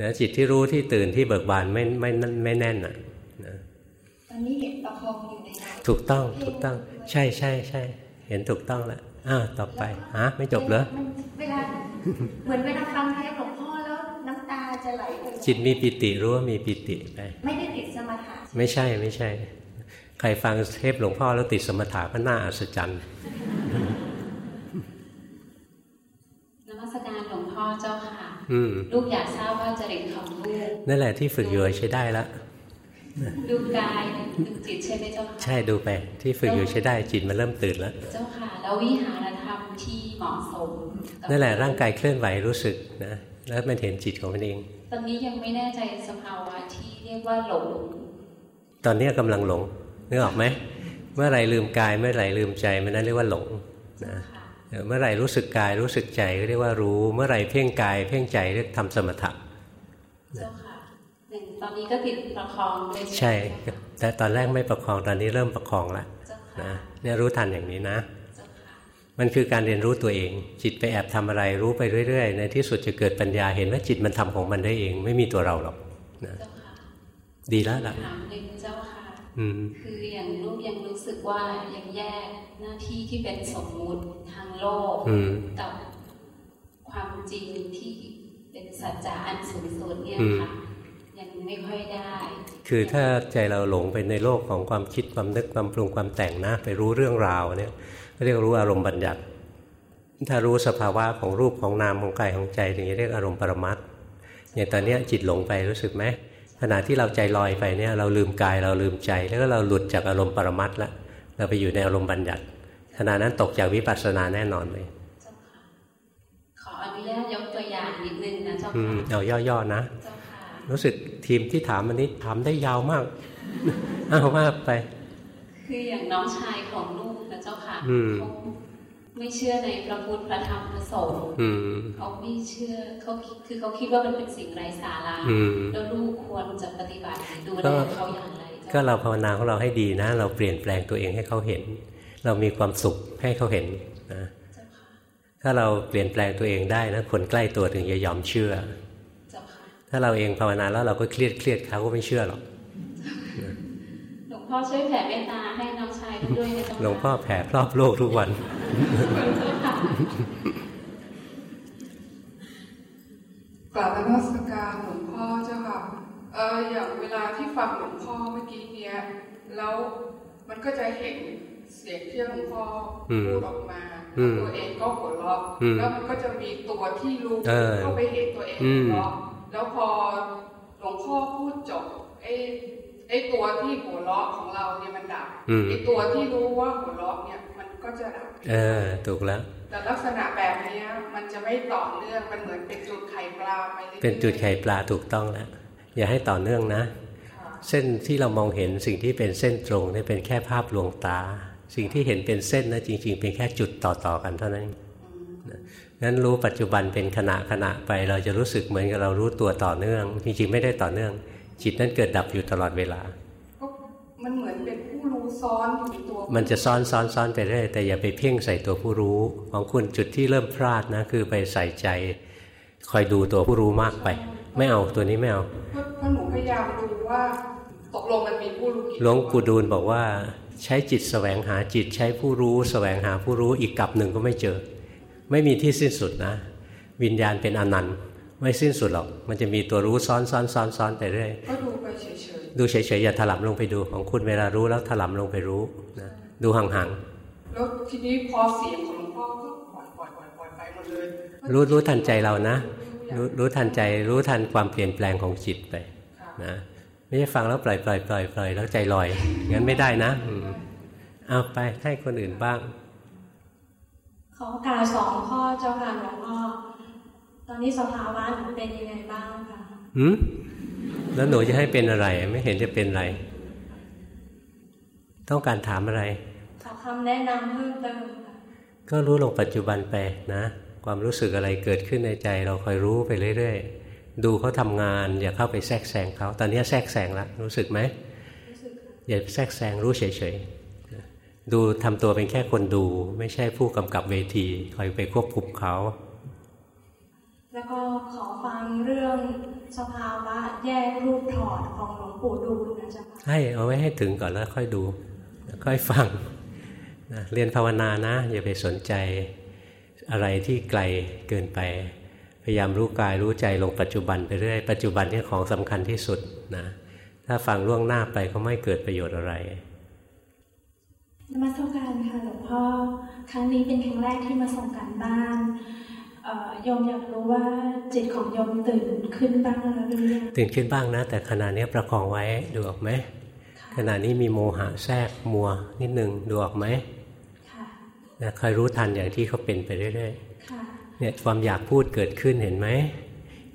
นะจิตที่รู้ที่ตื่นที่เบิกบานไม่ไม่ไม่แน่นอะนะตอนนี้เห็นประคองอยู่ในถูกต้องถูกต้อง ใช่ใช่ใช่เห็นถูกต้องแล้วอ้าวต่อไปฮะไม่จบเหรอเวลาเหมือนเวลาฟังเทปหลวงพ่อแล้วน้ำตาจะไหลจิตมีปิติรู้ว่ามีปิติไปไม่ได้ติดสมถะไม่ใช่ไม่ใช่ ใครฟังเทปหลวงพ่อแล้วติดสมถะก็น่าอัศจรรย์นมัสการหลวงพ่อเจ้าค่ะ ลูกอยากทราบว่าจริตของลูกนั่นแหละที่ฝึกอยู่ใช้ได้แล้วดูกายดูจิตใช่ไหมเจ้าค่ะใช่ดูไปที่ฝึกอยู่ใช้ได้จิตมันเริ่มตื่นแล้ว เจ้าค่ะแล้ววิหารธรรมที่เหมาะสมนั่นแหละร่างกายเคลื่อนไหวรู้สึกนะแล้วมันเห็นจิตของมันเอง ตอนนี้ยังไม่แน่ใจสภาวะที่เรียกว่าหลง ตอนนี้กำลังหลงนึกออกไหมเมื่อไรลืมกายเมื่อไรลืมใจมันนั่นเรียกว่าหลงนะ เมื่อไรรู้สึกกายรู้สึกใจก็เรียกว่ารู้ เมื่อไรเพ่งกาย เพ่งใจเรียกทำสมถะเจ้าค่ะตอนนี้ก็ติดประคองเลยใช่ แต่ตอนแรกไม่ประคองตอนนี้เริ่มประคองแล้วนะเนี่ยรู้ทันอย่างนี้นะ มันคือการเรียนรู้ตัวเอง จิตไปแอบทำอะไรรู้ไปเรื่อย ๆ ในที่สุดจะเกิดปัญญาเห็นว่าจิตมันทำของมันได้เอง ไม่มีตัวเราหรอกนะดีแล้วล่ะเจ้า ค่ะคืออย่างลูกยังรู้สึกว่ายังแยกหน้าที่ที่เป็นสมมุติทางโลกกับความจริงที่เป็นสัจจะอันสูงสุดเนี่ยค่ะยังไม่ค่อยได้ คือถ้าใจเราหลงไปในโลกของความคิดความนึกความปรุงความแต่งนะไปรู้เรื่องราวเนี่ยเรียกรู้อารมณ์บัญญัติ ถ้ารู้สภาวะของรูปของนามของกายของใจอย่างนี้เรียกอารมณ์ปรมัตอย่างตอนนี้จิตหลงไปรู้สึกไหม ขณะที่เราใจลอยไปเนี่ยเราลืมกายเราลืมใจ แล้วก็เราหลุดจากอารมณ์ปรมัตแล้วเราไปอยู่ในอารมณ์บัญญัติขณะนั้นตกจากวิปัสสนาแน่นอนเลยขออนุญาตยกตัวอย่างนิดนึงนะเจ้าค่ะเอาย่อๆนะรู้สึกทีมที่ถามอันนี้ถามได้ยาวมากเอามากไป คืออย่างน้องชายของลูกนะเจ้าค่ะเขา ไม่เชื่อในพระพุทธพระธรรมพระสงฆ์เขาไม่เชื่อเขาคือเขาคิดว่ามันเป็นสิ่งไร้สาระแล้วลูกควรจะปฏิบัติดูแลเขาอย่างไรก็เราภาวนาของเราให้ดีนะ เราเปลี่ยนแปลงตัวเองให้เขาเห็น เรามีความสุขให้เขาเห็นนะถ้าเราเปลี่ยนแปลงตัวเองได้นะคนใกล้ตัวถึงจะยอมเชื่อถ้าเราเองภาวนาแล้วเราก็เครียดเครียดเขาก็ไม่เชื่อหรอกหลวงพ่อช่วยแผ่เมตตาให้น้องชายด้วยนะหลวงพ่อแผ่รอบโลกทุกวัน กราบนมัสการหลวงพ่อเจ้าค่ะ เอออย่างเวลาที่ฟังหลวงพ่อเมื่อกี้เนี้ย แล้วมันก็จะเห็นเสียงที่หลวงพ่อพูดออกมา ตัวเองก็หัวเราะแล้วมันก็จะมีตัวที่รู้เข้าไปเห็นตัวเองหัวเราะแล้วพอหลวงพ่อพูดจบไอ้ไอ้ตัวที่หัวเราะของเราเนี่ยมันดับไอ้ตัวที่รู้ว่าหัวเราะเนี่ยมัน ก็จะดับเออถูกแล้วแต่ลักษณะแบบนี้มันจะไม่ต่อเนื่องมันเหมือนเป็นจุดไข่ปลาไปเลยเป็นจุดไข่ปลาถูกต้องแล้วอย่าให้ต่อเนื่องนะ เส้นที่เรามองเห็นสิ่งที่เป็นเส้นตรงนี่เป็นแค่ภาพลวงตา สิ่งที่เห็นเป็นเส้นนะจริง ๆ เป็นแค่จุดต่อๆกันเท่านั้นนั้นรู้ปัจจุบันเป็นขณะขณะไป เราจะรู้สึกเหมือนกับเรารู้ตัวต่อเนื่อง จริงๆไม่ได้ต่อเนื่อง จิตนั้นเกิดดับอยู่ตลอดเวลา มันเหมือนเป็นผู้รู้ ซ้อนอยู่ตัว มันจะซ้อนซ้อนซ้อนไปเรื่อยแต่อย่าไปเพ่งใส่ตัวผู้รู้ ของคุณจุดที่เริ่มพลาดนะ คือไปใส่ใจ คอยดูตัวผู้รู้มากไป ไม่เอาตัวนี้ไม่เอาเพราะหนูพยายามดูว่าตกลงมันมีผู้รู้หลวงปู่ดูลบอกว่า ใช้จิตสแสวงหาจิตใช้ผู้รู้สแสวงหาผู้รู้อีกกลับหนึ่งก็ไม่เจอ ไม่มีที่สิ้นสุดนะ วิญญาณเป็นอนันต์ไม่สิ้นสุดหรอก มันจะมีตัวรู้ซ้อนซ้อนซ้อนซ้อนไปเรื่อยก็ดูไปเฉยๆ ดูเฉยๆอย่าถลำลงไปดูของคุณเวลารู้แล้วถลำลงไปรู้นะดูห่างๆแล้วทีนี้พอเสียงของหลวงพ่อก็ปล่อยปล่อยปล่อยปล่อยไปหมดเลยรู้รู้ทันใจเรานะ รู้รู้ทันใจรู้ทันความเปลี่ยนแปลงของจิตไปนะไม่ใช่ฟังแล้วปล่อยปล่อยปล่อยปล่อยแล้วใจลอยงั้นไม่ได้นะเอาไปให้คนอื่นบ้างขอการสองข้อเจ้าค่ะหลวงพ่อตอนนี้สภาวะหนูเป็นยังไงบ้างคะหืม แล้วหนูจะให้เป็นอะไร ไม่เห็นจะเป็นอะไร ต้องการถามอะไรขอคำแนะนำเพิ่มเติมก็รู้ลงปัจจุบันไปนะ ความรู้สึกอะไรเกิดขึ้นในใจ เราคอยรู้ไปเรื่อยๆ ดูเขาทำงาน อย่าเข้าไปแทรกแซงเขา ตอนนี้แทรกแซงแล้วรู้สึกไหมอย่าแทรกแซงรู้เฉยๆ ดูทำตัวเป็นแค่คนดู ไม่ใช่ผู้กำกับเวที คอยไปควบคุมเขา แล้วก็ขอฟังเรื่องสภาวะแยกรูปถอดของหลวงปู่ดูลนะจ๊ะให้เอาไว้ให้ถึงก่อนแล้วค่อยดูค่อยฟังนะเรียนภาวนานะอย่าไปสนใจอะไรที่ไกลเกินไป พยายามรู้กายรู้ใจลงปัจจุบันไปเรื่อยปัจจุบันนี่ของสำคัญที่สุดนะถ้าฟังล่วงหน้าไปก็ไม่เกิดประโยชน์อะไรนมัสการค่ะหลวงพ่อครั้งนี้เป็นครั้งแรกที่มาส่งการบ้าน โยมอยากรู้ว่าจิตของโยมตื่นขึ้นบ้างแล้วหรือยังตื่นขึ้นบ้างนะ แต่ขณะนี้ประคองไว้ดูออกไหมขณะนี้มีโมหะแทรกมัวนิดนึงดูออกไหมนะคอยรู้ทันอย่างที่เขาเป็นไปเรื่อยๆเนี่ยความอยากพูดเกิดขึ้นเห็นไหม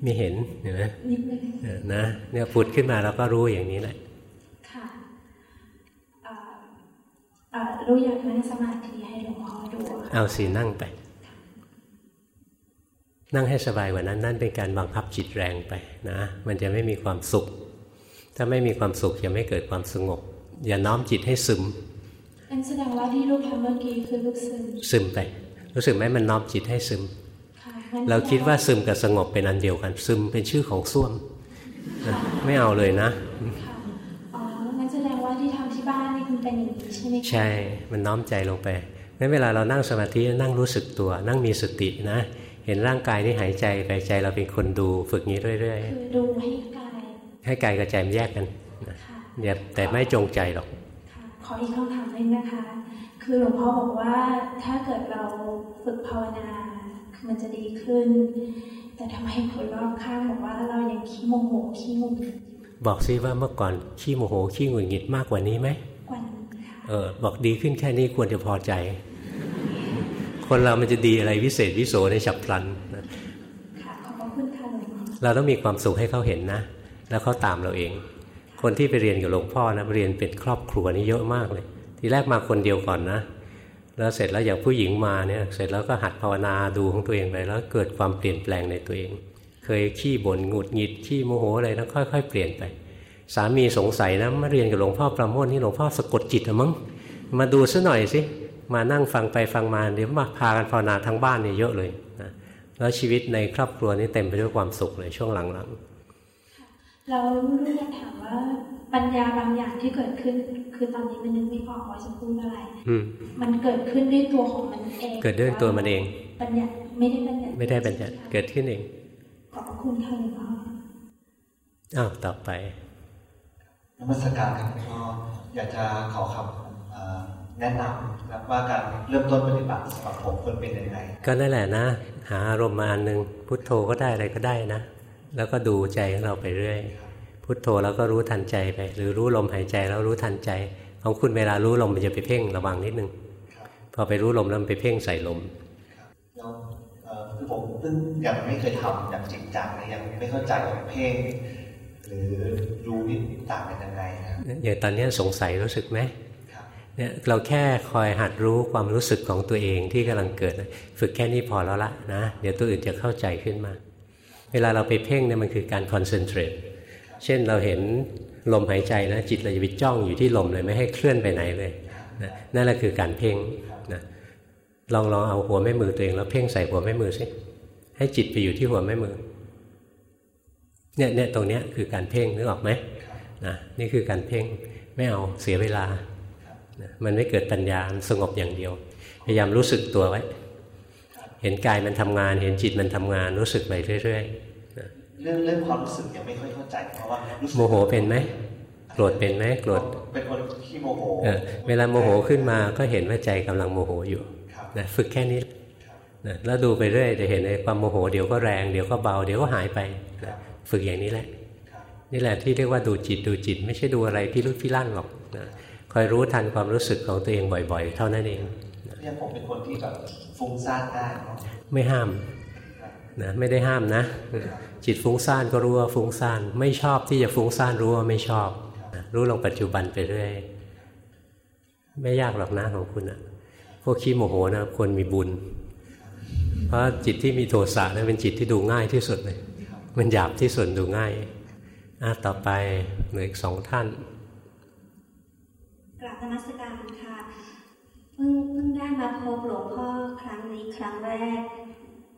มีเห็นเห็นไหมนะเนี่ยพูดขึ้นมาเราก็รู้อย่างนี้แหละค่ะรู้อยากนั่งสมาธิให้หลวงพ่อดูเอาสีนั่งไป นั่งให้สบายกว่านั้น นั่นเป็นการบังคับจิตแรงไปนะ มันจะไม่มีความสุข ถ้าไม่มีความสุขจะไม่เกิดความสงบ อย่าน้อมจิตให้ซึมอันแสดงว่าที่ลูกทำเมื่อกี้คือลูกซึมซึมไป รู้สึกไหมมันน้อมจิตให้ซึม เราคิดว่าซึมกับสงบเป็นอันเดียวกัน ซึมเป็นชื่อของส้วม ไม่เอาเลยนะอ๋องั้นแสดงว่าที่ทำที่บ้านนี่คุณเป็นอย่างนี้ใช่ไหมใช่ มันน้อมใจลงไปงั้นเวลาเรานั่งสมาธินั่งรู้สึกตัว นั่งมีสตินะ เห็นร่างกายนี่หายใจไปใจเราเป็นคนดูฝึกนี้เรื่อยๆคือดูให้กายให้กายกับใจมันแยกกันเนี่ยแต่ไม่จงใจหรอกขออีกคำถามนึงนะคะ คือหลวงพ่อบอกว่าถ้าเกิดเราฝึกภาวนามันจะดีขึ้น แต่ทำไมคนรอบข้างบอกว่าเรายังขี้โมโหขี้งุนบอกซิว่าเมื่อก่อนขี้โมโหขี้หงุดหงิดมากกว่านี้ไหมกว่านี้เออบอกดีขึ้นแค่นี้ควรจะพอใจ คนเรามันจะดีอะไรวิเศษวิโสในฉับพลันเราต้องมีความสุขให้เขาเห็นนะ แล้วเขาตามเราเอง คนที่ไปเรียนกับหลวงพ่อนะเรียนเป็นครอบครัวนี่เยอะมากเลย ทีแรกมาคนเดียวก่อนนะแล้วเสร็จแล้วอย่างผู้หญิงมาเนี่ย เสร็จแล้วก็หัดภาวนาดูของตัวเองไปแล้วเกิดความเปลี่ยนแปลงในตัวเอง เคยขี้บ่นหงุดหงิดขี้โมโหอะไรแล้วค่อย ๆ เปลี่ยนไป สามีสงสัยนะมาเรียนกับหลวงพ่อประโมทนี่หลวงพ่อสะกดจิตอะมั้งมาดูซะหน่อยสิ มานั่งฟังไปฟังมาเดี๋ยวมาพากันภาวนาทั้งบ้านเนี่ยเยอะเลยนะแล้วชีวิตในครอบครัวนี่เต็มไปด้วยความสุขเลยช่วงหลังๆเรารู้อยากถามว่าปัญญาบางอย่างที่เกิดขึ้น คือตอนนี้มันนึกไม่ออกว่าจะพูดอะไรมันเกิดขึ้นด้วยตัวของมันเอง เกิดด้วยตัวมันเองปัญญาไม่ได้ปัญญาไม่ได้ปัญญาเกิดขึ้นเองขอบคุณค่ะหลวงพ่ออ้าวต่อไปนมัสการครับพ่ออยากจะขอคำ แนะนำนะว่าการเริ่มต้นปฏิบัติสำหรับผมควรเป็นยังไงก็นั่นแหละนะ หาอารมณ์มาอันหนึ่งพุทโธก็ได้อะไรก็ได้นะ แล้วก็ดูใจของเราไปเรื่อย พุทโธแล้วก็รู้ทันใจไป หรือรู้ลมหายใจแล้วรู้ทันใจ ของคุณเวลารู้ลมมันจะไปเพ่งระวังนิดนึงพอไปรู้ลมแล้วมันไปเพ่งใส่ลมคือผมเพิ่งยังไม่เคยทำอย่างจริงจังนะยังไม่เข้าใจว่าเพ่งหรือรู้นี่ต่างกันยังไงนะอย่างตอนนี้สงสัยรู้สึกไหม เนี่ยเราแค่คอยหัดรู้ความรู้สึกของตัวเองที่กำลังเกิดฝึกแค่นี้พอแล้วละนะ เดี๋ยวตัวอื่นจะเข้าใจขึ้นมา เวลาเราไปเพ่งเนี่ยมันคือการคอนเซนเทรตเช่นเราเห็นลมหายใจนะจิตเราจะไปจ้องอยู่ที่ลมเลยไม่ให้เคลื่อนไปไหนเลยนะนั่นแหละคือการเพ่งนะลองลองเอาหัวแม่มือตัวเองแล้วเพ่งใส่หัวแม่มือสิให้จิตไปอยู่ที่หัวแม่มือเนี่ยเนี่ยตรงเนี้ยคือการเพ่งนึกออกไหมนะนี่คือการเพ่งไม่เอาเสียเวลา มันไม่เกิดปัญญาสงบอย่างเดียว พยายามรู้สึกตัวไว้ เห็นกายมันทำงาน เห็นจิตมันทำงานรู้สึกไปเรื่อยๆเรื่องเรื่องความรู้สึกยังไม่ค่อยเข้าใจเพราะว่าโมโหเป็นไหมโกรธเป็นไหมโกรธเป็นคนขี้โมโหเวลาโมโหขึ้นมาก็เห็นว่าใจกำลังโมโหอยู่นะฝึกแค่นี้นะแล้วดูไปเรื่อยจะเห็นในความโมโหเดี๋ยวก็แรงเดี๋ยวก็เบาเดี๋ยวก็หายไปนะฝึกอย่างนี้แหละ นี่แหละที่เรียกว่าดูจิตดูจิต ไม่ใช่ดูอะไรพิรุธพิลั่นหรอกนะ คอยรู้ทันความรู้สึกของตัวเองบ่อย ๆ เท่านั้นเองเนี่ยผมเป็นคนที่แบบฟุ้งซ่านได้ไม่ห้ามนะไม่ได้ห้ามนะ จิตฟุ้งซ่านก็รู้ว่าฟุ้งซ่านไม่ชอบที่จะฟุ้งซ่านรู้ว่าไม่ชอบ รู้ลงปัจจุบันไปเรื่อยไม่ยากหรอกนะของคุณอะพวกขี้โมโหนะควรมีบุญ เพราะจิตที่มีโทสะนะเป็นจิตที่ดูง่ายที่สุดเลยมันหยาบที่สุดดูง่ายอะต่อไปเหลืออีกสองท่านกราบ นมัสการค่ะเพิ่งเพิ่งได้มาพบหลวงพ่อครั้งนี้ครั้งแรก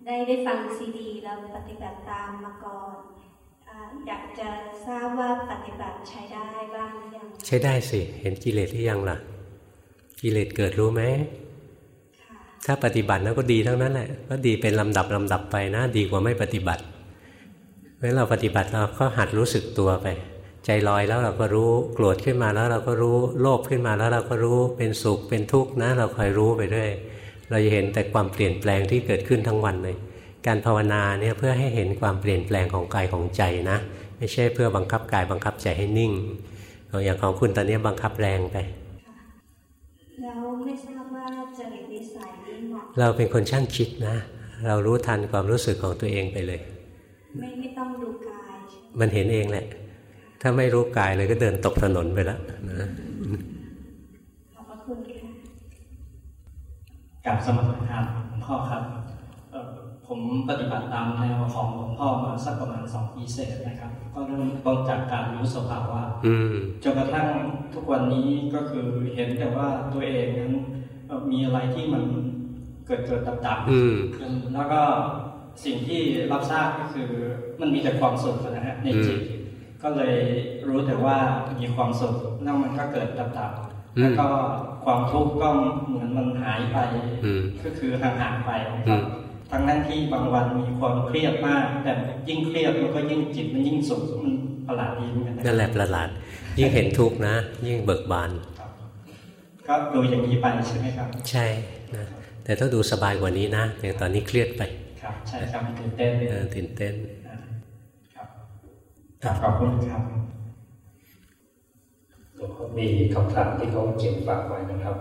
ได้ได้ฟังซีดีแล้วปฏิบัติตามมาก่อนอยากจะทราบว่าปฏิบัติใช้ได้บ้างหรือยังใช้ได้สิ เห็นกิเลสหรือยังล่ะ กิเลสเกิดรู้ไหมถ้าปฏิบัติแล้วก็ดีทั้งนั้นแหละก็ดีเป็นลำดับลำดับไปนะ ดีกว่าไม่ปฏิบัติเมื่อเราปฏิบัติเราก็หัดรู้สึกตัวไป ใจลอยแล้วเราก็รู้โกรธขึ้นมาแล้วเราก็รู้โลภขึ้นมาแล้วเราก็รู้เป็นสุขเป็นทุกข์นะ เราคอยรู้ไปเรื่อยเราจะเห็นแต่ความเปลี่ยนแปลงที่เกิดขึ้นทั้งวันเลย การภาวนาเนี่ยเพื่อให้เห็นความเปลี่ยนแปลงของกายของใจนะ ไม่ใช่เพื่อบังคับกายบังคับใจให้นิ่ง อย่างของคุณตอนนี้บังคับแรงไปแล้วไม่ทราบว่าจริตนิสัยนี้เหมาะเราเป็นคนช่างคิดนะ เรารู้ทันความรู้สึกของตัวเองไปเลย ไม่ไม่ต้องดูกาย มันเห็นเองแหละ ถ้าไม่รู้กายเลยก็เดินตกถนนไปแล้วนะขอบพระคุณค่ะกับสมัครธรรมพ่อครับ ผมปฏิบัติตามแนวของหลวงพ่อมาสักประมาณสองปีเศษนะครับ ก็เริ่มต้นจากการรู้สภาวะจนกระทั่งทุกวันนี้ก็คือเห็นแต่ว่าตัวเองนั้นมีอะไรที่มันเกิดเกิดดับดับแล้วก็สิ่งที่รับทราบก็คือมันมีแต่ความสุขนะฮะในจิต ก็เลยรู้แต่ว่ามีความสุขแล้วมันก็เกิดดับดับแล้วก็ความทุกข์ก็เหมือนมันหายไปก็คือห่างๆไปครับทั้งนั้นที่บางวันมีความเครียดมาก แต่ยิ่งเครียดมันก็ยิ่งจิตมันยิ่งสุขมันประหลาดดีเหมือนกันนั่นแหละประหลาด ยิ่งเห็นทุกข์นะ ยิ่งเบิกบานก็ดูอย่างนี้ไปใช่ไหมครับ ใช่นะแต่ต้องดูสบายกว่านี้นะอย่างตอนนี้เครียดไปครับใช่ครับตื่นเต้นตื่นเต้นครับ ขอบคุณครับมีคำถามที่เขาเขียนฝากไว้นะครับ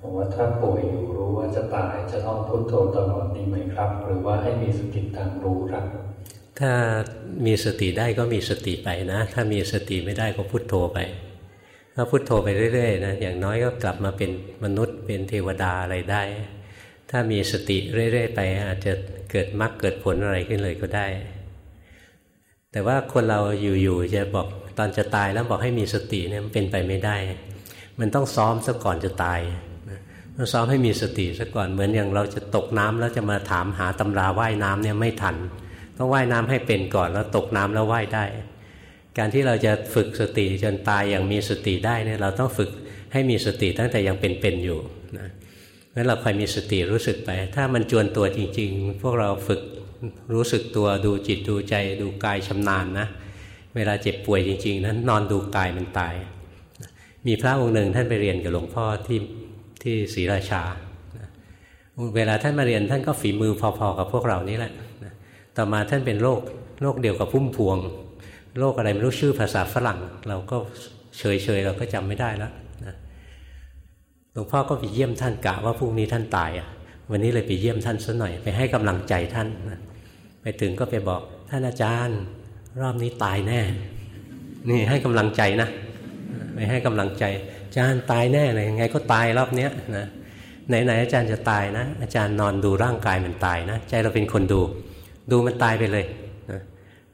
บอกว่าถ้าป่วยอยู่รู้ว่าจะตายจะต้องพุโทโธตลอดดีไหมครับ หรือว่าให้มีสติตามรู้ครับ ถ้ามีสติได้ก็มีสติไปนะ ถ้ามีสติไม่ได้ก็พุโทโธไปถ้าพุโทโธไปเรื่อยๆนะอย่างน้อยก็กลับมาเป็นมนุษย์เป็นเทวดาอะไรได้ ถ้ามีสติเรื่อยๆไปอาจจะเกิดมรรคเกิดผลอะไรขึ้นเลยก็ได้ แต่ว่าคนเราอยู่ๆจะบอกตอนจะตายแล้วบอกให้มีสติเนี่ยมันเป็นไปไม่ได้ มันต้องซ้อมซะก่อนจะตายซ้อมให้มีสติซะก่อนเหมือนอย่างเราจะตกน้ำแล้วจะมาถามหาตำราว่ายน้ำเนี่ยไม่ทัน ต้องว่ายน้ำให้เป็นก่อนแล้วตกน้ำแล้วว่ายได้ การที่เราจะฝึกสติจนตายอย่างมีสติได้เนี่ยเราต้องฝึกให้มีสติตั้งแต่ยังเป็นๆอยู่นะงั้นเราคอยมีสติรู้สึกไป ถ้ามันจวนตัวจริง ๆ พวกเราฝึก รู้สึกตัวดูจิตดูใจดูกายชำนาญนะ เวลาเจ็บป่วยจริงๆนั้นนอนดูกายมันตาย มีพระองค์หนึ่งท่านไปเรียนกับหลวงพ่อที่ที่ศรีราชา เวลาท่านมาเรียนท่านก็ฝีมือพอๆกับพวกเรานี่แหละ ต่อมาท่านเป็นโรคโรคเดียวกับพุ่มพวง โรคอะไรไม่รู้ชื่อภาษาฝรั่ง เราก็เฉยๆเราก็จำไม่ได้แล้วหลวงพ่อก็ไปเยี่ยมท่านกะว่าพรุ่งนี้ท่านตายอะวันนี้เลยไปเยี่ยมท่านซะหน่อยไปให้กำลังใจท่าน ไปถึงก็ไปบอก ท่านอาจารย์ รอบนี้ตายแน่ นี่ให้กำลังใจนะไม่ให้กำลังใจ อาจารย์ตายแน่เลยยังไงก็ตายรอบเนี้ยนะไหนๆอาจารย์จะตายนะ อาจารย์นอนดูร่างกายมันตายนะ ใจเราเป็นคนดู ดูมันตายไปเลยนะ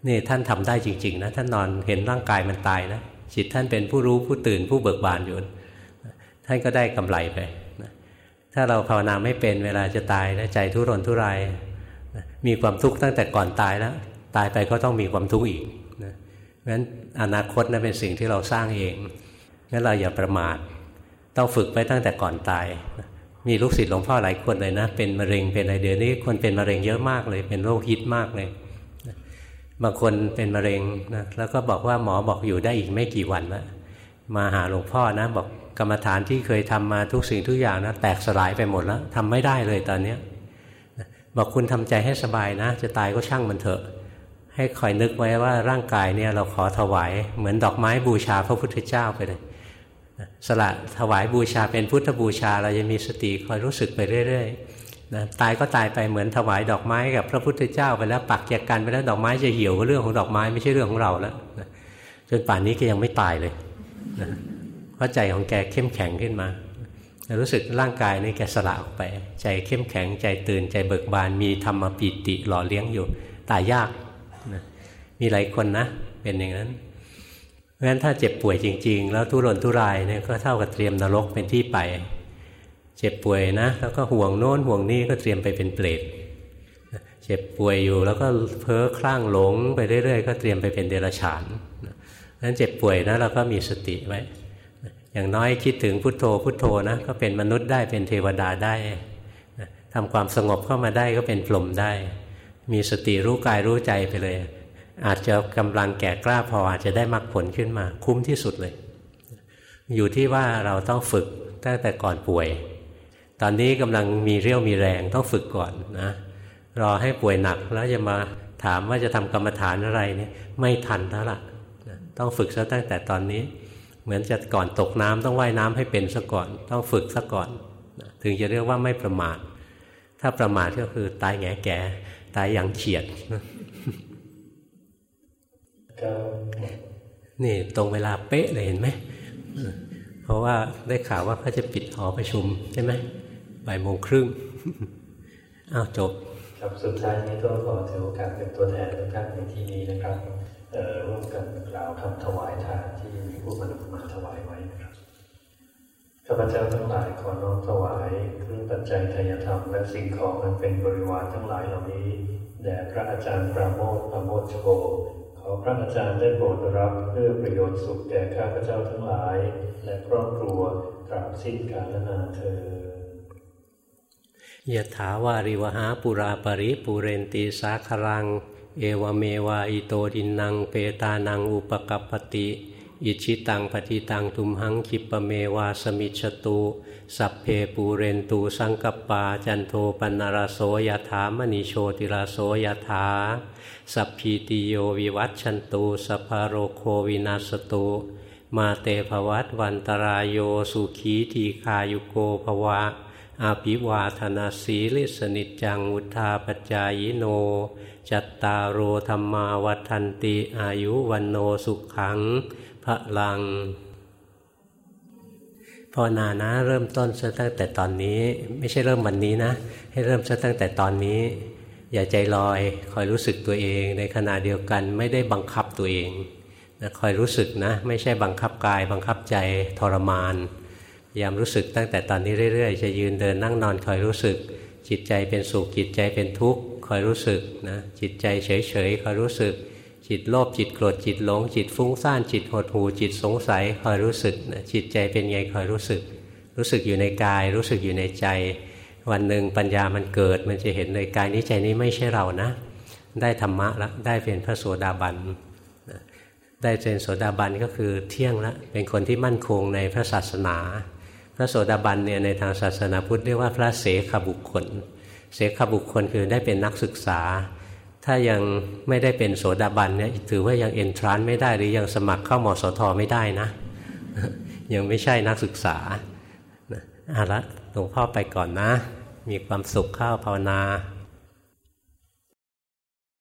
นี่ท่านทำได้จริง ๆ นะท่านนอนเห็นร่างกายมันตายนะจิตท่านเป็นผู้รู้ผู้ตื่นผู้เบิกบานอยู่ท่านก็ได้กำไรไปนะถ้าเราภาวนาไม่เป็นเวลาจะตายนะใจทุรนทุราย มีความทุกข์ตั้งแต่ก่อนตายแล้ว ตายไปก็ต้องมีความทุกข์อีกนะเพราะฉะนั้นอนาคตนะเป็นสิ่งที่เราสร้างเองงั้นเราอย่าประมาทต้องฝึกไปตั้งแต่ก่อนตาย มีลูกศิษย์หลวงพ่อหลายคนเลยนะ เป็นมะเร็งเป็นอะไรเดี๋ยวนี้คนเป็นมะเร็งเยอะมากเลย เป็นโรคฮิตมากเลยบางคนเป็นมะเร็งนะแล้วก็บอกว่าหมอบอกอยู่ได้อีกไม่กี่วันแล้วมาหาหลวงพ่อนะบอกกรรมฐานที่เคยทำมาทุกสิ่งทุกอย่างนะแตกสลายไปหมดแล้วทำไม่ได้เลยตอนเนี้ย บอกคุณทำใจให้สบายนะ จะตายก็ช่างมันเถอะ ให้คอยนึกไว้ว่าร่างกายเนี่ยเราขอถวายเหมือนดอกไม้บูชาพระพุทธเจ้าไปเลยสละถวายบูชาเป็นพุทธบูชา เราจะมีสติคอยรู้สึกไปเรื่อยๆนะตายก็ตายไปเหมือนถวายดอกไม้กับพระพุทธเจ้าไปแล้วปักแยกกันไปแล้วดอกไม้จะเหี่ยวก็เรื่องของดอกไม้ไม่ใช่เรื่องของเราแล้วนะจนป่านนี้ก็ยังไม่ตายเลยนะเพราะใจของแกเข้มแข็งขึ้นมา รู้สึกร่างกายนี่แกสละออกไป ใจเข้มแข็งใจตื่นใจเบิกบานมีธรรมปิติหล่อเลี้ยงอยู่ ตายยากนะมีหลายคนนะ เป็นอย่างนั้นเพราะฉะนั้นถ้าเจ็บป่วยจริง ๆ แล้วทุรนทุรายเนี่ยก็เท่ากับเตรียมนรกเป็นที่ไป เจ็บป่วยนะ แล้วก็ห่วงโน้นห่วงนี้ก็เตรียมไปเป็นเปรตเจ็บป่วยอยู่แล้วก็เพ้อคลั่งหลงไปเรื่อยๆ ก็เตรียมไปเป็นเดรัจฉานนั้นเจ็บป่วยนะเราก็มีสติไว้ อย่างน้อยคิดถึงพุทโธพุทโธนะก็เป็นมนุษย์ได้เป็นเทวดาได้ทำความสงบเข้ามาได้ก็เป็นพรหมได้ มีสติรู้กายรู้ใจไปเลย อาจจะกำลังแก่กล้าพออาจจะได้มรรคผลขึ้นมา คุ้มที่สุดเลย อยู่ที่ว่าเราต้องฝึกตั้งแต่ก่อนป่วย ตอนนี้กำลังมีเรี่ยวมีแรงต้องฝึกก่อนนะรอให้ป่วยหนักแล้วจะมาถามว่าจะทำกรรมฐานอะไรเนี่ยไม่ทันแล้วล่ะ ต้องฝึกซะตั้งแต่ตอนนี้ เหมือนจะก่อนตกน้ำต้องว่ายน้ำให้เป็นซะก่อน ต้องฝึกซะก่อนถึงจะเรียกว่าไม่ประมาทถ้าประมาทก็คือตายแง่แก่ตายอย่างเฉียดนี่ตรงเวลาเป๊ะเลยเห็นไหมเพราะว่าได้ข่าวว่าเขาจะปิดหอประชุมใช่ไหมบ่ายโมงครึ่งอ้าวจบ ครับสุดท้ายนี้ก็ขอถือโอกาสเป็นตัวแทนทุกท่านในที่นี้นะครับ ร่วมกันกล่าวคำถวายทานที่มีผู้บรรลุมาถวายไว้นะครับข้าพเจ้าทั้งหลายขอน้อมถวายเครื่องปัจจัยทายธรรมและสิ่งของอันเป็นบริวารทั้งหลายเหล่านี้แด่พระอาจารย์ปราโมทปราโมทโชขอพระอาจารย์ได้โปรดรับเพื่อประโยชน์สุขแก่ข้าพเจ้าทั้งหลาย และครอบครัวตราบสิ้นกาลนานเธอยะถาวาริวหาปุราปริปุเรนตีสาครัง เอวเมวาอิโตดินังเปตานังอุปกัปติอิจฉิตังปัตถิตัง ตุมหัง ขิปปะเมวะ สะมิชฌะตุ สัพเพปูเรนตุ สังกัปปาจันโทปัณณะระโส ยะถา มะณิ โชติระโส ยะถา สัพพีติโยวิวัชชันตุสัพพะโรโควินัสสะตุ มาเต ภะวัตวันตะราโยสุขีทีฆายุโก ภะวะอะภิวาทะนะสีลิสสะ นิจจัง วุฑฒาปะจายิโน จัตตารโอธรรมาวัฏันติอายุวันโนสุขังพระลังภาวนานะเริ่มต้นซะตั้งแต่ตอนนี้ ไม่ใช่เริ่มวันนี้นะ ให้เริ่มซะตั้งแต่ตอนนี้ อย่าใจลอย คอยรู้สึกตัวเอง ในขณะเดียวกันไม่ได้บังคับตัวเองนะคอยรู้สึกนะ ไม่ใช่บังคับกาย บังคับใจทรมานพยายามรู้สึกตั้งแต่ตอนนี้เรื่อยๆ จะยืนเดินนั่งนอนคอยรู้สึก จิตใจเป็นสุขจิตใจเป็นทุกข์คอยรู้สึกนะจิตใจเฉยๆคอยรู้สึก จิตโลภจิตโกรธจิตหลง จิตฟุ้งซ่านจิตหดหูจิตสงสัยคอยรู้สึกนะจิตใจเป็นไงคอยรู้สึก รู้สึกอยู่ในกาย รู้สึกอยู่ในใจ วันหนึ่งปัญญามันเกิดมันจะเห็นเลยกายนี้ใจนี้ไม่ใช่เรานะ ได้ธรรมะแล้วได้เป็นพระโสดาบันได้เป็นโสดาบันก็คือเที่ยงแล้วเป็นคนที่มั่นคงในพระศาสนา พระโสดาบันเนี่ยในทางศาสนาพุทธเรียกว่าพระเสขบุคคล เสขบุคคลคือได้เป็นนักศึกษา ถ้ายังไม่ได้เป็นโสดาบันเนี่ยถือว่ายังเอนทรานไม่ได้หรือยังสมัครเข้ามสทไม่ได้นะ ยังไม่ใช่นักศึกษาอาละหลวงพ่อไปก่อนนะ มีความสุขเข้าภาวนา